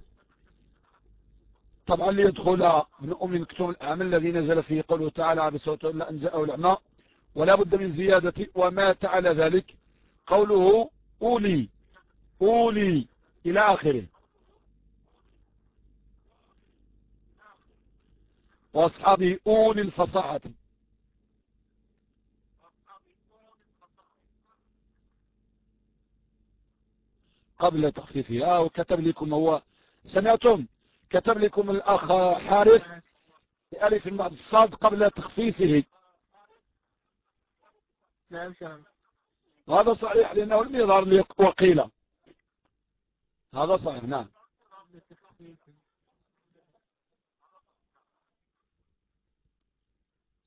Speaker 1: طبعا ليدخل ابن أم مكتوم الأعمى الذي نزل فيه قوله تعالى عبس وتولى أن جاءه الأعمى. ولا بد من زيادة ومات على ذلك قوله أولي أولي إلى آخره. وأصحابه أولي الفصاحة. قبل تخفيفها وكتب لكم هو سمعتم؟ كتب لكم الأخ حارث بألف بعد الصاد قبل تخفيفه.
Speaker 2: نعم
Speaker 1: هذا صحيح لأنه لم يظهر لي وقيل هذا صحيح نعم.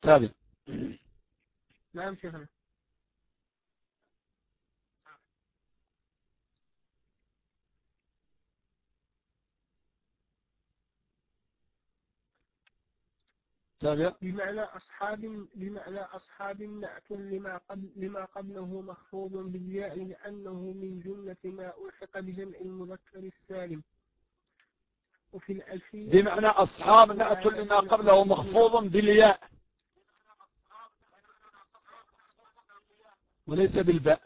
Speaker 1: ثابت
Speaker 2: نعم شيخنا.
Speaker 1: تابع
Speaker 2: بمعنى أصحاب بمعنى أصحاب نعت لما قبل لما قبله مخفوض بالياء لأنه من جملة ما ألحق بجمع المذكر السالم. وفي الألفية
Speaker 1: بمعنى أصحاب نعت لما قبله مخفوض بالياء. وليس بالباء.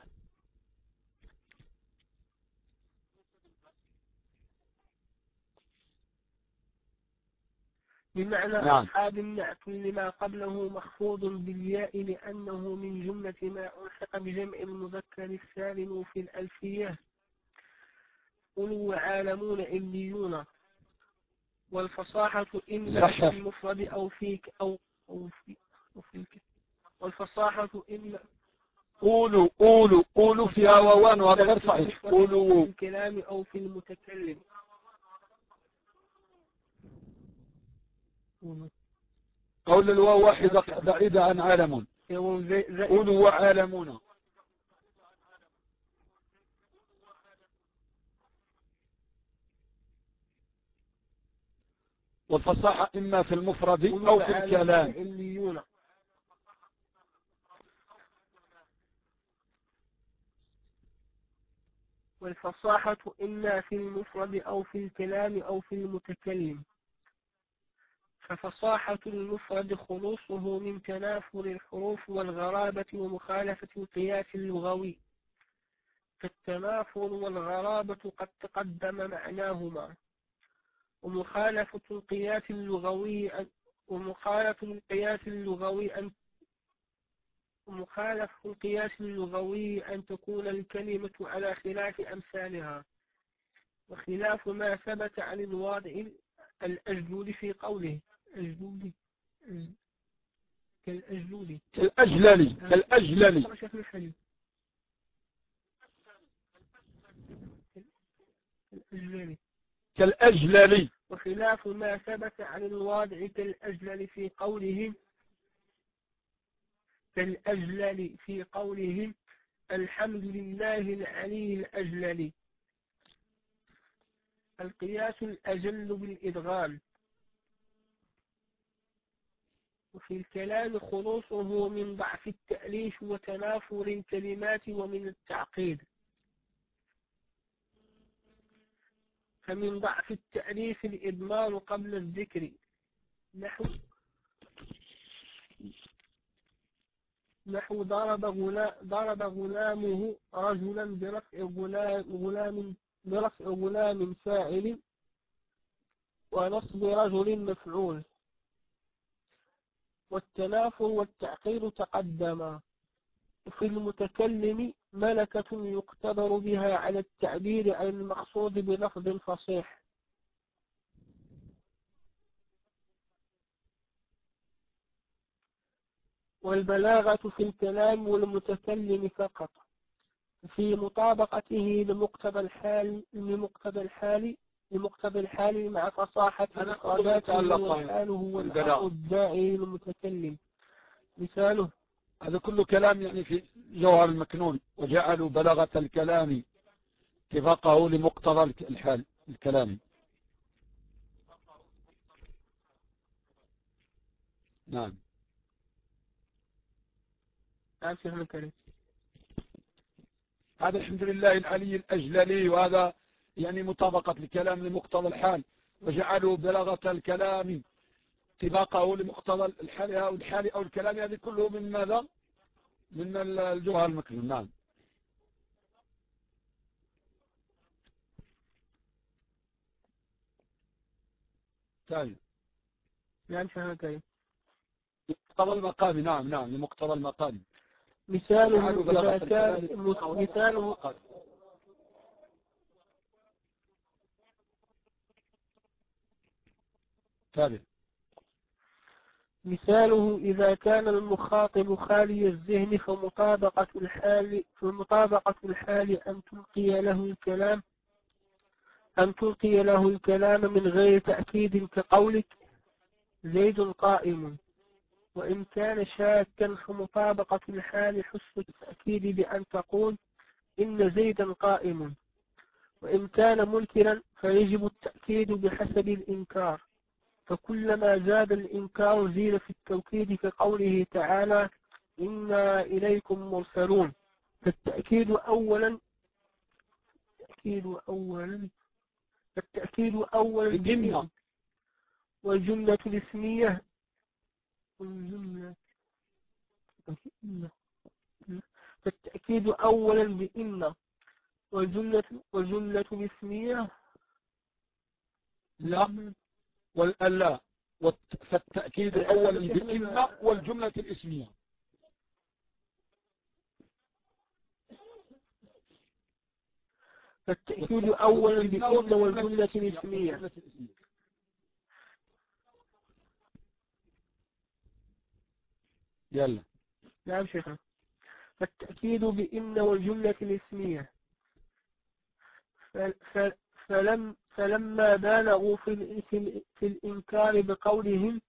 Speaker 2: بمعنى نعم. أصحاب النعت لما قبله مخفوض بالياء لأنه من جملة ما ألحق بجمع المذكر السالم في الألفية. قلوا عالمون عليون. والفصاحة إما في المفرد أو فيك أو أو في أو فيك. والفصاحة إما
Speaker 1: قولوا قولوا قولوا فيها ووان وهذا غير صحيح. قولوا
Speaker 2: في الكلام أو في المتكلم.
Speaker 1: قول الواو واحدة بعيدة عن عالم. قولوا وعالمون. والفصاحة إما في المفرد أو في الكلام.
Speaker 2: والفصاحة إما في المفرد أو في الكلام أو في المتكلم. ففصاحة المفرد خلوصه من تنافر الحروف والغرابة ومخالفة القياس اللغوي. فالتنافر والغرابة قد تقدم معناهما. ومخالفة القياس اللغوي أن ومخالفة القياس اللغوي أن ومخالفة القياس اللغوي أن تكون الكلمة على خلاف أمثالها. وخلاف ما ثبت عن الواضع الأجدود في قوله. أجدودي كالأجلولي
Speaker 1: كالأجللي. كالأجللي.
Speaker 2: كالأجللي.
Speaker 1: كالأجللي.
Speaker 2: وخلاف ما ثبت عن الواضع كالأجلل في قولهم كالأجلل في قولهم الحمد لله العلي الأجلل. القياس الأجل بالإدغام. وفي الكلام خلوصه من ضعف التأليف وتنافر الكلمات ومن التعقيد. فمن ضعف التأليف الإدمار قبل الذكر. نحو نحو ضرب غلام ضرب غلامه رجلا برفع غلام غلام برفع غلام فاعل ونصب رجل مفعول. والتنافر والتعقيد تقدما في المتكلم ملكة يقتدر بها على التعبير عن المقصود بلفظ فصيح. والبلاغة في الكلام والمتكلم فقط. في مطابقته لمقتضى الحال لمقتضى الحال لمقتضى الحال مع فصاحة
Speaker 1: الخلاف
Speaker 2: والحال هو الحق الداعي للمتكلم. مثاله
Speaker 1: هذا كله كلام يعني في جوهر المكنون. وجعلوا بلغة الكلام اتفاقه لمقتضى الحال الكلامي نعم.
Speaker 2: نعم شيخ الكريم.
Speaker 1: هذا الحمد لله العلي الأجللي وهذا يعني مطابقة الكلام لمقتضى الحال وجعلوا بلغة الكلام اتباقه لمقتضى الحال أو الحال أو الكلام هذه كله من ماذا؟ من الجوهر المكنون. نعم. ثاني
Speaker 2: نعم شهادتين
Speaker 1: مقتضى المقام. نعم نعم لمقتضى المقام.
Speaker 2: مثاله إذا كان مثاله
Speaker 1: تابع
Speaker 2: مثاله إذا كان المخاطب خالي الذهن فمطابقة الحال فمطابقة الحال أن تلقي له الكلام أن تلقي له الكلام من غير تأكيد كقولك زيد قائم. وإن كان شاكا فمطابقة الحال حسن التأكيد بأن تقول إن زيدا قائم. وإن كان منكرا فيجب التأكيد بحسب الإنكار. فكلما زاد الإنكار زيد في التوكيد كقوله تعالى إنا إليكم مرسلون. فالتأكيد أولا التأكيد أولا التأكيد أولا
Speaker 1: بإن
Speaker 2: والجملة الاسمية والجملة فالتأكيد أولا بإن والجملة والجملة الاسمية
Speaker 1: لا والألا. فالتأكيد أولا بإن والجملة الاسمية.
Speaker 2: فالتأكيد أولا بإن والجملة الاسمية.
Speaker 1: يلا.
Speaker 2: نعم شيخنا. فالتأكيد بإن والجملة الاسمية. فلم فلما بالغوا في, في, الإنكار بقولهم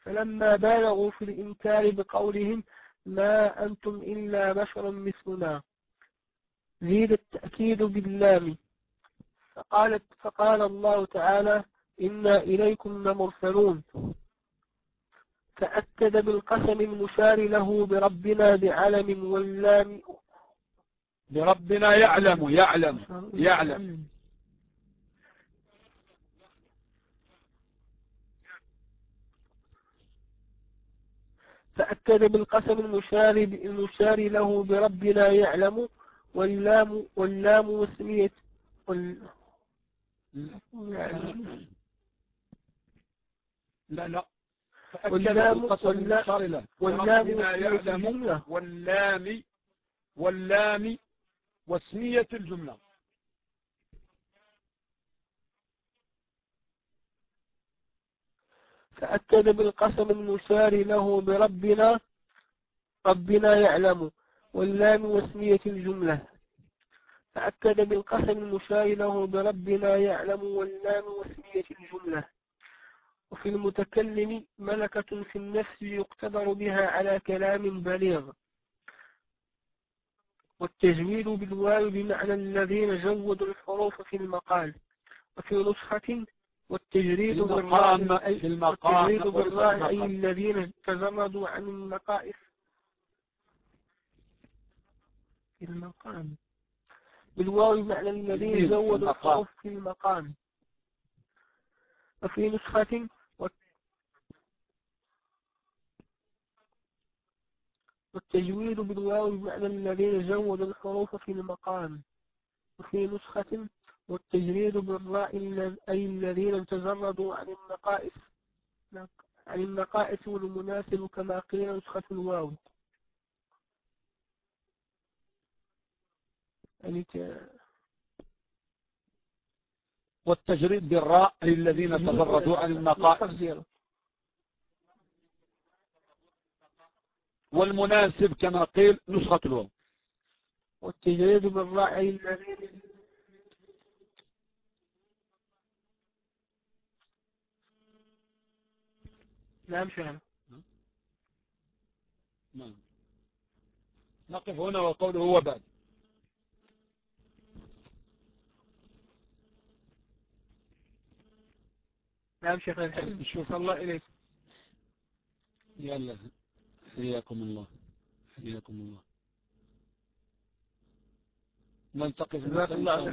Speaker 2: فلما بالغوا في الإنكار بقولهم ما أنتم إلا بشر مثلنا. زيد التأكيد باللام. فقالت فقال الله تعالى إنا إليكم لمرسلون. فأكد بالقسم المشار له بربنا بعلم واللام
Speaker 1: بربنا يعلم يعلم يعلم.
Speaker 2: فأكد بالقسم المشار المشار له بربنا يعلم واللام واللام واسمية وال...
Speaker 1: لا لا. واللام واللام واللام يعلم واللام واللام واسمية الجملة.
Speaker 2: فأكد بالقسم المشار له بربنا. ربنا يعلم. واللام واسمية الجملة. فأكد بالقسم المشار له بربنا يعلم. واللام واسمية الجملة. وفي المتكلم ملكة في النفس يقتدر بها على كلام بليغ. والتجويد بالواو بمعنى الذين جودوا الحروف في المقال. وفي نسخة والتجريد بالراء
Speaker 1: أي, والتجريد
Speaker 2: بالراء أي الذين تجردوا عن النقائص. في المقام. بالواو بمعنى الذين زودوا الحروف في المقام. وفي نسخة والتجويد بالواو بمعنى الذين زودوا الحروف في المقام وفي نسخة والتجريد بالراء أي الذين تجردوا عن النقائص عن النقائص والمناسب كما قيل نسخة الواو. يعني
Speaker 1: والتجريد بالراء أي الذين تجردوا عن النقائص. والمناسب كما قيل نسخة الواو
Speaker 2: والتجريد بالراعي الذي نعم شهر
Speaker 1: نعم. نقف هنا وقوله هو بعد.
Speaker 2: نعم شيخ الحمد شوف الله إليك.
Speaker 1: يلا. حياكم الله. حياكم الله. نلتقي في المساء إن شاء الله.